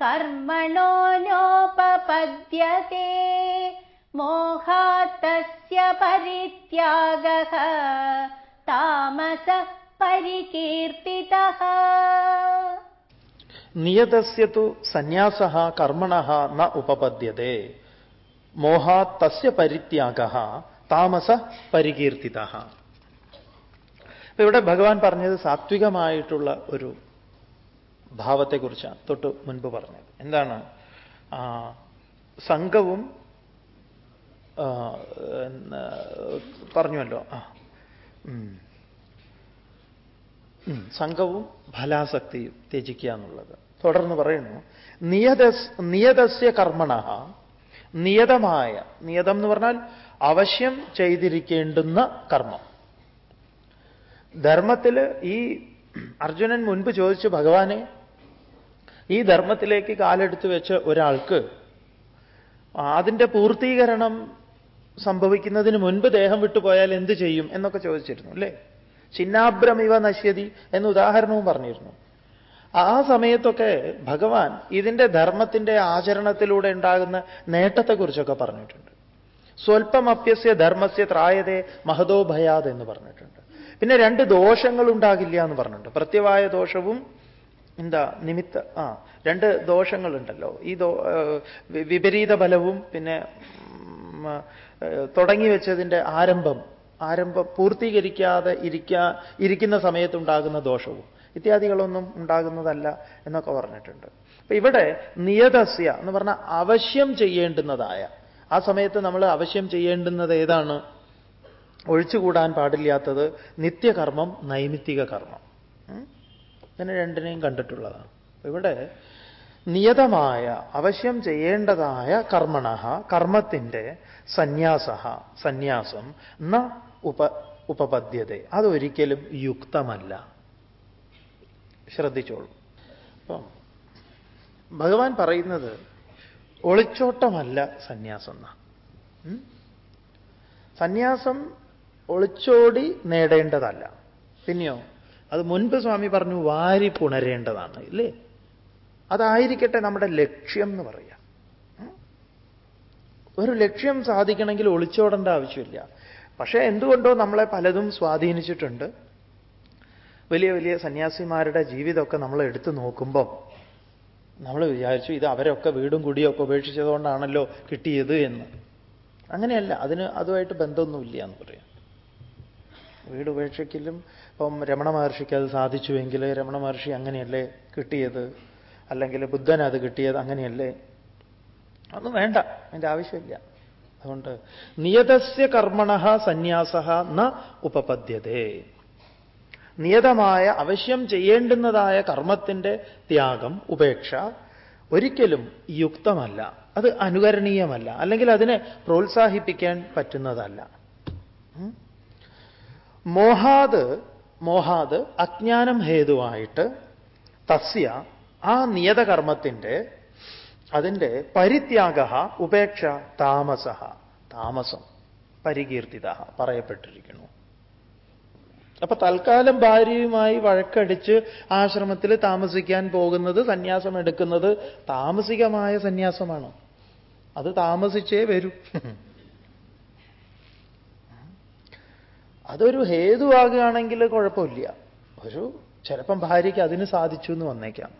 കർമ്മണോ നോപപദ്യത്തെ മോഹാത്തസ്യ പരിത്യാഗഃ താമസ പരികീർത്തിതഃ. നിയതസ്യ തു സന്യാസഃ കർമ്മണ ന താമസ പരികീർത്തിത ഇവിടെ ഭഗവാൻ പറഞ്ഞത് സാത്വികമായിട്ടുള്ള ഒരു ഭാവത്തെക്കുറിച്ചാണ് തൊട്ട് മുൻപ് പറഞ്ഞത്. എന്താണ്? സംഘവും പറഞ്ഞുവല്ലോ. ആ സംഘവും ഫലാസക്തിയും ത്യജിക്കുക എന്നുള്ളത്. തുടർന്ന് പറയുന്നു നിയതസ് നിയതസ്യ കർമ്മണ നിയതമായ നിയതം എന്ന് പറഞ്ഞാൽ അവശ്യം ചെയ്തിരിക്കേണ്ടുന്ന കർമ്മം. ധർമ്മത്തിൽ ഈ അർജുനൻ മുൻപ് ചോദിച്ചു ഭഗവാനെ ഈ ധർമ്മത്തിലേക്ക് കാലെടുത്ത് വെച്ച ഒരാൾക്ക് അതിന്റെ പൂർത്തീകരണം സംഭവിക്കുന്നതിന് മുൻപ് ദേഹം വിട്ടുപോയാൽ എന്ത് ചെയ്യും? എന്നൊക്കെ ചോദിച്ചിരുന്നു അല്ലേ? ചിന്നാഭ്രമിവ നശ്യതി എന്ന ഉദാഹരണവും പറഞ്ഞിരുന്നു. ആ സമയത്തൊക്കെ ഭഗവാൻ ഇതിന്റെ ധർമ്മത്തിന്റെ ആചരണത്തിലൂടെ ഉണ്ടാകുന്ന നേട്ടത്തെക്കുറിച്ചൊക്കെ പറഞ്ഞിട്ടുണ്ട്. സ്വൽപ്പം അപ്യസ്യ ധർമ്മസ്യ ത്രായതേ മഹതോ ഭയാത് എന്ന് പറഞ്ഞിട്ടുണ്ട്. പിന്നെ രണ്ട് ദോഷങ്ങൾ ഉണ്ടാകില്ല എന്ന് പറഞ്ഞിട്ടുണ്ട്. പ്രത്യവായ ദോഷവും എന്താ നിമിത്ത ആ രണ്ട് ദോഷങ്ങളുണ്ടല്ലോ. ഈ ദോ വിപരീത ഫലവും പിന്നെ തുടങ്ങി വെച്ചതിന്റെ ആരംഭം ആരംഭം പൂർത്തീകരിക്കാതെ ഇരിക്കാ ഇരിക്കുന്ന സമയത്തുണ്ടാകുന്ന ദോഷവും ഇത്യാദികളൊന്നും ഉണ്ടാകുന്നതല്ല എന്നൊക്കെ പറഞ്ഞിട്ടുണ്ട്. അപ്പൊ ഇവിടെ നിയതസ്യ എന്ന് പറഞ്ഞാൽ അവശ്യം ചെയ്യേണ്ടുന്നതായ ആ സമയത്ത് നമ്മൾ അവശ്യം ചെയ്യേണ്ടുന്നത് ഏതാണ്? ഒഴിച്ചുകൂടാൻ പാടില്ലാത്തത് നിത്യകർമ്മം നൈമിത്തിക കർമ്മം. ഇങ്ങനെ രണ്ടിനെയും കണ്ടിട്ടുള്ളതാണ്. ഇവിടെ നിയതമായ അവശ്യം ചെയ്യേണ്ടതായ കർമ്മണ കർമ്മത്തിന്റെ സന്യാസ സന്യാസം ന ഉപ ഉപപദ്യത അതൊരിക്കലും യുക്തമല്ല. ശ്രദ്ധിച്ചോളൂ. അപ്പം ഭഗവാൻ പറയുന്നത് ഒളിച്ചോട്ടമല്ല സന്യാസം സന്യാസം ഒളിച്ചോടി നേടേണ്ടതല്ല. പിന്നെയോ അത് മുൻപ് സ്വാമി പറഞ്ഞു വാരി പുണരേണ്ടതാണ് ഇല്ലേ? അതായിരിക്കട്ടെ നമ്മുടെ ലക്ഷ്യം എന്ന് പറയാം. ഒരു ലക്ഷ്യം സാധിക്കണമെങ്കിൽ ഒളിച്ചോടേണ്ട ആവശ്യമില്ല. പക്ഷേ എന്തുകൊണ്ടോ നമ്മളെ പലതും സ്വാധീനിച്ചിട്ടുണ്ട്. വലിയ വലിയ സന്യാസിമാരുടെ ജീവിതമൊക്കെ നമ്മൾ എടുത്തു നോക്കുമ്പം നമ്മൾ വിചാരിച്ചു ഇത് അവരൊക്കെ വീടും കുടിയും ഒക്കെ ഉപേക്ഷിച്ചതുകൊണ്ടാണല്ലോ കിട്ടിയത് എന്ന്. അങ്ങനെയല്ല അതിന് അതുമായിട്ട് ബന്ധമൊന്നുമില്ല എന്ന് പറയാം. വീട് ഉപേക്ഷിക്കലും ഇപ്പം രമണ മഹർഷിക്ക് അത് സാധിച്ചുവെങ്കിൽ രമണ മഹർഷി അങ്ങനെയല്ലേ കിട്ടിയത്? അല്ലെങ്കിൽ ബുദ്ധൻ അത് കിട്ടിയത് അങ്ങനെയല്ലേ? ഒന്നും വേണ്ട അതിന്റെ ആവശ്യമില്ല. അതുകൊണ്ട് നിയതസ്യ കർമ്മണ സന്യാസ ന ഉപപദ്യതേ നിയതമായ അവശ്യം ചെയ്യേണ്ടുന്നതായ കർമ്മത്തിന്റെ ത്യാഗം ഉപേക്ഷ ഒരിക്കലും യുക്തമല്ല. അത് അനുകരണീയമല്ല. അല്ലെങ്കിൽ അതിനെ പ്രോത്സാഹിപ്പിക്കാൻ പറ്റുന്നതല്ല? മോഹാത് മോഹാത് അജ്ഞാനം ഹേതുവായിട്ട് തസ്യ ആ നിയതകർമ്മത്തിന്റെ അതിന്റെ പരിത്യാഗ ഉപേക്ഷ താമസ താമസം പരികീർത്തിത പറയപ്പെട്ടിരിക്കുന്നു. അപ്പൊ തൽക്കാലം ഭാര്യയുമായി വഴക്കടിച്ച് ആശ്രമത്തിൽ താമസിക്കാൻ പോകുന്നത് സന്യാസം എടുക്കുന്നത് താമസികമായ സന്യാസമാണ്? അത് താമസിച്ചേ വരൂ. അതൊരു ഹേതുവാകുകയാണെങ്കിൽ കുഴപ്പമില്ല. ഒരു ചിലപ്പം ഭാര്യയ്ക്ക് അതിന് സാധിച്ചു എന്ന് വന്നേക്കാം.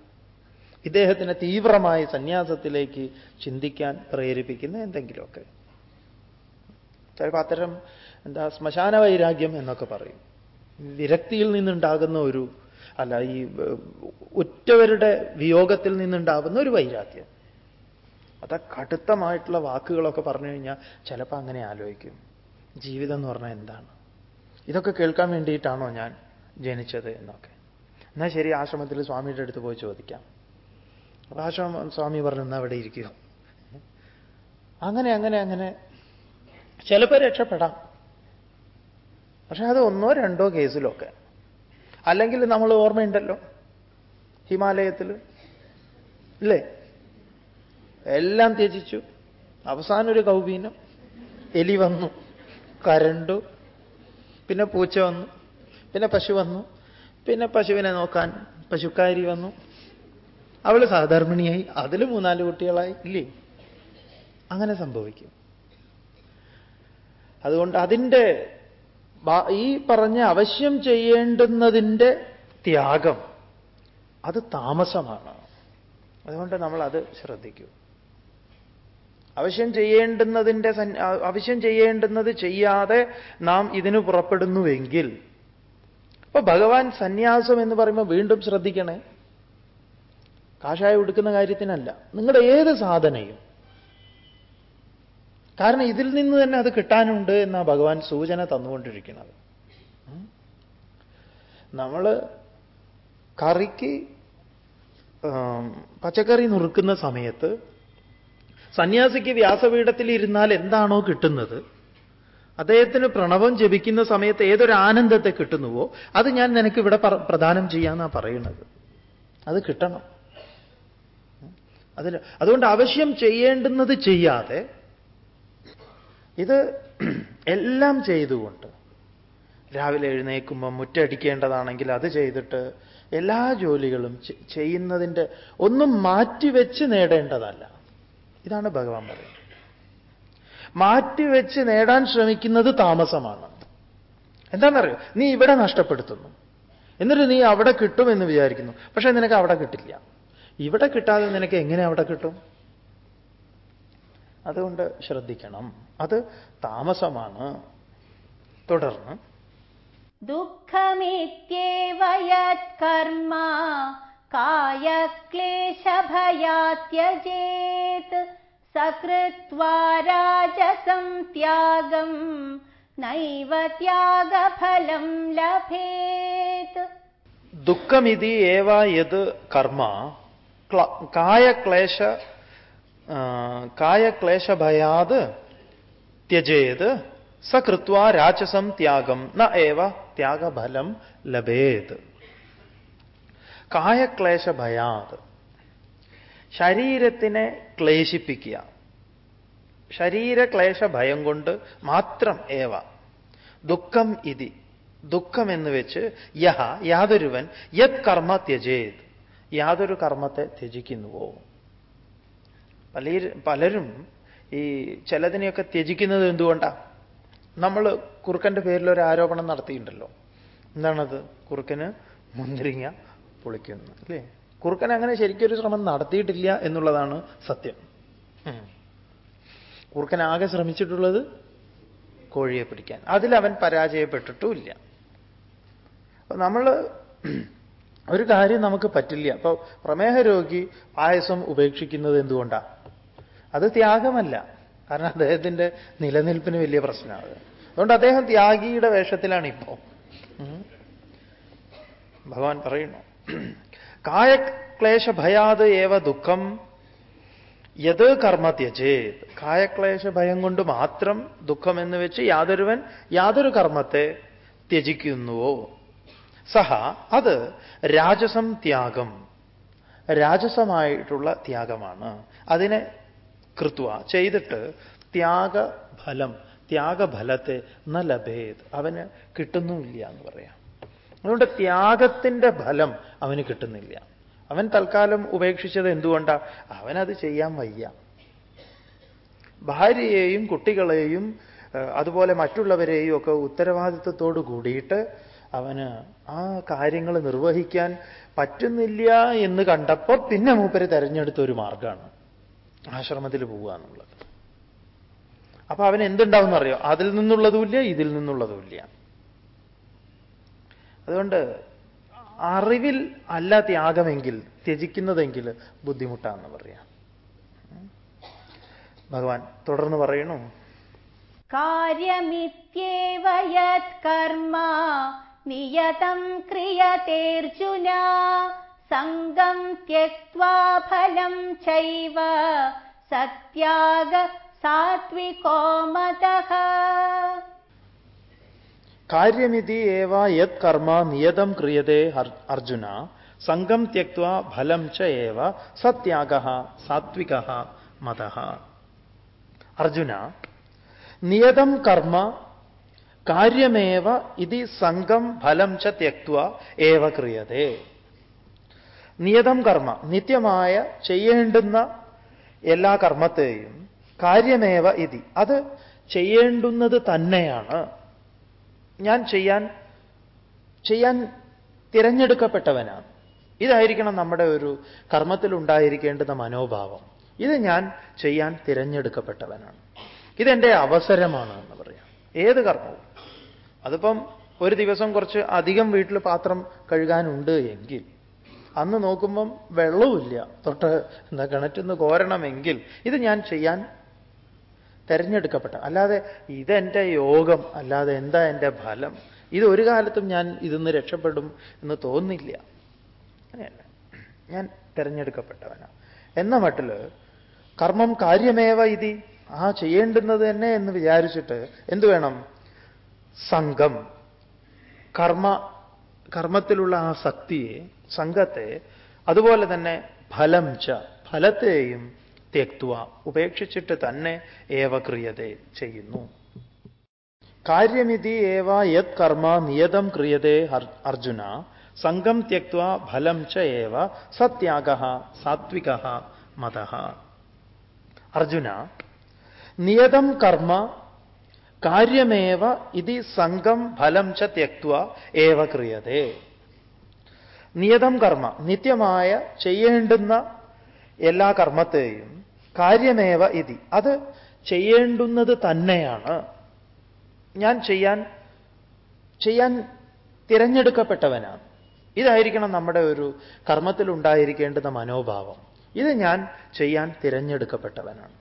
ഇദ്ദേഹത്തിന് തീവ്രമായ സന്യാസത്തിലേക്ക് ചിന്തിക്കാൻ പ്രേരിപ്പിക്കുന്ന എന്തെങ്കിലുമൊക്കെ. ചിലപ്പോൾ അത്തരം എന്താ ശ്മശാന വൈരാഗ്യം എന്നൊക്കെ പറയും. വിരക്തിയിൽ നിന്നുണ്ടാകുന്ന ഒരു അല്ല ഈ ഉറ്റവരുടെ വിയോഗത്തിൽ നിന്നുണ്ടാകുന്ന ഒരു വൈരാഗ്യം. അത് കടുത്തമായിട്ടുള്ള വാക്കുകളൊക്കെ പറഞ്ഞു കഴിഞ്ഞാൽ ചിലപ്പോൾ അങ്ങനെ ആലോചിക്കും. ജീവിതം എന്ന് പറഞ്ഞാൽ എന്താണ്? ഇതൊക്കെ കേൾക്കാൻ വേണ്ടിയിട്ടാണോ ഞാൻ ജനിച്ചത് എന്നൊക്കെ. എന്നാൽ ശരി ആശ്രമത്തിൽ സ്വാമിയുടെ അടുത്ത് പോയി ചോദിക്കാം. അപ്പൊ ആശ്രമം സ്വാമി പറഞ്ഞു എന്നാൽ അവിടെ ഇരിക്കുക അങ്ങനെ അങ്ങനെ അങ്ങനെ ചിലപ്പോൾ രക്ഷപ്പെടാം. പക്ഷെ അത് ഒന്നോ രണ്ടോ കേസിലൊക്കെ. അല്ലെങ്കിൽ നമ്മൾ ഓർമ്മയുണ്ടല്ലോ ഹിമാലയത്തിൽ ഇല്ലേ? എല്ലാം ത്യജിച്ചു. അവസാനം ഒരു കൗപീനം എലി വന്നു. കരണ്ടു. പിന്നെ പൂച്ച വന്നു. പിന്നെ പശു വന്നു. പിന്നെ പശുവിനെ നോക്കാൻ പശുക്കാരി വന്നു. അവൾ സാധാരണയായി അതിൽ മൂന്നാൽ കുട്ടികളായി. ഇല്ലേ? അങ്ങനെ സംഭവിക്കും. അതുകൊണ്ട് അതിന്റെ ഈ പറഞ്ഞ അവശ്യം ചെയ്യേണ്ടുന്നതിന്റെ ത്യാഗം അത് താമസമാണ്. അതുകൊണ്ട് നമ്മൾ അത് ശ്രദ്ധിക്കൂ. അവശ്യം ചെയ്യേണ്ടുന്നതിന്റെ അവശ്യം ചെയ്യേണ്ടുന്നത് ചെയ്യാതെ നാം ഇതിന് പുറപ്പെടുന്നുവെങ്കിൽ അപ്പൊ ഭഗവാൻ സന്യാസം എന്ന് പറയുമ്പോൾ വീണ്ടും ശ്രദ്ധിക്കണേ. കാഷായ ഉടുക്കുന്ന കാര്യത്തിനല്ല നിങ്ങളുടെ ഏത് സാധനയും. കാരണം ഇതിൽ നിന്ന് തന്നെ അത് കിട്ടാനുണ്ട് എന്നാ ഭഗവാൻ സൂചന തന്നുകൊണ്ടിരിക്കുന്നത്. നമ്മൾ കറിക്ക് പച്ചക്കറി നുറുക്കുന്ന സമയത്ത് സന്യാസിക്ക് വ്യാസപീഠത്തിൽ ഇരുന്നാൽ എന്താണോ കിട്ടുന്നത്? അദ്ദേഹത്തിന് പ്രണവം ജപിക്കുന്ന സമയത്ത് ഏതൊരു ആനന്ദത്തെ കിട്ടുന്നുവോ? അത് ഞാൻ നിനക്ക് ഇവിടെ പ്രദാനം ചെയ്യാന്നാ പറയുന്നത്. അത് കിട്ടണം. അതിൽ അതുകൊണ്ട് ആവശ്യം ചെയ്യേണ്ടുന്നത് ചെയ്യാതെ ഇത് [CLEARS THROAT] എല്ലാം ചെയ്തുകൊണ്ട് രാവിലെ എഴുന്നേൽക്കുമ്പോൾ മുറ്റടിക്കേണ്ടതാണെങ്കിൽ അത് ചെയ്തിട്ട് എല്ലാ ജോലികളും ചെയ്യുന്നതിന്റെ ഒന്നും മാറ്റിവെച്ച് നേടേണ്ടതല്ല. ഇതാണ് ഭഗവാൻ പറയുന്നത്. മാറ്റിവെച്ച് നേടാൻ ശ്രമിക്കുന്നത് താമസമാണ്. എന്താണെന്നറിയോ? നീ ഇവിടെ നഷ്ടപ്പെടുത്തുന്നു. എന്നിട്ട് നീ അവിടെ കിട്ടുമെന്ന് വിചാരിക്കുന്നു. പക്ഷേ നിനക്ക് അവിടെ കിട്ടില്ല. ഇവിടെ കിട്ടാതെ നിനക്ക് എങ്ങനെ അവിടെ കിട്ടും? അതുകൊണ്ട് ശ്രദ്ധിക്കണം. അത് താമസമാണ്. തുടർന്ന്. ദുഃഖമിത്യേവയത് കർമ്മ കായക്ലേശഭയാത്യജേത് സകൃത്വാ രാജസം ത്യാഗം നൈവ ത്യാഗഫലം ലഭേത്. ദുഃഖമിതി ഏവ യത് കർമ്മ? കായക്ലേശ കായക്ലേശഭയാത് ത്യജേത് സകൃത്വ രാജസം ത്യാഗം ന ഏവ ത്യാഗഫലം ലഭേത്. കായക്ലേശഭയാത്. ശരീരത്തിനെ ക്ലേശിപ്പിക്കുക. ശരീരക്ലേശ ഭയം കൊണ്ട് മാത്രം ഏവ. ദുഃഖം ഇതി. ദുഃഖം എന്ന് വെച്ച് യഹ യാതൊരുവൻ യത് കർമ്മ ത്യജേത്. യാതൊരു കർമ്മത്തെ ത്യജിക്കുന്നുവോ? പല പലരും ഈ ചിലതിനെയൊക്കെ ത്യജിക്കുന്നത് എന്തുകൊണ്ടാണ് നമ്മൾ കുറുക്കന്റെ പേരിൽ ഒരു ആരോപണം നടത്തിയിട്ടുണ്ടല്ലോ. എന്താണത്? കുറുക്കന് മുന്തിരിങ്ങ പൊളിക്കുന്നു അല്ലേ? കുറുക്കൻ അങ്ങനെ ശരിക്കൊരു ശ്രമം നടത്തിയിട്ടില്ല എന്നുള്ളതാണ് സത്യം. കുറുക്കൻ ആകെ ശ്രമിച്ചിട്ടുള്ളത് കോഴിയെ പിടിക്കാൻ. അതിൽ അവൻ പരാജയപ്പെട്ടിട്ടുമില്ല. നമ്മൾ ഒരു കാര്യം നമുക്ക് പറ്റില്ല. അപ്പൊ പ്രമേഹ രോഗി പായസം ഉപേക്ഷിക്കുന്നത് എന്തുകൊണ്ടാണ് അത് ത്യാഗമല്ല. കാരണം അദ്ദേഹത്തിന്റെ നിലനിൽപ്പിന് വലിയ പ്രശ്നമാണ്. അതുകൊണ്ട് അദ്ദേഹം ത്യാഗിയുടെ വേഷത്തിലാണ് ഇപ്പോൾ ഭഗവാൻ പറയുന്നു കായക്ലേശഭയാത് ഏവ ദുഃഖം യത് കർമ്മ ത്യജേത് കായക്ലേശ ഭയം കൊണ്ട് മാത്രം ദുഃഖം എന്ന് വെച്ച് യാതൊരുവൻ യാതൊരു കർമ്മത്തെ ത്യജിക്കുന്നുവോ? സഹ അത് രാജസം ത്യാഗം. രാജസമായിട്ടുള്ള ത്യാഗമാണ്. അതിനെ കൃത്വ ചെയ്തിട്ട് ത്യാഗഫലം ത്യാഗഫലത്തെ ന ലഭേത് അവന് കിട്ടുന്നുമില്ല എന്ന് പറയാം. അതുകൊണ്ട് ത്യാഗത്തിന്റെ ഫലം അവന് കിട്ടുന്നില്ല. അവൻ തൽക്കാലം ഉപേക്ഷിച്ചത് എന്തുകൊണ്ടാ? അവനത് ചെയ്യാൻ വയ്യ. ഭാര്യയെയും കുട്ടികളെയും അതുപോലെ മറ്റുള്ളവരെയും ഒക്കെ ഉത്തരവാദിത്വത്തോട് കൂടിയിട്ട് അവന് ആ കാര്യങ്ങൾ നിർവഹിക്കാൻ പറ്റുന്നില്ല എന്ന് കണ്ടപ്പോൾ പിന്നെ മൂപ്പര് തെരഞ്ഞെടുത്ത ഒരു മാർഗമാണ് ആശ്രമത്തിൽ പോവുക എന്നുള്ളത്. അപ്പൊ അവൻ എന്തുണ്ടാവും എന്നറിയോ അതിൽ നിന്നുള്ളതുമില്ല ഇതിൽ നിന്നുള്ളതുമില്ല. അതുകൊണ്ട് അറിവിൽ അല്ല ത്യാഗമെങ്കിൽ ത്യജിക്കുന്നതെങ്കിൽ ബുദ്ധിമുട്ടാണെന്ന് പറയാം. ഭഗവാൻ തുടർന്ന് പറയണു കാര്യമിത്യേവയത് കർമ്മ നിയതം ക്രിയതേർജുന സംഗം त्यक्त्वा ഫലം ചൈവ. സത്യാഗ सात्विको മതഃ. കാര്യമിതി ഏവ യത് കർമ്മ നിയതം ക്രിയതേ അർജുന. സംഘം ത്യക്വ ഫലം ച ഏവ സത്യാഗ സാത്വിക മത. അർജുന നിയതം കർമ്മ കാര്യമേവ ഇതി സംഘം ഫലം ച ത്യക്വ ഏവ ക്രിയതേ. നിയതം കർമ്മ നിത്യമായ ചെയ്യേണ്ടുന്ന എല്ലാ കർമ്മത്തെയും കാര്യമേവ ഇതി. അത് ചെയ്യേണ്ടുന്നത് തന്നെയാണ്. ഞാൻ ചെയ്യാൻ ചെയ്യാൻ തിരഞ്ഞെടുക്കപ്പെട്ടവനാണ്. ഇതായിരിക്കണം നമ്മുടെ ഒരു കർമ്മത്തിൽ ഉണ്ടായിരിക്കേണ്ടുന്ന മനോഭാവം. ഇത് ഞാൻ ചെയ്യാൻ തിരഞ്ഞെടുക്കപ്പെട്ടവനാണ്. ഇതെന്റെ അവസരമാണ് എന്ന് പറയാം. ഏത് കർമ്മവും. അതിപ്പം ഒരു ദിവസം കുറച്ച് അധികം വീട്ടിൽ പാത്രം കഴുകാനുണ്ട് എങ്കിൽ അന്ന് നോക്കുമ്പം വെള്ളവുമില്ല. തൊട്ട് എന്താ കിണറ്റിന്ന് കോരണമെങ്കിൽ ഇത് ഞാൻ ചെയ്യാൻ തിരഞ്ഞെടുക്കപ്പെട്ട. അല്ലാതെ ഇതെന്റെ യോഗം അല്ലാതെ എന്താ എന്റെ ഫലം? ഇത് ഒരു കാലത്തും ഞാൻ ഇതിന്ന് രക്ഷപ്പെടും എന്ന് തോന്നില്ല. അങ്ങനെയല്ല. ഞാൻ തിരഞ്ഞെടുക്കപ്പെട്ടവനാണ് എന്ന മട്ടിൽ കർമ്മം കാര്യമേവ ഇതി? ആ ചെയ്യേണ്ടുന്നത് തന്നെ എന്ന് വിചാരിച്ചിട്ട് എന്തു വേണം? സംഘം. കർമ്മ കർമ്മത്തിലുള്ള ആ ശക്തിയെ സംഘത്തെ അതുപോലെ തന്നെ ഫലം ച ഫലത്തെയും തെക്തുവ ഉപേക്ഷിച്ചിട്ട് തന്നെ ഏവ ക്രിയതെ ചെയ്യുന്നു. കാര്യമിതി ഏവ യത് കർമ്മ നിയതം ക്രിയതേ അർജുന സംഘം തെക്വ ഫലം ച ഏവ സത്യാഗ സാത്വിക മത. അർജുന നിയതം കർമ്മ കാര്യമേവ ഇതി സംഘം ഫലം ച തെക്വ ഏവ ക്രിയതേ നിയതം കർമ്മ നിത്യമായ ചെയ്യേണ്ടുന്ന എല്ലാ കർമ്മത്തെയും കാര്യമേവ ഇതി. അത് ചെയ്യേണ്ടുന്നത് തന്നെയാണ്. ഞാൻ ചെയ്യാൻ ചെയ്യാൻ തിരഞ്ഞെടുക്കപ്പെട്ടവനാണ്. ഇതായിരിക്കണം നമ്മുടെ ഒരു കർമ്മത്തിൽ ഉണ്ടായിരിക്കേണ്ടുന്ന മനോഭാവം. ഇത് ഞാൻ ചെയ്യാൻ തിരഞ്ഞെടുക്കപ്പെട്ടവനാണ്.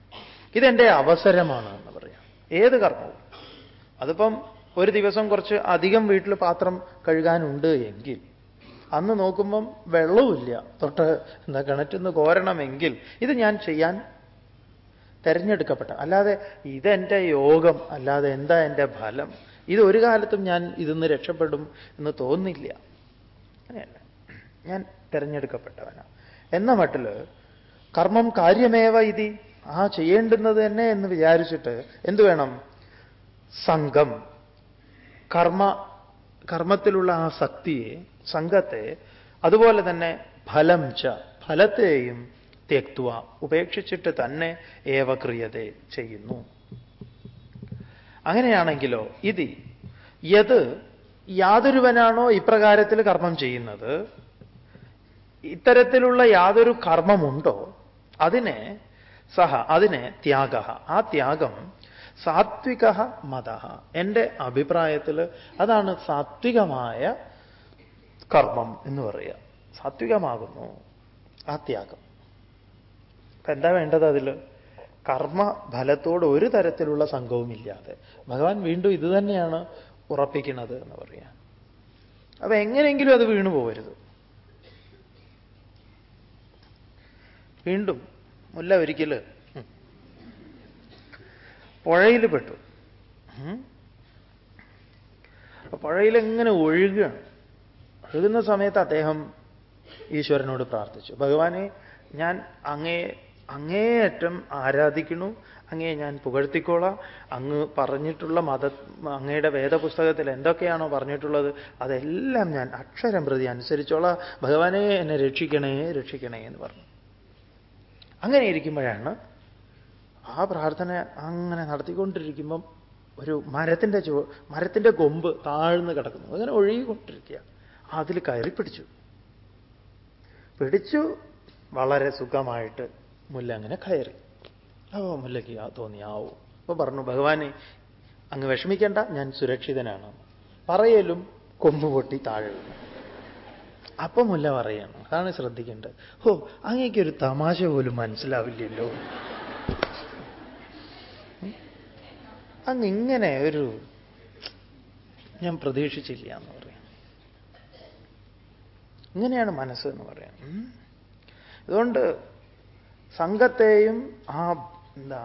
ഇതെന്റെ അവസരമാണ് എന്ന് പറയാം. ഏത് കർമ്മവും. അതിപ്പം ഒരു ദിവസം കുറച്ച് അധികം വീട്ടിൽ പാത്രം കഴുകാനുണ്ട് എങ്കിൽ അന്ന് നോക്കുമ്പം വെള്ളവുമില്ല. തൊട്ട് എന്താ കിണറ്റിന്ന് കോരണമെങ്കിൽ ഇത് ഞാൻ ചെയ്യാൻ തിരഞ്ഞെടുക്കപ്പെട്ട അല്ലാതെ ഇതെന്റെ യോഗം അല്ലാതെ എന്താ എന്റെ ഫലം? ഇത് ഒരു കാലത്തും ഞാൻ ഇതിന്ന് രക്ഷപ്പെടും എന്ന് തോന്നില്ല. അങ്ങനെയല്ല. ഞാൻ തിരഞ്ഞെടുക്കപ്പെട്ടവനാണ് എന്ന മട്ടിൽ കർമ്മം കാര്യമേവ ഇതി? ആ ചെയ്യേണ്ടുന്നത് തന്നെ എന്ന് വിചാരിച്ചിട്ട് എന്തു വേണം? സംഘം. കർമ്മ കർമ്മത്തിലുള്ള ആ ശക്തിയെ സംഘത്തെ അതുപോലെ തന്നെ ഫലം ച ഫലത്തെയും തെക്തുവ ഉപേക്ഷിച്ചിട്ട് തന്നെ ഏവക്രിയതെ ചെയ്യുന്നു. അങ്ങനെയാണെങ്കിലോ ഇതി യത് യാതൊരുവനാണോ ഇപ്രകാരത്തിൽ കർമ്മം ചെയ്യുന്നത്? ഇത്തരത്തിലുള്ള യാതൊരു കർമ്മമുണ്ടോ? അതിനെ സഹ അതിനെ ത്യാഗ ആ ത്യാഗം സാത്വിക മത എന്റെ അഭിപ്രായത്തിൽ അതാണ് സാത്വികമായ കർമ്മം എന്ന് പറയുക. സാത്വികമാകുന്നു. ആ ത്യാഗം അപ്പൊ എന്താ വേണ്ടത് അതിൽ കർമ്മ ഫലത്തോട് ഒരു തരത്തിലുള്ള സംഘവും ഇല്ലാതെ. ഭഗവാൻ വീണ്ടും ഇത് തന്നെയാണ് ഉറപ്പിക്കുന്നത് എന്ന് പറയാം അപ്പൊ എങ്ങനെയെങ്കിലും അത് വീണു പോകരുത് വീണ്ടും മുല്ല ഒരിക്കൽ പുഴയിൽ പെട്ടു. പുഴയിൽ എങ്ങനെ ഒഴുകുകയാണ് ഒഴുകുന്ന സമയത്ത് അദ്ദേഹം ഈശ്വരനോട് പ്രാർത്ഥിച്ചു. ഭഗവാനെ ഞാൻ അങ്ങേ അങ്ങേയറ്റം ആരാധിക്കുന്നു. അങ്ങേ ഞാൻ പുകഴ്ത്തിക്കോളാം. അങ്ങ് പറഞ്ഞിട്ടുള്ള മത അങ്ങയുടെ വേദപുസ്തകത്തിൽ എന്തൊക്കെയാണോ പറഞ്ഞിട്ടുള്ളത് അതെല്ലാം ഞാൻ അക്ഷരം പ്രതി അനുസരിച്ചോളാം. ഭഗവാനെ എന്നെ രക്ഷിക്കണേ രക്ഷിക്കണേ എന്ന് പറഞ്ഞു. അങ്ങനെ ഇരിക്കുമ്പോഴാണ് ആ പ്രാർത്ഥന അങ്ങനെ നടത്തിക്കൊണ്ടിരിക്കുമ്പം ഒരു മരത്തിന്റെ ചുവ മരത്തിന്റെ കൊമ്പ് താഴ്ന്നു കിടക്കുന്നു. അങ്ങനെ ഒഴുകിക്കൊണ്ടിരിക്കുക അതിൽ കയറി പിടിച്ചു. പിടിച്ചു. വളരെ സുഖമായിട്ട് മുല്ല അങ്ങനെ കയറി. ഓ മുല്ലയ്ക്ക് തോന്നി ആവോ. അപ്പൊ പറഞ്ഞു ഭഗവാനെ അങ്ങ് വിഷമിക്കേണ്ട ഞാൻ സുരക്ഷിതനാണ്. പറയലും കൊമ്പ് പൊട്ടി താഴെ അപ്പൊ മുല്ല പറയണം അതാണ് ശ്രദ്ധിക്കേണ്ടത്. ഓ അങ്ങേക്കൊരു തമാശ പോലും മനസ്സിലാവില്ലല്ലോ. അങ്ങ് ഇങ്ങനെ ഒരു ഞാൻ പ്രതീക്ഷിച്ചില്ല എന്ന് ഇങ്ങനെയാണ് മനസ്സ് എന്ന് പറയുന്നത്. അതുകൊണ്ട് സംഘത്തെയും ആ എന്താ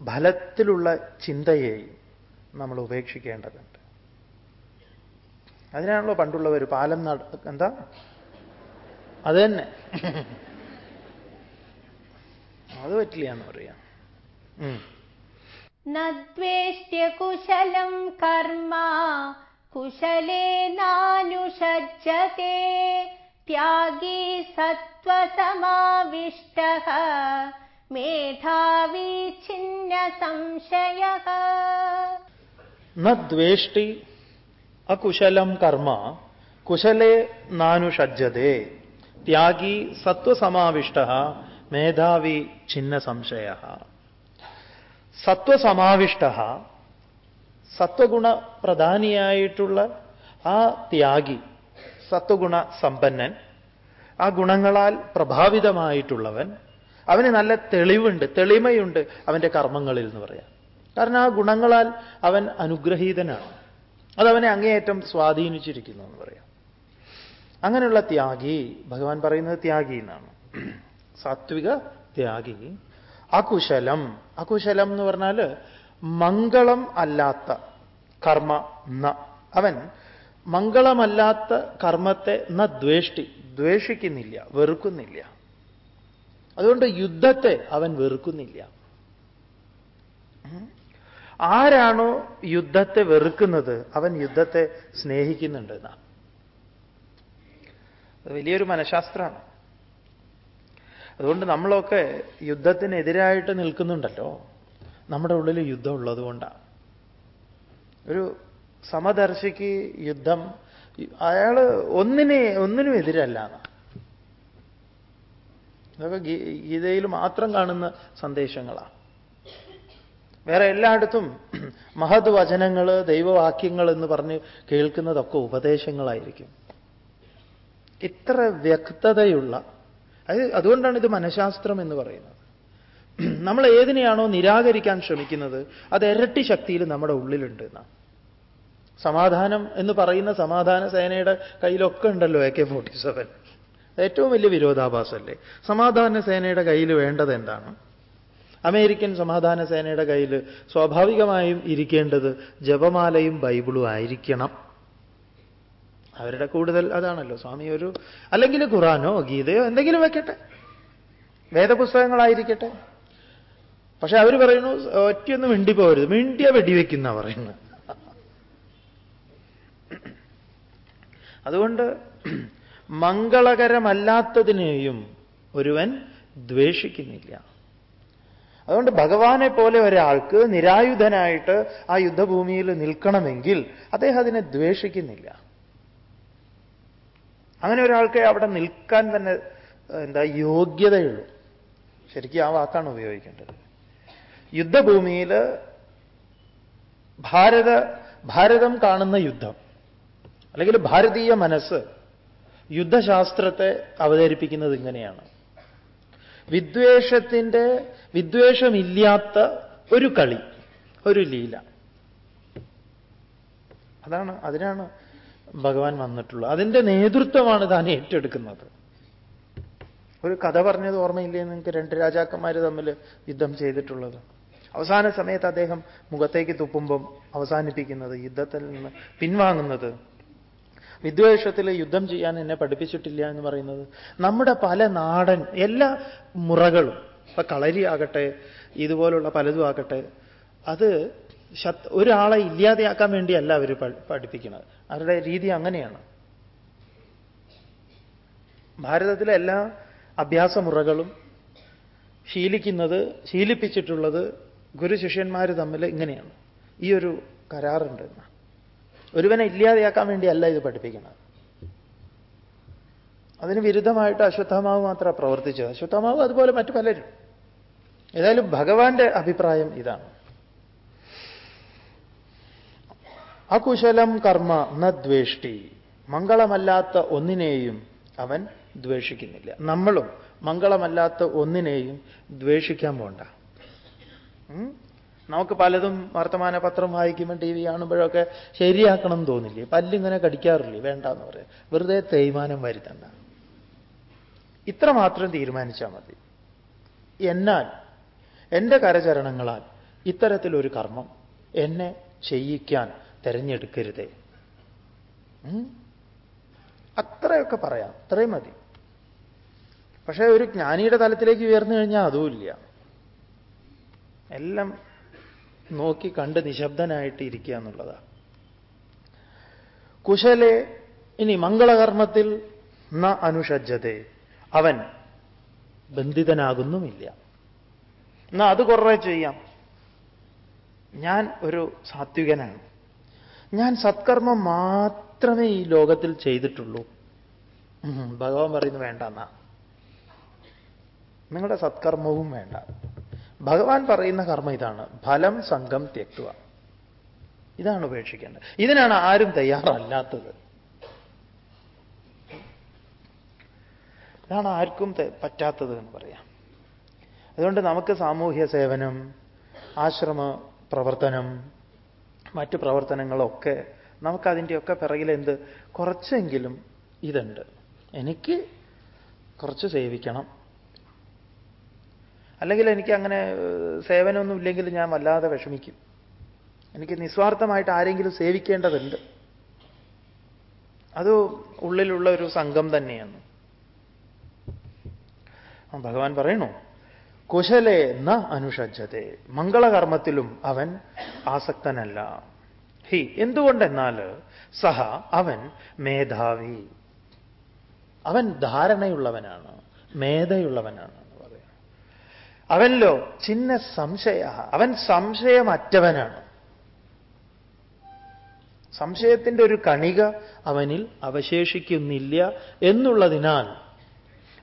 ഫലത്തിലുള്ള ചിന്തയെയും നമ്മൾ ഉപേക്ഷിക്കേണ്ടതുണ്ട്. അതിനാണല്ലോ പണ്ടുള്ളവർ പാലം നട എന്താ? അത് തന്നെ. അത് പറ്റില്ല എന്ന് പറയാം നദ്വേഷ്ട്യ കുശലം കർമ്മ കുശലേനാനുഷജ്ജതേ त्यागी सत्त्वसमाविष्टः मेधावी छिन्नसंशयः ന ദ്വേഷ്ടി അകുശലം കർമ്മ കുശലേ നാനുഷജ്ജതേ ത്യാഗി സത്വസമാവിഷ്ട മേധാവി ഛിന്ന സംശയ സത്വസമാവിഷ്ട സത്വഗുണ പ്രധാനിയായിട്ടുള്ള ആ ത്യാഗി സത്വഗുണ സമ്പന്നൻ. ആ ഗുണങ്ങളാൽ പ്രഭാവിതമായിട്ടുള്ളവൻ. അവന് നല്ല തെളിവുണ്ട് തെളിമയുണ്ട് അവന്റെ കർമ്മങ്ങളിൽ എന്ന് പറയാം. കാരണം ആ ഗുണങ്ങളാൽ അവൻ അനുഗ്രഹീതനാണ്. അതവനെ അങ്ങേയറ്റം സ്വാധീനിച്ചിരിക്കുന്നു എന്ന് പറയാം. അങ്ങനെയുള്ള ത്യാഗി ഭഗവാൻ പറയുന്നത് ത്യാഗി എന്നാണ്. സാത്വിക ത്യാഗി. അകുശലം. അകുശലം എന്ന് പറഞ്ഞാൽ മംഗളം അല്ലാത്ത കർമ്മ ന. അവൻ മംഗളമല്ലാത്ത കർമ്മത്തെ ന ദ്വേഷ്ടി ദ്വേഷിക്കുന്നില്ല വെറുക്കുന്നില്ല. അതുകൊണ്ട് യുദ്ധത്തെ അവൻ വെറുക്കുന്നില്ല. ആരാണോ യുദ്ധത്തെ വെറുക്കുന്നത് അവൻ യുദ്ധത്തെ സ്നേഹിക്കുന്നുണ്ട് എന്നാ. വലിയൊരു മനഃശാസ്ത്രമാണ്. അതുകൊണ്ട് നമ്മളൊക്കെ യുദ്ധത്തിനെതിരായിട്ട് നിൽക്കുന്നുണ്ടല്ലോ. നമ്മുടെ ഉള്ളിൽ യുദ്ധം ഉള്ളതുകൊണ്ടാണ് ഒരു സമദർശിക്ക് യുദ്ധം അയാൾ ഒന്നിനെ ഒന്നിനും എതിരല്ല. ഇതൊക്കെ ഗീതയിൽ മാത്രം കാണുന്ന സന്ദേശങ്ങളാണ് വേറെ എല്ലായിടത്തും മഹത് വചനങ്ങൾ ദൈവവാക്യങ്ങൾ എന്ന് പറഞ്ഞ് കേൾക്കുന്നതൊക്കെ ഉപദേശങ്ങളായിരിക്കും. ഇത്ര വ്യക്തതയുള്ള അത് അതുകൊണ്ടാണ് ഇത് മനഃശാസ്ത്രം എന്ന് പറയുന്നത്. നമ്മൾ ഏതിനെയാണോ നിരാകരിക്കാൻ ശ്രമിക്കുന്നത് അത് ഇരട്ടി ശക്തിയിൽ നമ്മുടെ ഉള്ളിലുണ്ട് എന്നാണ്. സമാധാനം എന്ന് പറയുന്ന സമാധാന സേനയുടെ കയ്യിലൊക്കെ ഉണ്ടല്ലോ എ കെ ഫോർട്ടി സെവൻ ഏറ്റവും വലിയ വിരോധാഭാസമല്ലേ? സമാധാന സേനയുടെ കയ്യിൽ വേണ്ടത് എന്താണ്? അമേരിക്കൻ സമാധാന സേനയുടെ കയ്യിൽ സ്വാഭാവികമായും ഇരിക്കേണ്ടത് ജപമാലയും ബൈബിളും ആയിരിക്കണം. അവരുടെ കൂടുതൽ അതാണല്ലോ സ്വാമി ഒരു അല്ലെങ്കിൽ ഖുറാനോ ഗീതയോ എന്തെങ്കിലും വെക്കട്ടെ. വേദപുസ്തകങ്ങളായിരിക്കട്ടെ. പക്ഷെ അവർ പറയുന്നു ഒറ്റയൊന്നും മിണ്ടിപ്പോരുത് മിണ്ടിയ വെടിവെക്കുന്ന പറയുന്നത്. അതുകൊണ്ട് മംഗളകരമല്ലാത്തതിനെയും ഒരുവൻ ദ്വേഷിക്കുന്നില്ല. അതുകൊണ്ട് ഭഗവാനെ പോലെ ഒരാൾക്ക് നിരായുധനായിട്ട് ആ യുദ്ധഭൂമിയിൽ നിൽക്കണമെങ്കിൽ അദ്ദേഹം അതിനെ ദ്വേഷിക്കുന്നില്ല. അങ്ങനെ ഒരാൾക്ക് അവിടെ നിൽക്കാൻ തന്നെ എന്താ യോഗ്യതയുള്ളൂ. ശരിക്കും ആ വാക്കാണ് ഉപയോഗിക്കേണ്ടത്. യുദ്ധഭൂമിയിൽ ഭാരത ഭാരതം കാണുന്ന യുദ്ധം. അല്ലെങ്കിൽ ഭാരതീയ മനസ്സ് യുദ്ധശാസ്ത്രത്തെ അവതരിപ്പിക്കുന്നത് ഇങ്ങനെയാണ്. വിദ്വേഷത്തിന്റെ വിദ്വേഷമില്ലാത്ത ഒരു കളി ഒരു ലീല. അതാണ് അതിനാണ് ഭഗവാൻ വന്നിട്ടുള്ളത്. അതിന്റെ നേതൃത്വമാണ് താൻ ഏറ്റെടുക്കുന്നത്. ഒരു കഥ പറഞ്ഞത് ഓർമ്മയില്ലേ? നിങ്ങൾക്ക് രണ്ട് രാജാക്കന്മാർ തമ്മിൽ യുദ്ധം ചെയ്തിട്ടുള്ളത്. അവസാന സമയത്ത് അദ്ദേഹം മുഖത്തേക്ക് തുപ്പുമ്പം അവസാനിപ്പിക്കുന്നത് യുദ്ധത്തിൽ നിന്ന് പിൻവാങ്ങുന്നത് വിദ്വേഷത്തിൽ യുദ്ധം ചെയ്യാൻ എന്നെ പഠിപ്പിച്ചിട്ടില്ല എന്ന് പറയുന്നത്. നമ്മുടെ പല നാടൻ എല്ലാ മുറകളും ഇപ്പൊ കളരി ആകട്ടെ ഇതുപോലുള്ള പലതും ആകട്ടെ അത് ഒരാളെ ഇല്ലാതെയാക്കാൻ വേണ്ടിയല്ല അവർ പഠിപ്പിക്കുന്നത്. അവരുടെ രീതി അങ്ങനെയാണ്. ഭാരതത്തിലെ എല്ലാ അഭ്യാസ അഭ്യാസമുറകളും ശീലിക്കുന്നത് ശീലിപ്പിച്ചിട്ടുള്ളത് ഗുരു ശിഷ്യന്മാർ തമ്മിൽ ഇങ്ങനെയാണ്. ഈ ഒരു കരാറുണ്ട്. ഒരുവനെ ഇല്ലാതെയാക്കാൻ വേണ്ടിയല്ല ഇത് പഠിപ്പിക്കുന്നത്. അതിന് വിരുദ്ധമായിട്ട് അശ്വത്ഥമാവ് മാത്രം പ്രവർത്തിച്ചത്. അശ്വത്ഥമാവ് അതുപോലെ മറ്റു പലരും. ഏതായാലും ഭഗവാന്റെ അഭിപ്രായം ഇതാണ്. അകുശലം കർമ്മ നദ്വേഷ്ടി ദ്വേഷ്ടി. മംഗളമല്ലാത്ത ഒന്നിനെയും അവൻ ദ്വേഷിക്കുന്നില്ല. നമ്മളും മംഗളമല്ലാത്ത ഒന്നിനെയും ദ്വേഷിക്കാൻ പോണ്ട. നമുക്ക് പലതും വർത്തമാന പത്രം വായിക്കുമ്പോൾ ടി വി കാണുമ്പോഴൊക്കെ ശരിയാക്കണം എന്ന് തോന്നില്ലേ? പല്ലിങ്ങനെ കടിക്കാറില്ലേ? വേണ്ട എന്ന് പറയാം. വെറുതെ തേയ്മാനം വരുത്തണ്ട. ഇത്ര മാത്രം തീരുമാനിച്ചാൽ മതി. എന്നാൽ എന്റെ കരചരണങ്ങളാൽ ഇത്തരത്തിലൊരു കർമ്മം എന്നെ ചെയ്യിക്കാൻ തിരഞ്ഞെടുക്കരുതേ. അത്രയൊക്കെ പറയാം. അത്രയും മതി. പക്ഷേ ഒരു ജ്ഞാനിയുടെ തലത്തിലേക്ക് ഉയർന്നു കഴിഞ്ഞാൽ അതുമില്ല എല്ലാം നോക്കി കണ്ട് നിശബ്ദനായിട്ട് ഇരിക്കുക എന്നുള്ളതാണ് കുശലെ ഇനി മംഗളകർമ്മത്തിൽ ന അനുഷജ്ജതേ അവൻ ബന്ധിതനാകുന്നുമില്ല. എന്നാ അത് കുറേ ചെയ്യാം. ഞാൻ ഒരു സാത്വികനാണ്. ഞാൻ സത്കർമ്മം മാത്രമേ ഈ ലോകത്തിൽ ചെയ്തിട്ടുള്ളൂ. ഭഗവാൻ പറയുന്നു വേണ്ട എന്നാ. നിങ്ങളുടെ സത്കർമ്മവും വേണ്ട. ഭഗവാൻ പറയുന്ന കർമ്മ ഇതാണ്. ഫലം സംഘം തെക്കുക ഇതാണ് ഉപേക്ഷിക്കേണ്ടത്. ഇതിനാണ് ആരും തയ്യാറല്ലാത്തത്. ഇതാണ് ആർക്കും പറ്റാത്തത് എന്ന് പറയാം. അതുകൊണ്ട് നമുക്ക് സാമൂഹ്യ സേവനം ആശ്രമ പ്രവർത്തനം മറ്റു പ്രവർത്തനങ്ങളൊക്കെ നമുക്കതിന്റെയൊക്കെ പിറകിൽ എന്ത്? കുറച്ചെങ്കിലും ഇതുണ്ട്. എനിക്ക് കുറച്ച് സേവിക്കണം. അല്ലെങ്കിൽ എനിക്ക് അങ്ങനെ സേവനമൊന്നും ഇല്ലെങ്കിൽ ഞാൻ വല്ലാതെ വിഷമിക്കും. എനിക്ക് നിസ്വാർത്ഥമായിട്ട് ആരെങ്കിലും സേവിക്കേണ്ടതുണ്ട്. അത് ഉള്ളിലുള്ള ഒരു സംഘം തന്നെയാണ്. ഭഗവാൻ പറയണു കുശലേ ന അനുഷജ്ജത്തെ മംഗളകർമ്മത്തിലും അവൻ ആസക്തനല്ല. ഹി എന്തുകൊണ്ടെന്നാൽ സഹ അവൻ മേധാവി. അവൻ ധാരണയുള്ളവനാണ് മേധയുള്ളവനാണ്. അവനിലോ? ചിന്ന സംശയ. അവൻ സംശയമറ്റവനാണ്. സംശയത്തിന്റെ ഒരു കണിക അവനിൽ അവശേഷിക്കുന്നില്ല എന്നുള്ളതിനാൽ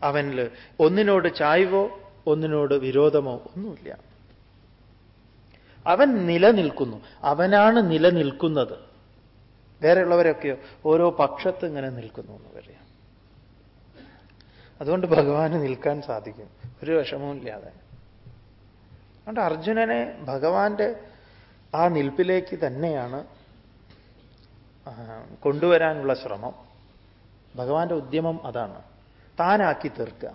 അവനിൽ ഒന്നിനോട് ചായ്വോ ഒന്നിനോട് വിരോധമോ ഒന്നുമില്ല. അവൻ നിലനിൽക്കുന്നു. അവനാണ് നിലനിൽക്കുന്നത്. വേറെയുള്ളവരൊക്കെയോ ഓരോ പക്ഷത്ത് ഇങ്ങനെ നിൽക്കുന്നു എന്ന് പറയാം അതുകൊണ്ട് ഭഗവാന് നിൽക്കാൻ സാധിക്കും. ഒരു വിഷമവും ഇല്ലാതെ അതുകൊണ്ട് അർജുനനെ ഭഗവാന്റെ ആ നിൽപ്പിലേക്ക് തന്നെയാണ് കൊണ്ടുവരാനുള്ള ശ്രമം. ഭഗവാന്റെ ഉദ്യമം അതാണ്. താനാക്കി തീർക്കുക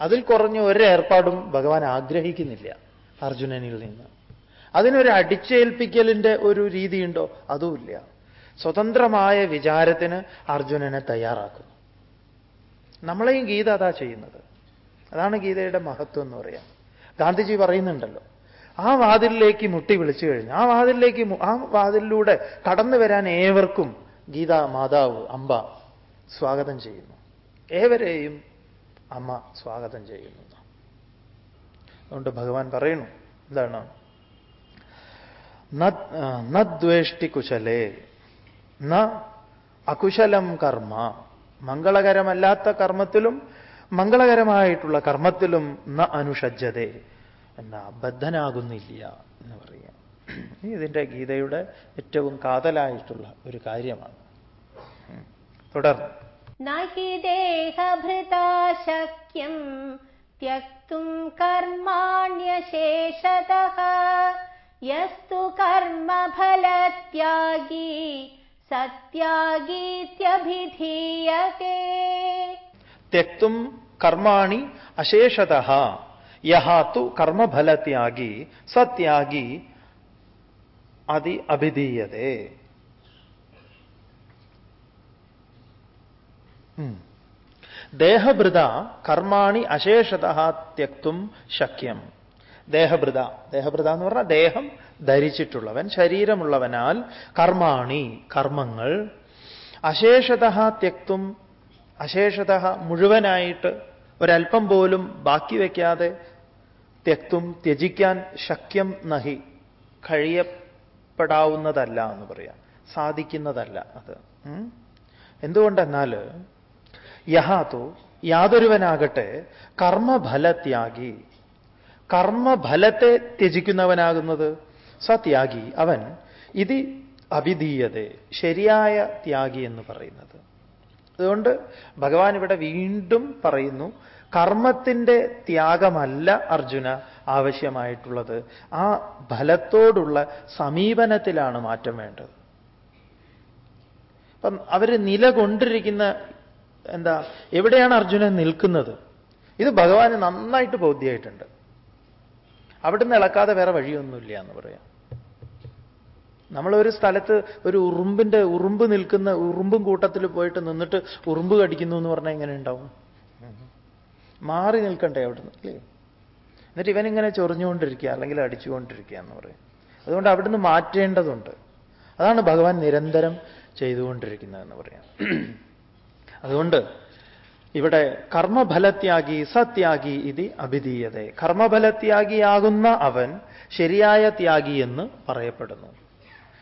അതിൽ കുറഞ്ഞ ഒരേർപ്പാടും ഭഗവാൻ ആഗ്രഹിക്കുന്നില്ല അർജുനനിൽ നിന്ന്. അതിനൊരു അടിച്ചേൽപ്പിക്കലിന്റെ ഒരു രീതിയുണ്ടോ? അതുമില്ല. സ്വതന്ത്രമായ വിചാരത്തിന് അർജുനനെ തയ്യാറാക്കുന്നു. നമ്മളെയും ഗീത അതാ ചെയ്യുന്നത്. അതാണ് ഗീതയുടെ മഹത്വം എന്ന് പറയാം. ഗാന്ധിജി പറയുന്നുണ്ടല്ലോ. ആ വാതിലിലേക്ക് മുട്ടി വിളിച്ചു കഴിഞ്ഞു. ആ വാതിലിലേക്ക് ആ വാതിലിലൂടെ കടന്നു വരാൻ ഏവർക്കും ഗീത മാതാവ് അമ്പ സ്വാഗതം ചെയ്യുന്നു. ഏവരെയും അമ്മ സ്വാഗതം ചെയ്യുന്നു. അതുകൊണ്ട് ഭഗവാൻ പറയുന്നു എന്താണ്? നദ്വേഷ്ടി കുശലേ ന അകുശലം കർമ്മ. മംഗളകരമല്ലാത്ത കർമ്മത്തിലും മംഗളകരമായിട്ടുള്ള കർമ്മത്തിലും ന അനുഷജ്ജതേ എന്നാ ബദ്ധനാകുന്നില്ല എന്ന് പറയാം ഇതിൻ്റെ ഗീതയുടെ ഏറ്റവും കാതലായിട്ടുള്ള ഒരു കാര്യമാണ് തുടർന്ന് നഹി ദേഹഭൃതാ ശക്യം त्यक्तुं कर्माण्यशेषतः यस्तु कर्मफलत्यागी സത്യാഗീത്യഭിധീയത്തെ തെക്തും കർമാണി അശേഷത യഹാത്തു കർമ്മഫലത്യാഗി സത്യാഗി അതി ಅದಿ ദേഹഭൃത കർമാണി അശേഷത തെക്തും ശക്യം. ദേഹഭൃത ദേഹഭൃത എന്ന് പറഞ്ഞാൽ ദേഹം ധരിച്ചിട്ടുള്ളവൻ ശരീരമുള്ളവനാൽ കർമാണി കർമ്മങ്ങൾ അശേഷത തെക്തും അശേഷത മുഴുവനായിട്ട് ഒരൽപ്പം പോലും ബാക്കി വയ്ക്കാതെ തെക്തും ത്യജിക്കാൻ ശക്യം നഹി. കഴിയപ്പെടാവുന്നതല്ല എന്ന് പറയാം. സാധിക്കുന്നതല്ല അത്. എന്തുകൊണ്ടെന്നാൽ യഹാതു യാതൊരുവനാകട്ടെ കർമ്മഫലത്യാഗി. കർമ്മഫലത്തെ ത്യജിക്കുന്നവനാകുന്നത് സത്യാഗി. അവൻ ഇത് അവിധീയത. ശരിയായ ത്യാഗി എന്ന് പറയുന്നത്. അതുകൊണ്ട് ഭഗവാൻ ഇവിടെ വീണ്ടും പറയുന്നു കർമ്മത്തിന്റെ ത്യാഗമല്ല അർജുന ആവശ്യമായിട്ടുള്ളത്. ആ ഫലത്തോടുള്ള സമീപനത്തിലാണ് മാറ്റം വേണ്ടത്. അപ്പം അവർ നിലകൊണ്ടിരിക്കുന്ന എന്താ എവിടെയാണ് അർജുനൻ നിൽക്കുന്നത്? ഇത് ഭഗവാന് നന്നായിട്ട് ബോധ്യമായിട്ടുണ്ട് അവിടുന്ന് ഇളക്കാതെ വേറെ വഴിയൊന്നുമില്ല എന്ന് പറയാം. നമ്മളൊരു സ്ഥലത്ത് ഒരു ഉറുമ്പിന്റെ ഉറുമ്പ് നിൽക്കുന്ന ഉറുമ്പും കൂട്ടത്തിൽ പോയിട്ട് നിന്നിട്ട് ഉറുമ്പ് കടിക്കുന്നു എന്ന് പറഞ്ഞാൽ എങ്ങനെ ഉണ്ടാവും? മാറി നിൽക്കണ്ടേ അവിടുന്ന് അല്ലേ എന്നിട്ട് ഇവനിങ്ങനെ ചൊറിഞ്ഞുകൊണ്ടിരിക്കുക അല്ലെങ്കിൽ അടിച്ചുകൊണ്ടിരിക്കുക എന്ന് പറയും. അതുകൊണ്ട് അവിടുന്ന് മാറ്റേണ്ടതുണ്ട്. അതാണ് ഭഗവാൻ നിരന്തരം ചെയ്തുകൊണ്ടിരിക്കുന്നതെന്ന് പറയാം. അതുകൊണ്ട് ഇവിടെ കർമ്മഫലത്യാഗി സത്യാഗി ഇത് അഭിധീയത. കർമ്മഫലത്യാഗിയാകുന്ന അവൻ ശരിയായ ത്യാഗി എന്ന് പറയപ്പെടുന്നു.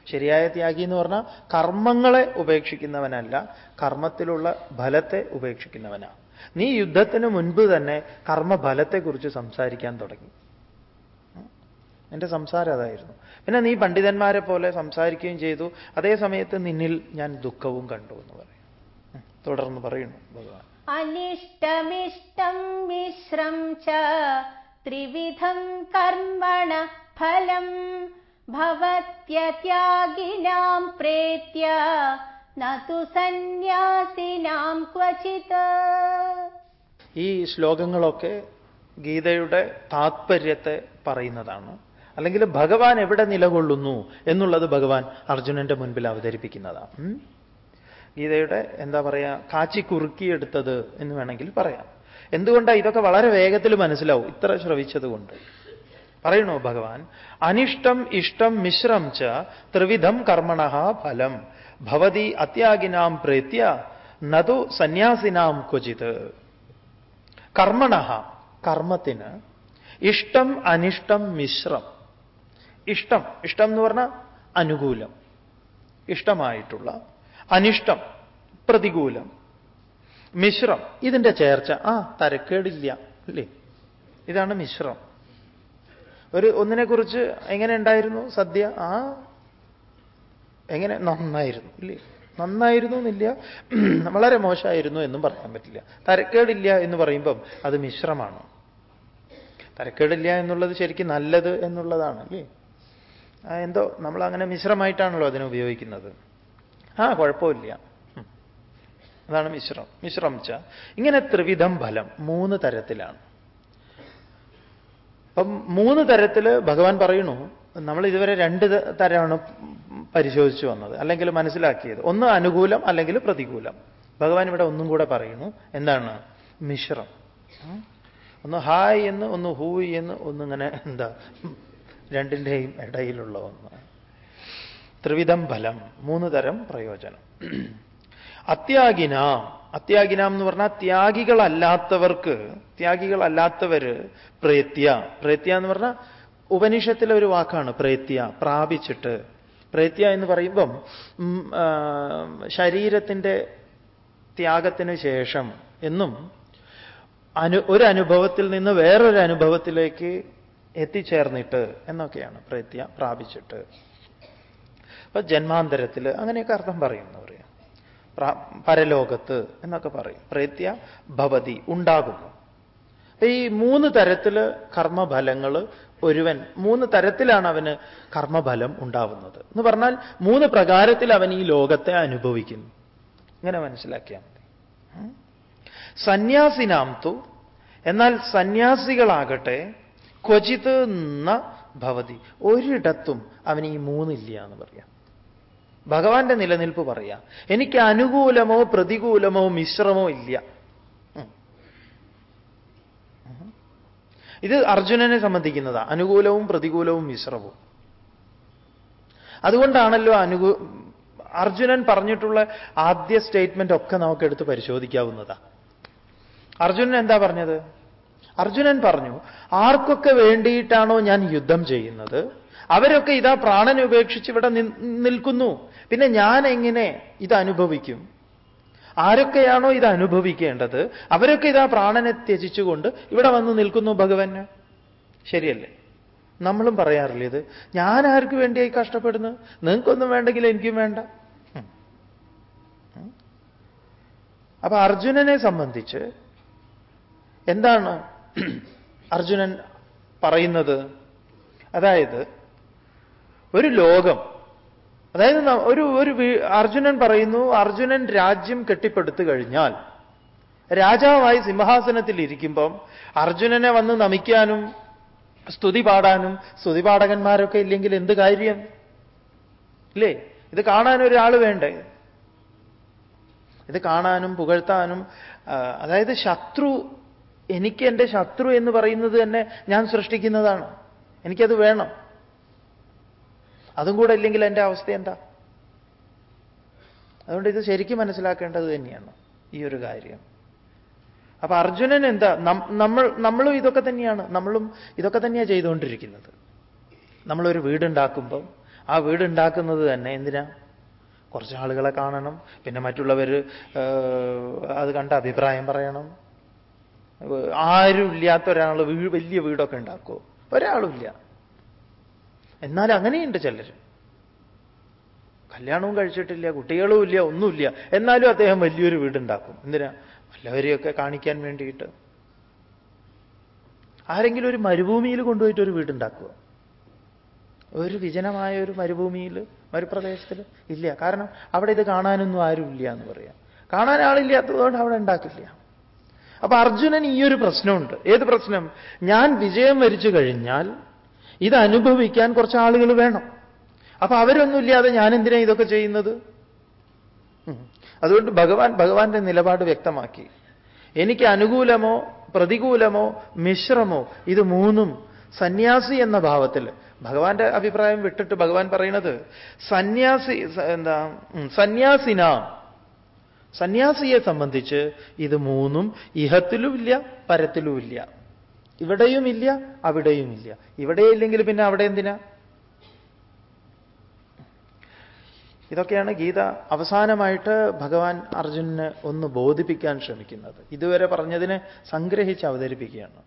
ശരിയായ ത്യാഗി എന്ന് പറഞ്ഞാൽ കർമ്മങ്ങളെ ഉപേക്ഷിക്കുന്നവനല്ല കർമ്മത്തിലുള്ള ഫലത്തെ ഉപേക്ഷിക്കുന്നവനാണ് നീ യുദ്ധത്തിന് മുൻപ് തന്നെ കർമ്മഫലത്തെക്കുറിച്ച് സംസാരിക്കാൻ തുടങ്ങി. എന്റെ സംസാരം അതായിരുന്നു. പിന്നെ നീ പണ്ഡിതന്മാരെ പോലെ സംസാരിക്കുകയും ചെയ്തു. അതേ സമയത്ത് നിന്നിൽ ഞാൻ ദുഃഖവും കണ്ടു എന്ന് പറയും. തുടർന്ന് പറയുന്നു ഭഗവാൻ. അനിഷ്ടമിഷ്ടം മിശ്രം ത്രിവിധം കർമ്മണ ഫലം ഭവത്യത്യാഗിനാം പ്രേത്യ നതു സന്യാസിനാം ക്വചിത് ഈ ശ്ലോകങ്ങളൊക്കെ ഗീതയുടെ താത്പര്യത്തെ പറയുന്നതാണ്. അല്ലെങ്കിൽ ഭഗവാൻ എവിടെ നിലകൊള്ളുന്നു എന്നുള്ളത് ഭഗവാൻ അർജുനന്റെ മുൻപിൽ അവതരിപ്പിക്കുന്നതാണ്. ഗീതയുടെ എന്താ പറയുക കാച്ചി കുറുക്കിയെടുത്തത് എന്ന് വേണമെങ്കിൽ പറയാം. എന്തുകൊണ്ടാണ് ഇതൊക്കെ വളരെ വേഗത്തിൽ മനസ്സിലാവും? ഇത്ര ശ്രവിച്ചതുകൊണ്ട് പറയണോ ഭഗവാൻ? അനിഷ്ടം ഇഷ്ടം മിശ്രം ച ത്രിവിധം കർമ്മണ ഫലം. ഭവതി അത്യാഗിനാം പ്രേത്യ നതു സന്യാസിനാം ക്വചിത്. കർമ്മണ കർമ്മത്തിന്. ഇഷ്ടം അനിഷ്ടം മിശ്രം. ഇഷ്ടം ഇഷ്ടം എന്ന് പറഞ്ഞാൽ അനുകൂലം. ഇഷ്ടമായിട്ടുള്ള. അനിഷ്ടം പ്രതികൂലം. മിശ്രം ഇതിന്റെ ചേർച്ച. ആ തരക്കേടില്ല അല്ലേ? ഇതാണ് മിശ്രം. ഒരു ഒന്നിനെക്കുറിച്ച് എങ്ങനെ ഉണ്ടായിരുന്നു സദ്യ? ആ എങ്ങനെ? നന്നായിരുന്നു. ഇല്ലേ? നന്നായിരുന്നു എന്നില്ല. വളരെ മോശമായിരുന്നു എന്നും പറയാൻ പറ്റില്ല. തരക്കേടില്ല എന്ന് പറയുമ്പം അത് മിശ്രമാണ്. തരക്കേടില്ല എന്നുള്ളത് ശരിക്കും നല്ലത് എന്നുള്ളതാണ് അല്ലേ? എന്തോ നമ്മൾ അങ്ങനെ മിശ്രമായിട്ടാണല്ലോ അതിനെ ഉപയോഗിക്കുന്നത്. ആ കുഴപ്പമില്ല. അതാണ് മിശ്രം. മിശ്രം ഇങ്ങനെ ത്രിവിധം ഫലം മൂന്ന് തരത്തിലാണ്. അപ്പം മൂന്ന് തരത്തിൽ ഭഗവാൻ പറയുന്നു. നമ്മൾ ഇതുവരെ രണ്ട് തരമാണ് പരിശോധിച്ചു വന്നത്. അല്ലെങ്കിൽ മനസ്സിലാക്കിയത്. ഒന്ന് അനുകൂലം അല്ലെങ്കിൽ പ്രതികൂലം. ഭഗവാൻ ഇവിടെ ഒന്നും കൂടെ പറയുന്നു. എന്താണ്? മിശ്രം. ഒന്ന് ഹായ് എന്ന് ഒന്ന് ഹൂയ് എന്ന് ഒന്നിങ്ങനെ എന്താ? രണ്ടിന്റെയും ഇടയിലുള്ള ഒന്ന്. ത്രിവിധം ഫലം. മൂന്ന് തരം പ്രയോജനം. അത്യാഗിനാം. അത്യാഗിനാം എന്ന് പറഞ്ഞാൽ ത്യാഗികളല്ലാത്തവർക്ക് ത്യാഗികളല്ലാത്തവര് പ്രേത്യ പ്രേത്യ എന്ന് പറഞ്ഞാൽ ഉപനിഷത്തിലെ ഒരു വാക്കാണ് പ്രേത്യ പ്രാപിച്ചിട്ട്. പ്രേത്യ എന്ന് പറയുമ്പം ശരീരത്തിന്റെ ത്യാഗത്തിന് ശേഷം എന്നും അനു ഒരു അനുഭവത്തിൽ നിന്ന് വേറൊരു അനുഭവത്തിലേക്ക് എത്തിച്ചേർന്നിട്ട് എന്നൊക്കെയാണ് പ്രേത്യ പ്രാപിച്ചിട്ട്. അപ്പൊ ജന്മാന്തരത്തിൽ അങ്ങനെയൊക്കെ അർത്ഥം പറയുന്നു പറയാം പ്രാ- പരലോകത്ത് എന്നൊക്കെ പറയും. പ്രേത്യ ഭവതി ഉണ്ടാകുന്നു. ഈ മൂന്ന് തരത്തിൽ കർമ്മഫലങ്ങൾ ഒരുവൻ മൂന്ന് തരത്തിലാണ് അവന് കർമ്മഫലം ഉണ്ടാവുന്നത്. എന്ന് പറഞ്ഞാൽ മൂന്ന് പ്രകാരത്തിൽ അവൻ ഈ ലോകത്തെ അനുഭവിക്കുന്നു. ഇങ്ങനെ മനസ്സിലാക്കിയാൽ മതി. സന്യാസിനാം തു എന്നാൽ സന്യാസികളാകട്ടെ ക്വചിത് ന ഭവതി. ഒരിടത്തും അവന് ഈ മൂന്നില്ല എന്ന് പറയാം. ഭഗവാന്റെ നിലനിൽപ്പ് പറയാം. എനിക്ക് അനുകൂലമോ പ്രതികൂലമോ മിശ്രമോ ഇല്ല. ഇത് അർജുനനെ സംബന്ധിക്കുന്നതാ. അനുകൂലവും പ്രതികൂലവും മിശ്രവും. അതുകൊണ്ടാണല്ലോ അനുകൂ അർജുനൻ പറഞ്ഞിട്ടുള്ള ആദ്യ സ്റ്റേറ്റ്മെന്റ് ഒക്കെ നമുക്ക് എടുത്ത് പരിശോധിക്കാവുന്നതാ. അർജുനൻ എന്താ പറഞ്ഞത്? അർജുനൻ പറഞ്ഞു ആർക്കൊക്കെ വേണ്ടിയിട്ടാണോ ഞാൻ യുദ്ധം ചെയ്യുന്നത്? അവരൊക്കെ ഇതാ പ്രാണൻ ഉപേക്ഷിച്ച് ഇവിടെ നിൽക്കുന്നു. പിന്നെ ഞാൻ എങ്ങനെ ഇത് അനുഭവിക്കും ആരൊക്കെയാണോ ഇത് അനുഭവിക്കേണ്ടത് അവരൊക്കെ ഇതാ പ്രാണനെ ത്യജിച്ചുകൊണ്ട് ഇവിടെ വന്ന് നിൽക്കുന്നു ഭഗവന്. ശരിയല്ലേ? നമ്മളും പറയാറില്ല ഇത്? ഞാൻ ആർക്ക് വേണ്ടിയായി കഷ്ടപ്പെടുന്നു? നിങ്ങൾക്കൊന്നും വേണ്ടെങ്കിൽ എനിക്കും വേണ്ട. അപ്പൊ അർജുനനെ സംബന്ധിച്ച് എന്താണ് അർജുനൻ പറയുന്നത്? അതായത് ഒരു ലോകം അതായത് ഒരു ഒരു അർജുനൻ പറയുന്നു അർജുനൻ രാജ്യം കെട്ടിപ്പടുത്തു കഴിഞ്ഞാൽ രാജാവായി സിംഹാസനത്തിൽ ഇരിക്കുമ്പം അർജുനനെ വന്ന് നമിക്കാനും സ്തുതി പാടാനും സ്തുതി പാടകന്മാരൊക്കെ ഇല്ലെങ്കിൽ എന്ത് കാര്യം? ഇല്ലേ? ഇത് കാണാൻ ഒരാൾ വേണ്ടേ? ഇത് കാണാനും പുകഴ്ത്താനും അതായത് ശത്രു എനിക്ക് എന്റെ ശത്രു എന്ന് പറയുന്നത് തന്നെ ഞാൻ സൃഷ്ടിക്കുന്നതാണ്. എനിക്കത് വേണം. അതും കൂടെ ഇല്ലെങ്കിൽ എന്റെ അവസ്ഥ എന്താ? അതുകൊണ്ട് ഇത് ശരിക്കും മനസ്സിലാക്കേണ്ടത് തന്നെയാണ് ഈ ഒരു കാര്യം. അപ്പൊ അർജുനൻ എന്താ? നമ്മൾ നമ്മളും ഇതൊക്കെ തന്നെയാണ്. നമ്മളും ഇതൊക്കെ തന്നെയാണ് ചെയ്തുകൊണ്ടിരിക്കുന്നത്. നമ്മളൊരു വീടുണ്ടാക്കുമ്പം ആ വീടുണ്ടാക്കുന്നത് തന്നെ എന്തിനാ? കുറച്ച് ആളുകളെ കാണണം. പിന്നെ മറ്റുള്ളവർ അത് കണ്ട അഭിപ്രായം പറയണം. ആരും ഇല്ലാത്ത ഒരാൾ വലിയ വീടൊക്കെ ഉണ്ടാക്കുമോ ഒരാളുമില്ല എന്നാൽ അങ്ങനെയുണ്ട് ചിലർ. കല്യാണവും കഴിച്ചിട്ടില്ല കുട്ടികളും ഇല്ല ഒന്നുമില്ല. എന്നാലും അദ്ദേഹം വലിയൊരു വീടുണ്ടാക്കും. എന്തിനാ? വല്ലവരെയൊക്കെ കാണിക്കാൻ വേണ്ടിയിട്ട്. ആരെങ്കിലും ഒരു മരുഭൂമിയിൽ കൊണ്ടുപോയിട്ട് ഒരു വീടുണ്ടാക്കുക. ഒരു വിജനമായ ഒരു മരുഭൂമിയിൽ മരുപ്രദേശത്തിൽ ഇല്ല. കാരണം അവിടെ ഇത് കാണാനൊന്നും ആരുമില്ല എന്ന് പറയാം. കാണാൻ ആളില്ലാത്തതുകൊണ്ട് അവിടെ ഉണ്ടാക്കില്ല. അപ്പൊ അർജുനൻ ഈ ഒരു പ്രശ്നമുണ്ട്. ഏത് പ്രശ്നം? ഞാൻ വിജയം വരിച്ചു കഴിഞ്ഞാൽ ഇത് അനുഭവിക്കാൻ കുറച്ച് ആളുകൾ വേണം. അപ്പൊ അവരൊന്നുമില്ലാതെ ഞാൻ എന്തിനാ ഇതൊക്കെ ചെയ്യുന്നത്. അതുകൊണ്ട് ഭഗവാൻ ഭഗവാന്റെ നിലപാട് വ്യക്തമാക്കി. എനിക്ക് അനുകൂലമോ പ്രതികൂലമോ മിശ്രമോ ഇത് മൂന്നും സന്യാസി എന്ന ഭാവത്തിൽ. ഭഗവാന്റെ അഭിപ്രായം വിട്ടിട്ട് ഭഗവാൻ പറയുന്നത് സന്യാസി എന്താ സന്യാസിന. സന്യാസിയെ സംബന്ധിച്ച് ഇത് മൂന്നും ഇഹത്തിലുമില്ല പരത്തിലുമില്ല. ഇവിടെയുമില്ല അവിടെയുമില്ല. ഇവിടെയില്ലെങ്കിൽ പിന്നെ അവിടെ എന്തിനാ? ഇതൊക്കെയാണ് ഗീത അവസാനമായിട്ട് ഭഗവാൻ അർജുനന് ഒന്ന് ബോധിപ്പിക്കാൻ ശ്രമിക്കുന്നത്. ഇതുവരെ പറഞ്ഞതിനെ സംഗ്രഹിച്ച് അവതരിപ്പിക്കുകയാണ്.